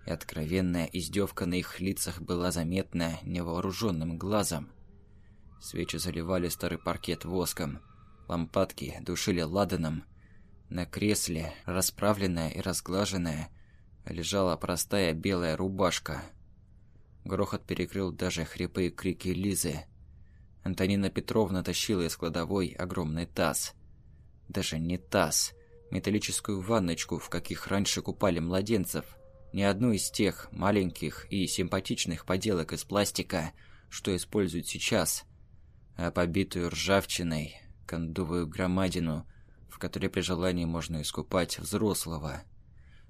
и откровенная издевка на их лицах была заметна невооруженным глазом. Свечи заливали старый паркет воском, лампадки душили ладаном. На кресле, расправленная и разглаженная, лежала простая белая рубашка. Грохот перекрыл даже хрипы и крики Лизы. Антонина Петровна тащила из кладовой огромный таз. Даже не таз, металлическую ванночку, в каких раньше купали младенцев. Ни одну из тех маленьких и симпатичных поделок из пластика, что используют сейчас, а побитую ржавчиной, кондовую громадину, в которой при желании можно искупать взрослого.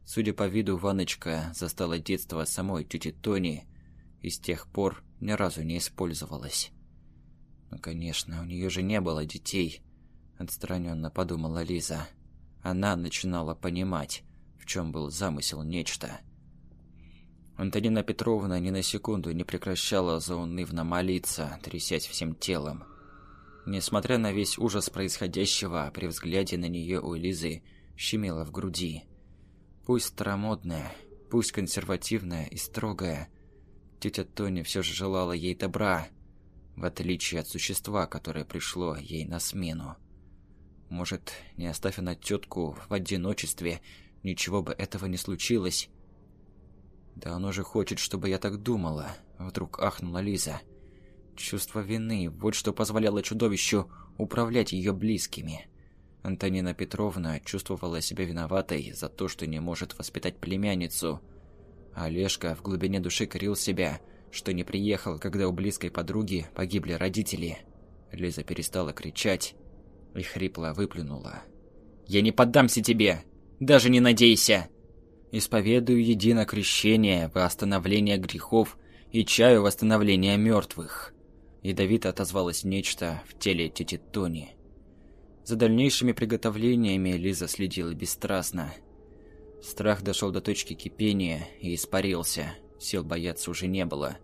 Судя по виду, Ваночка застала детство самой тети Тони и с тех пор ни разу не использовалась. Ну, конечно, у нее же не было детей, отстраненно подумала Лиза. Она начинала понимать, в чем был замысел нечто. Антонина Петровна ни на секунду не прекращала заунывно молиться, трясясь всем телом. Несмотря на весь ужас происходящего, при взгляде на нее у Лизы щемило в груди. Пусть старомодная, пусть консервативная и строгая, тетя Тоня все же желала ей добра, в отличие от существа, которое пришло ей на смену. Может, не оставив она тетку в одиночестве, ничего бы этого не случилось. Да оно же хочет, чтобы я так думала, вдруг ахнула Лиза. Чувство вины – вот что позволяло чудовищу управлять ее близкими. Антонина Петровна чувствовала себя виноватой за то, что не может воспитать племянницу. Олежка в глубине души корил себя, что не приехал, когда у близкой подруги погибли родители. Лиза перестала кричать и хрипло выплюнула. «Я не поддамся тебе! Даже не надейся!» «Исповедую едино крещение во остановление грехов и чаю восстановления мертвых!» Ядовито отозвалось нечто в теле тети Тони. За дальнейшими приготовлениями Лиза следила бесстрастно. Страх дошел до точки кипения и испарился. Сил бояться уже не было.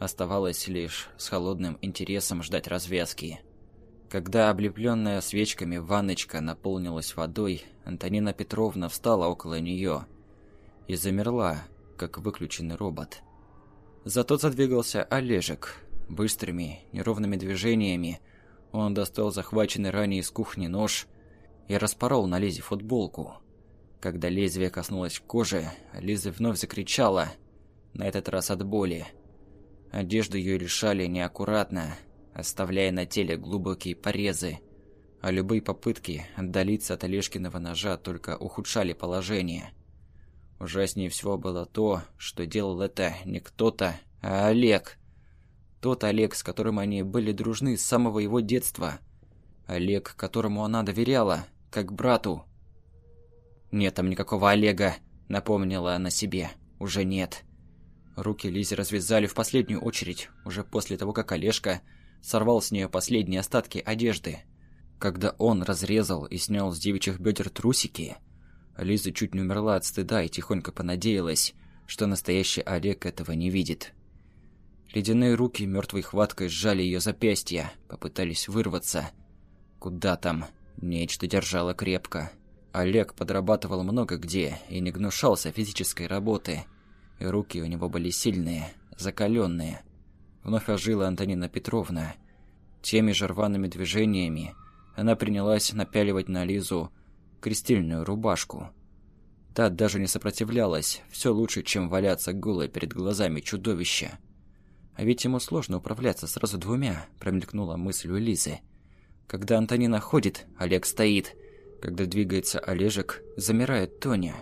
Оставалось лишь с холодным интересом ждать развязки. Когда облепленная свечками ванночка наполнилась водой, Антонина Петровна встала около нее и замерла, как выключенный робот. Зато задвигался Олежек, Быстрыми, неровными движениями он достал захваченный ранее из кухни нож и распорол на Лизе футболку. Когда лезвие коснулось кожи, Лиза вновь закричала, на этот раз от боли. Одежду ее лишали неаккуратно, оставляя на теле глубокие порезы, а любые попытки отдалиться от Олежкиного ножа только ухудшали положение. Ужаснее всего было то, что делал это не кто-то, а Олег – тот Олег, с которым они были дружны с самого его детства. Олег, которому она доверяла, как брату. «Нет там никакого Олега», — напомнила она себе. «Уже нет». Руки Лизи развязали в последнюю очередь, уже после того, как Олежка сорвал с нее последние остатки одежды. Когда он разрезал и снял с девичьих бедер трусики, Лиза чуть не умерла от стыда и тихонько понадеялась, что настоящий Олег этого не видит. Ледяные руки мертвой хваткой сжали ее запястья, попытались вырваться. Куда там? Нечто держало крепко. Олег подрабатывал много где и не гнушался физической работы. И руки у него были сильные, закаленные. Вновь ожила Антонина Петровна. Теми же рваными движениями она принялась напяливать на Лизу крестильную рубашку. Та даже не сопротивлялась, все лучше, чем валяться голой перед глазами чудовища. А ведь ему сложно управляться сразу двумя, промелькнула мысль у Лизы. Когда Антонина ходит, Олег стоит. Когда двигается Олежек, замирает Тоня.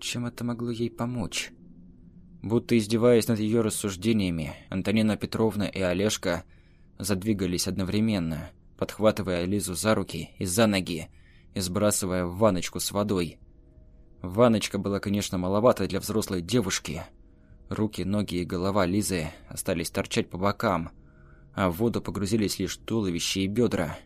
Чем это могло ей помочь? Будто издеваясь над ее рассуждениями, Антонина Петровна и Олежка задвигались одновременно, подхватывая Лизу за руки и за ноги и сбрасывая в ваночку с водой. Ваночка была, конечно, маловата для взрослой девушки, Руки, ноги и голова Лизы остались торчать по бокам, а в воду погрузились лишь туловище и бедра.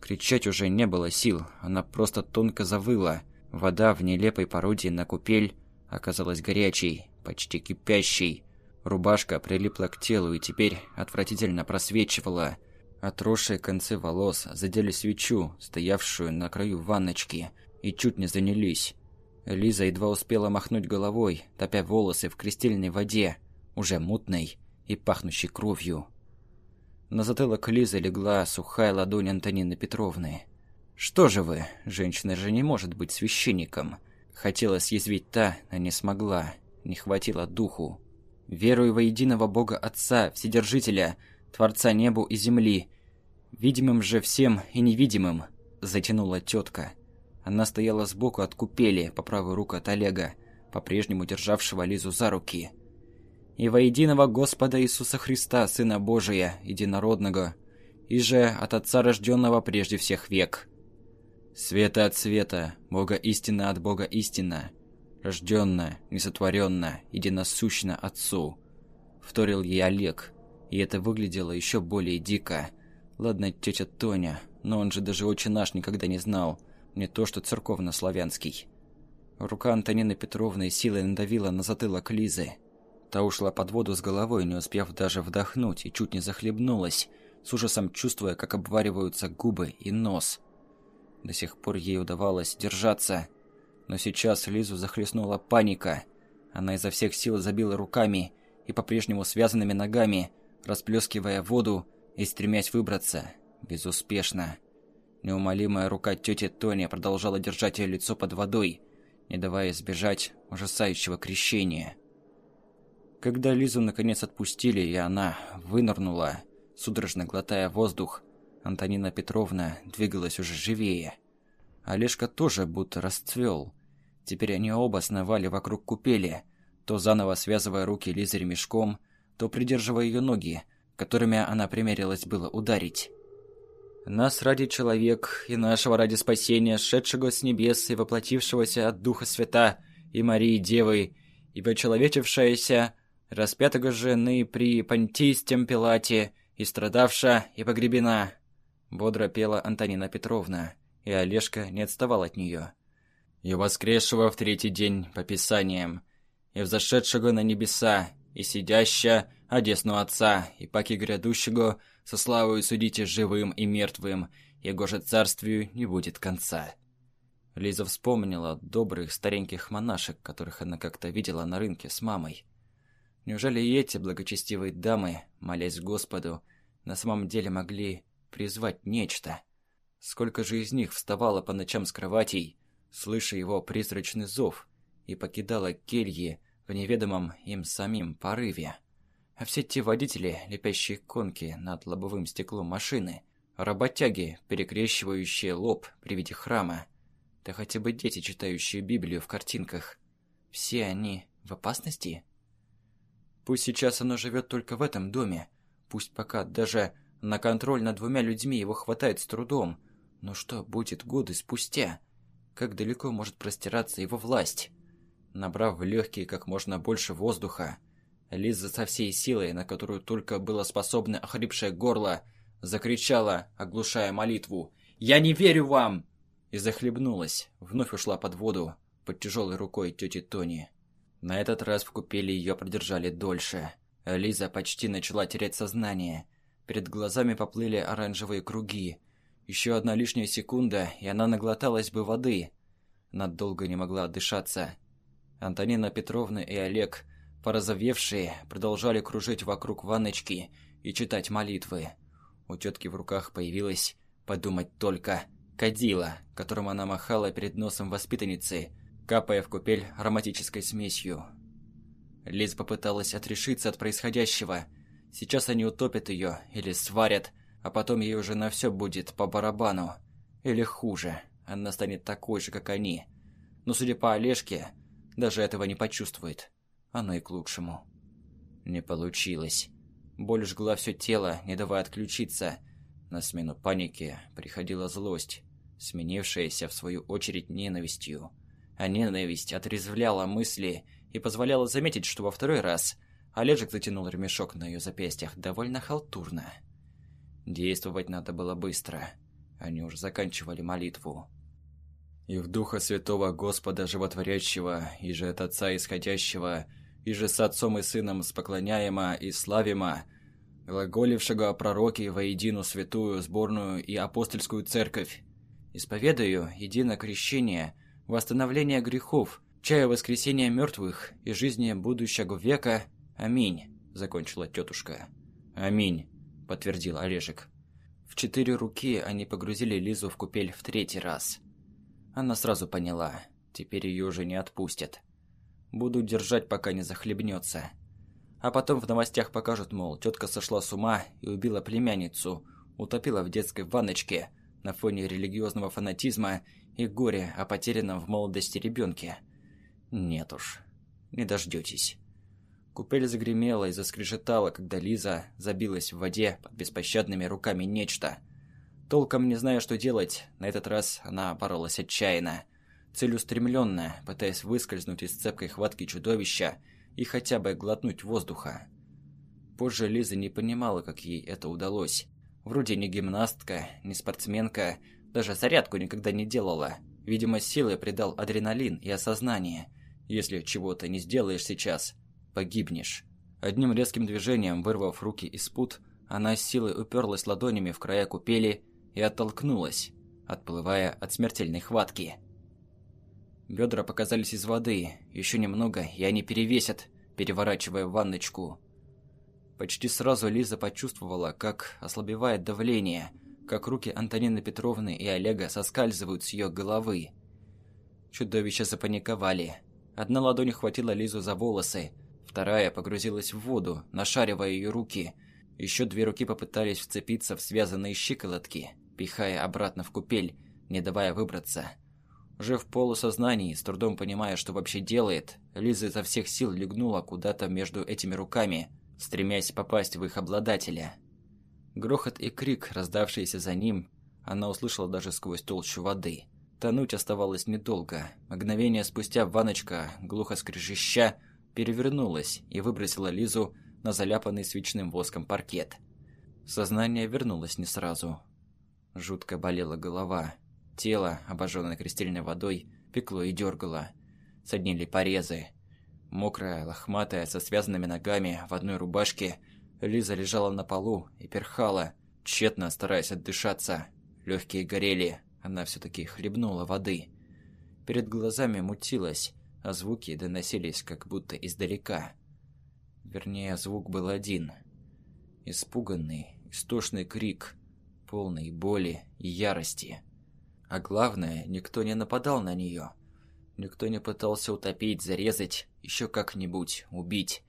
Кричать уже не было сил, она просто тонко завыла. Вода в нелепой пародии на купель оказалась горячей, почти кипящей. Рубашка прилипла к телу и теперь отвратительно просвечивала. Отросшие концы волос задели свечу, стоявшую на краю ванночки, и чуть не занялись. Лиза едва успела махнуть головой, топя волосы в крестильной воде, уже мутной и пахнущей кровью. На затылок Лизы легла сухая ладонь Антонины Петровны. «Что же вы? Женщина же не может быть священником!» Хотела съязвить та, а не смогла. Не хватило духу. «Верую во единого Бога Отца, Вседержителя, Творца небу и земли, видимым же всем и невидимым», – затянула тетка. Она стояла сбоку от купели, по правую руку от Олега, по-прежнему державшего Лизу за руки. «И во единого Господа Иисуса Христа, Сына Божия, единородного, и же от Отца рожденного прежде всех век. Света от света, Бога истина от Бога истина, рожденно, несотворенно, единосущно Отцу», — вторил ей Олег, и это выглядело еще более дико. Ладно, тетя Тоня, но он же даже отче наш никогда не знал — не то что церковно-славянский. Рука Антонины Петровны силой надавила на затылок Лизы. Та ушла под воду с головой, не успев даже вдохнуть, и чуть не захлебнулась, с ужасом чувствуя, как обвариваются губы и нос. До сих пор ей удавалось держаться, но сейчас Лизу захлестнула паника. Она изо всех сил забила руками и по-прежнему связанными ногами, расплескивая воду и стремясь выбраться. Безуспешно. Неумолимая рука тети Тони продолжала держать ее лицо под водой, не давая избежать ужасающего крещения. Когда Лизу наконец отпустили, и она вынырнула, судорожно глотая воздух, Антонина Петровна двигалась уже живее. Олежка тоже будто расцвел. Теперь они оба сновали вокруг купели, то заново связывая руки Лизы ремешком, то придерживая ее ноги, которыми она примерилась было ударить. Нас ради человек, и нашего ради спасения, шедшего с небес и воплотившегося от Духа Свята и Марии Девы, и почеловечившаяся, распятого жены при Понтийстем Пилате, и страдавша, и погребена. Бодро пела Антонина Петровна, и Олежка не отставал от нее. И воскресшего в третий день по Писаниям, и взошедшего на небеса, и сидяща одесну Отца, и паки грядущего, со славою судите живым и мертвым, его же царствию не будет конца». Лиза вспомнила добрых стареньких монашек, которых она как-то видела на рынке с мамой. Неужели и эти благочестивые дамы, молясь Господу, на самом деле могли призвать нечто? Сколько же из них вставало по ночам с кроватей, слыша его призрачный зов, и покидала кельи в неведомом им самим порыве? А все те водители, лепящие конки над лобовым стеклом машины, работяги, перекрещивающие лоб при виде храма, да хотя бы дети, читающие Библию в картинках, все они в опасности? Пусть сейчас оно живет только в этом доме, пусть пока даже на контроль над двумя людьми его хватает с трудом, но что будет годы спустя? как далеко может простираться его власть. Набрав в легкие как можно больше воздуха, Лиза со всей силой, на которую только было способно охрипшее горло, закричала, оглушая молитву «Я не верю вам!» и захлебнулась, вновь ушла под воду под тяжелой рукой тети Тони. На этот раз в купели ее продержали дольше. Лиза почти начала терять сознание. Перед глазами поплыли оранжевые круги. Еще одна лишняя секунда, и она наглоталась бы воды. Она долго не могла отдышаться. Антонина Петровна и Олег, порозовевшие, продолжали кружить вокруг ванночки и читать молитвы. У тетки в руках появилась, подумать только, кадила, которым она махала перед носом воспитанницы, капая в купель ароматической смесью. Лиз попыталась отрешиться от происходящего. Сейчас они утопят ее или сварят, а потом ей уже на все будет по барабану. Или хуже, она станет такой же, как они. Но судя по Олежке, даже этого не почувствует. Оно и к лучшему. Не получилось. Боль жгла все тело, не давая отключиться. На смену панике приходила злость, сменившаяся в свою очередь ненавистью. А ненависть отрезвляла мысли и позволяла заметить, что во второй раз Олежек затянул ремешок на ее запястьях довольно халтурно. Действовать надо было быстро. Они уже заканчивали молитву. «И в Духа Святого Господа Животворящего, и же от Отца Исходящего, и же с Отцом и Сыном споклоняемо и славимо, глаголившего о пророке воедину святую, сборную и апостольскую церковь, исповедаю едино крещение, восстановление грехов, чая воскресения мертвых и жизни будущего века. Аминь», — закончила тетушка. «Аминь», — подтвердил Олежек. В четыре руки они погрузили Лизу в купель в третий раз. Она сразу поняла, теперь ее уже не отпустят. Будут держать, пока не захлебнется. А потом в новостях покажут, мол, тетка сошла с ума и убила племянницу, утопила в детской ванночке на фоне религиозного фанатизма и горя о потерянном в молодости ребенке. Нет уж, не дождетесь. Купель загремела и заскрежетала, когда Лиза забилась в воде под беспощадными руками нечто. Толком не зная, что делать, на этот раз она боролась отчаянно целеустремленно, пытаясь выскользнуть из цепкой хватки чудовища и хотя бы глотнуть воздуха. Позже Лиза не понимала, как ей это удалось. Вроде не гимнастка, не спортсменка, даже зарядку никогда не делала. Видимо, силы придал адреналин и осознание. Если чего-то не сделаешь сейчас, погибнешь. Одним резким движением, вырвав руки из пут, она с силой уперлась ладонями в края купели и оттолкнулась, отплывая от смертельной хватки. Бедра показались из воды. Еще немного, и они перевесят, переворачивая ванночку. Почти сразу Лиза почувствовала, как ослабевает давление, как руки Антонины Петровны и Олега соскальзывают с ее головы. Чудовища запаниковали. Одна ладонь хватила Лизу за волосы, вторая погрузилась в воду, нашаривая ее руки. Еще две руки попытались вцепиться в связанные щиколотки, пихая обратно в купель, не давая выбраться. Уже в полусознании, с трудом понимая, что вообще делает, Лиза изо всех сил легнула куда-то между этими руками, стремясь попасть в их обладателя. Грохот и крик, раздавшиеся за ним, она услышала даже сквозь толщу воды. Тонуть оставалось недолго. Мгновение спустя ваночка, глухо скрежеща, перевернулась и выбросила Лизу на заляпанный свечным воском паркет. Сознание вернулось не сразу. Жутко болела голова. Тело, обожженное крестильной водой, пекло и дергало. Соднили порезы. Мокрая, лохматая, со связанными ногами, в одной рубашке, Лиза лежала на полу и перхала, тщетно стараясь отдышаться. Легкие горели, она все-таки хлебнула воды. Перед глазами мутилась, а звуки доносились как будто издалека. Вернее, звук был один. Испуганный, истошный крик, полный боли и ярости. А главное, никто не нападал на нее. Никто не пытался утопить, зарезать, еще как-нибудь, убить.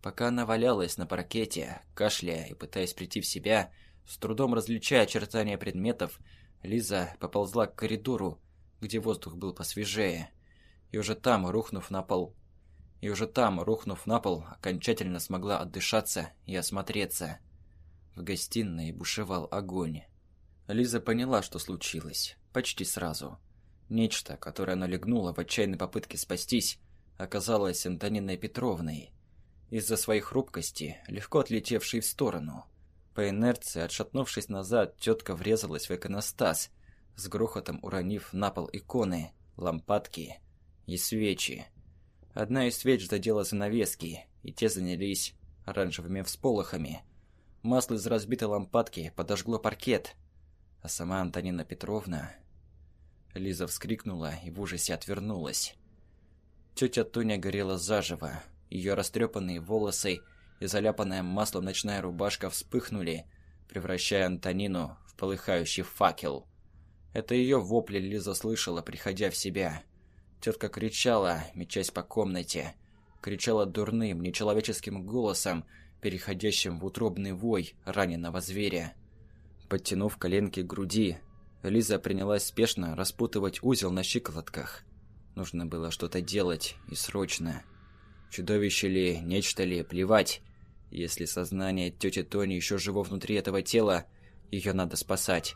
Пока она валялась на паркете, кашляя и пытаясь прийти в себя, с трудом различая очертания предметов, Лиза поползла к коридору, где воздух был посвежее. И уже там, рухнув на пол, и уже там, рухнув на пол, окончательно смогла отдышаться и осмотреться. В гостиной бушевал огонь. Лиза поняла, что случилось. Почти сразу. Нечто, которое налегнуло в отчаянной попытке спастись, оказалось Антониной Петровной. Из-за своей хрупкости, легко отлетевшей в сторону. По инерции, отшатнувшись назад, тетка врезалась в иконостас, с грохотом уронив на пол иконы, лампадки и свечи. Одна из свеч задела занавески, и те занялись оранжевыми всполохами. Масло из разбитой лампадки подожгло паркет, а сама Антонина Петровна Лиза вскрикнула и в ужасе отвернулась. Тетя Тоня горела заживо. Ее растрепанные волосы и заляпанная маслом ночная рубашка вспыхнули, превращая Антонину в полыхающий факел. Это ее вопли Лиза слышала, приходя в себя. Тетка кричала, мечась по комнате. Кричала дурным, нечеловеческим голосом, переходящим в утробный вой раненого зверя. Подтянув коленки к груди, Лиза принялась спешно распутывать узел на щиколотках. Нужно было что-то делать, и срочно. Чудовище ли, нечто ли, плевать. Если сознание тети Тони еще живо внутри этого тела, ее надо спасать.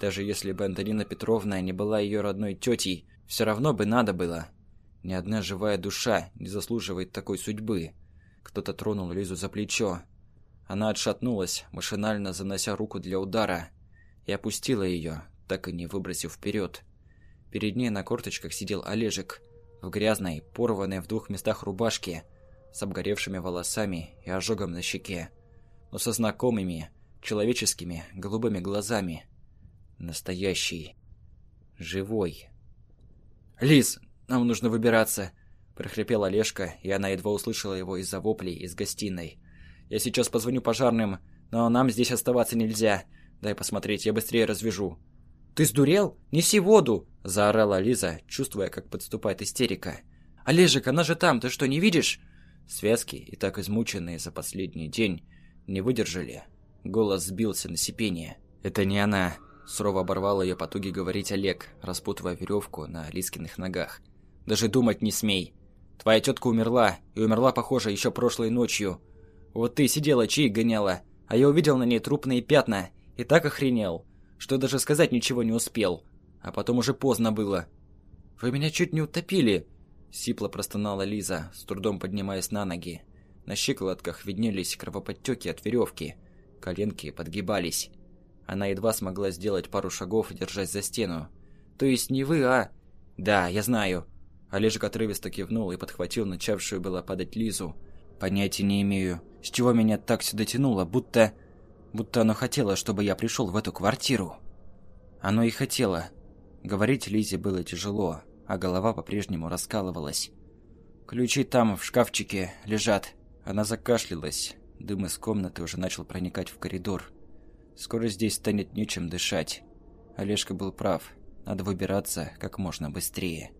Даже если бы Антонина Петровна не была ее родной тетей, все равно бы надо было. Ни одна живая душа не заслуживает такой судьбы. Кто-то тронул Лизу за плечо. Она отшатнулась, машинально занося руку для удара, и опустила ее, так и не выбросив вперед. Перед ней на корточках сидел Олежек в грязной, порванной в двух местах рубашке, с обгоревшими волосами и ожогом на щеке, но со знакомыми, человеческими, голубыми глазами. Настоящий. Живой. «Лиз, нам нужно выбираться!» – прохрипел Олежка, и она едва услышала его из-за воплей из гостиной. «Я сейчас позвоню пожарным, но нам здесь оставаться нельзя. Дай посмотреть, я быстрее развяжу». «Ты сдурел? Неси воду!» – заорала Лиза, чувствуя, как подступает истерика. «Олежек, она же там, ты что, не видишь?» Связки, и так измученные за последний день, не выдержали. Голос сбился на сипение. «Это не она!» – сурово оборвал ее потуги говорить Олег, распутывая веревку на Лискиных ногах. «Даже думать не смей! Твоя тетка умерла, и умерла, похоже, еще прошлой ночью. Вот ты сидела, чаи гоняла, а я увидел на ней трупные пятна, и так охренел что даже сказать ничего не успел. А потом уже поздно было. «Вы меня чуть не утопили!» Сипло простонала Лиза, с трудом поднимаясь на ноги. На щиколотках виднелись кровоподтеки от веревки. Коленки подгибались. Она едва смогла сделать пару шагов, держась за стену. «То есть не вы, а...» «Да, я знаю». Олежек отрывисто кивнул и подхватил начавшую было падать Лизу. «Понятия не имею, с чего меня так сюда тянуло, будто...» будто оно хотело, чтобы я пришел в эту квартиру. Оно и хотело. Говорить Лизе было тяжело, а голова по-прежнему раскалывалась. Ключи там, в шкафчике, лежат. Она закашлялась. Дым из комнаты уже начал проникать в коридор. Скоро здесь станет нечем дышать. Олежка был прав. Надо выбираться как можно быстрее.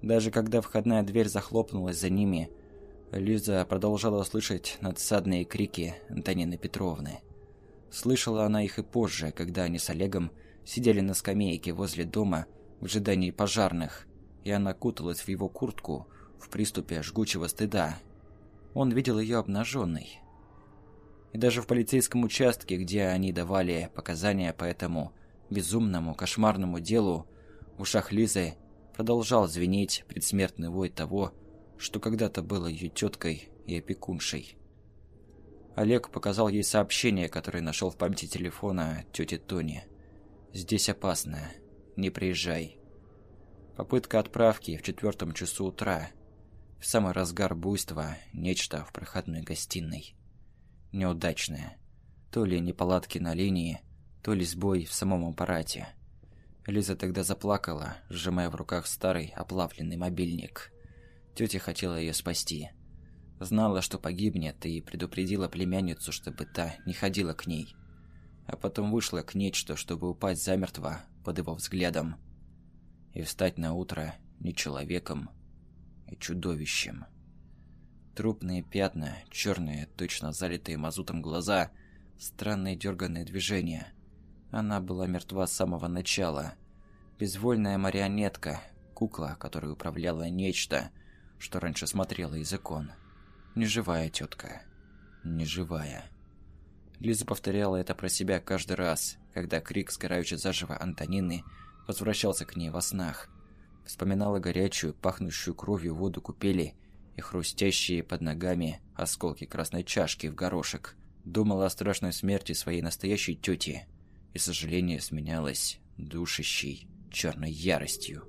Даже когда входная дверь захлопнулась за ними, Лиза продолжала слышать надсадные крики Антонины Петровны. Слышала она их и позже, когда они с Олегом сидели на скамейке возле дома в ожидании пожарных, и она куталась в его куртку в приступе жгучего стыда. Он видел ее обнаженной. И даже в полицейском участке, где они давали показания по этому безумному, кошмарному делу, в ушах Лизы продолжал звенеть предсмертный вой того, что когда-то было ее теткой и опекуншей. Олег показал ей сообщение, которое нашел в памяти телефона тети Тони. «Здесь опасно. Не приезжай». Попытка отправки в четвертом часу утра. В самый разгар буйства нечто в проходной гостиной. Неудачное. То ли неполадки на линии, то ли сбой в самом аппарате. Лиза тогда заплакала, сжимая в руках старый оплавленный мобильник. Тетя хотела ее спасти. Знала, что погибнет, и предупредила племянницу, чтобы та не ходила к ней. А потом вышла к нечто, чтобы упасть замертво под его взглядом. И встать на утро не человеком, а чудовищем. Трупные пятна, черные, точно залитые мазутом глаза, странные дерганные движения. Она была мертва с самого начала. Безвольная марионетка, кукла, которой управляла нечто, что раньше смотрело из икон. Неживая тетка. Неживая. Лиза повторяла это про себя каждый раз, когда крик сгорающей заживо Антонины возвращался к ней во снах. Вспоминала горячую, пахнущую кровью воду купели и хрустящие под ногами осколки красной чашки в горошек. Думала о страшной смерти своей настоящей тети, и сожаление сменялось душащей черной яростью.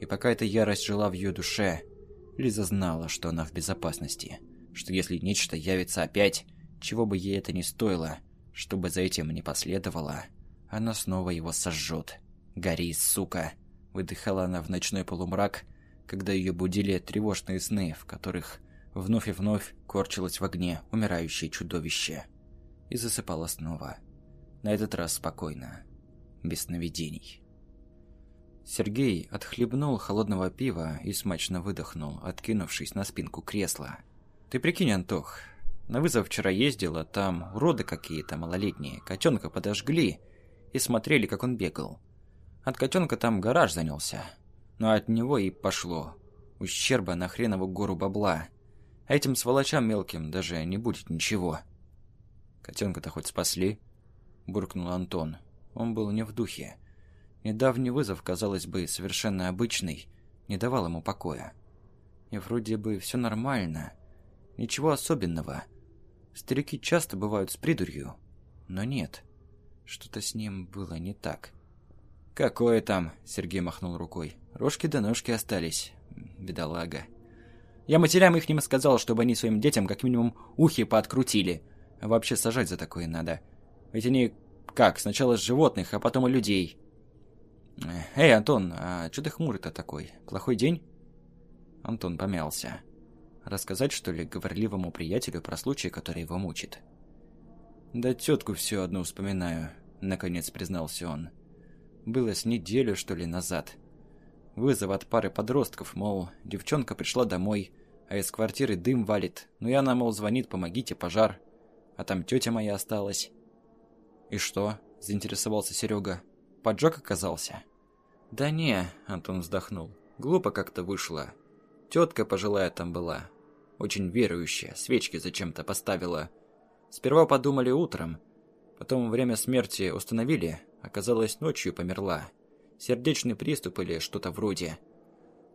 И пока эта ярость жила в ее душе, Лиза знала, что она в безопасности, что если нечто явится опять, чего бы ей это ни стоило, чтобы за этим не последовало, она снова его сожжет. «Гори, сука!» – выдыхала она в ночной полумрак, когда ее будили тревожные сны, в которых вновь и вновь корчилось в огне умирающее чудовище. И засыпала снова. На этот раз спокойно, без сновидений. Сергей отхлебнул холодного пива и смачно выдохнул, откинувшись на спинку кресла. «Ты прикинь, Антох, на вызов вчера ездила, там уроды какие-то малолетние, котенка подожгли и смотрели, как он бегал. От котенка там гараж занялся, но от него и пошло. Ущерба на хренову гору бабла. А этим сволочам мелким даже не будет ничего. Котенка-то хоть спасли? Буркнул Антон. Он был не в духе. Недавний вызов, казалось бы, совершенно обычный, не давал ему покоя. И вроде бы все нормально. Ничего особенного. Старики часто бывают с придурью. Но нет. Что-то с ним было не так. «Какое там?» – Сергей махнул рукой. «Рожки до ножки остались. Бедолага». Я матерям их ним сказал, чтобы они своим детям как минимум ухи пооткрутили. Вообще сажать за такое надо. Ведь они как, сначала с животных, а потом и людей. Эй, Антон, а что ты хмурый-то такой? Плохой день? Антон помялся. Рассказать, что ли, говорливому приятелю про случай, который его мучит? Да тетку все одно вспоминаю, наконец признался он. Было с неделю, что ли, назад. Вызов от пары подростков, мол, девчонка пришла домой, а из квартиры дым валит. Ну и она, мол, звонит, помогите, пожар. А там тетя моя осталась. «И что?» – заинтересовался Серега. «Поджог оказался?» «Да не», – Антон вздохнул. «Глупо как-то вышло. Тетка пожилая там была. Очень верующая, свечки зачем-то поставила. Сперва подумали утром, потом время смерти установили, Оказалось, ночью померла. Сердечный приступ или что-то вроде.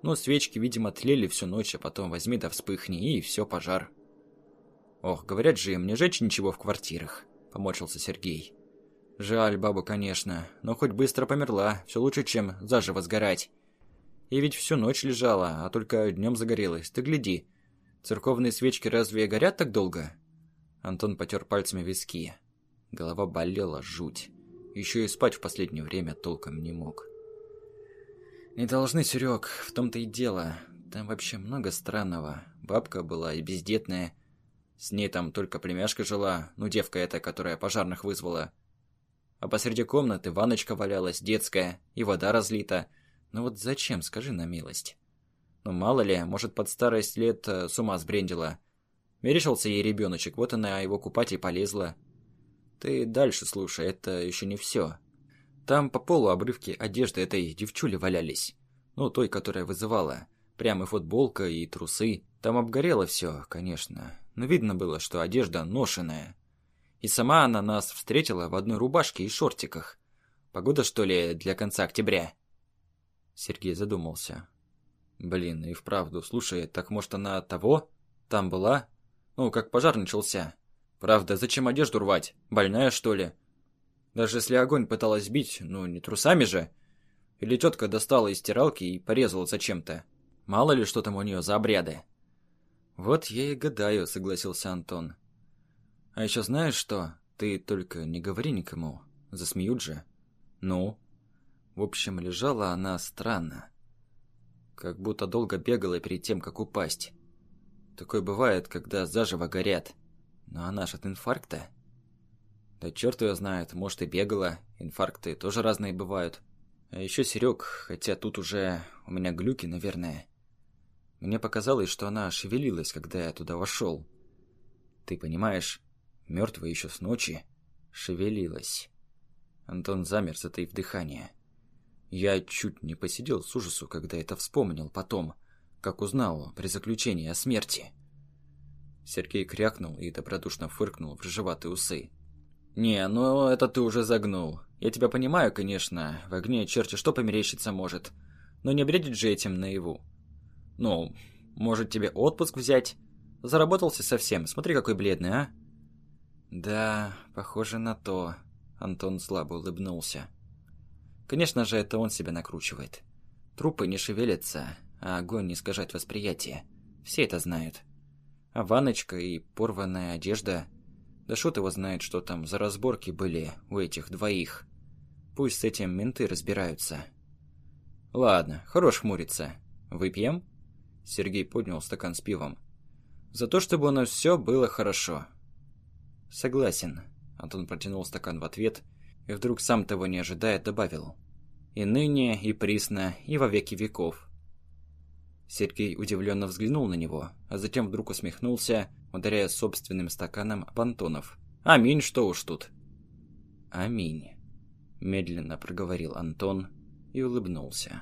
Но свечки, видимо, тлели всю ночь, а потом возьми да вспыхни, и все, пожар. Ох, говорят же им не жечь ничего в квартирах, помочился Сергей. Жаль бабу, конечно, но хоть быстро померла, все лучше, чем заживо сгорать. И ведь всю ночь лежала, а только днем загорелась, ты гляди. Церковные свечки разве горят так долго? Антон потер пальцами виски. Голова болела жуть. Еще и спать в последнее время толком не мог. «Не должны, Серег, в том-то и дело. Там вообще много странного. Бабка была и бездетная. С ней там только племяшка жила, ну девка эта, которая пожарных вызвала. А посреди комнаты ванночка валялась, детская, и вода разлита. Ну вот зачем, скажи на милость? Ну мало ли, может под старость лет э, с ума сбрендила. Мерещился ей ребеночек, вот она его купать и полезла. Ты дальше слушай, это еще не все. Там по полу обрывки одежды этой девчули валялись. Ну, той, которая вызывала. Прямо футболка и трусы. Там обгорело все, конечно. Но видно было, что одежда ношеная. И сама она нас встретила в одной рубашке и шортиках. Погода, что ли, для конца октября?» Сергей задумался. «Блин, и вправду, слушай, так может она того? Там была? Ну, как пожар начался?» Правда, зачем одежду рвать? Больная, что ли? Даже если огонь пыталась бить, ну не трусами же. Или тетка достала из стиралки и порезала зачем-то. Мало ли, что там у нее за обряды. Вот я и гадаю, согласился Антон. А еще знаешь что? Ты только не говори никому. Засмеют же. Ну? В общем, лежала она странно. Как будто долго бегала перед тем, как упасть. Такое бывает, когда заживо горят. Ну а наш от инфаркта? Да черт ее знает, может и бегала. Инфаркты тоже разные бывают. А еще Серег, хотя тут уже у меня глюки, наверное. Мне показалось, что она шевелилась, когда я туда вошел. Ты понимаешь, мертвая еще с ночи шевелилась. Антон замер, затаив дыхание. Я чуть не посидел с ужасу, когда это вспомнил потом, как узнал при заключении о смерти. Сергей крякнул и добродушно фыркнул в рыжеватые усы. «Не, ну это ты уже загнул. Я тебя понимаю, конечно, в огне черти что померещиться может, но не бредить же этим наяву. Ну, может тебе отпуск взять? Заработался совсем, смотри, какой бледный, а? Да, похоже на то. Антон слабо улыбнулся. Конечно же, это он себя накручивает. Трупы не шевелятся, а огонь не искажает восприятие. Все это знают. А ваночка и порванная одежда... Да шут его знает, что там за разборки были у этих двоих. Пусть с этим менты разбираются. Ладно, хорош хмуриться. Выпьем? Сергей поднял стакан с пивом. За то, чтобы у нас все было хорошо. Согласен. Антон протянул стакан в ответ и вдруг сам того не ожидая добавил. И ныне, и присно, и во веки веков. Сергей удивленно взглянул на него, а затем вдруг усмехнулся, ударяя собственным стаканом об Антонов. «Аминь, что уж тут!» «Аминь», — медленно проговорил Антон и улыбнулся.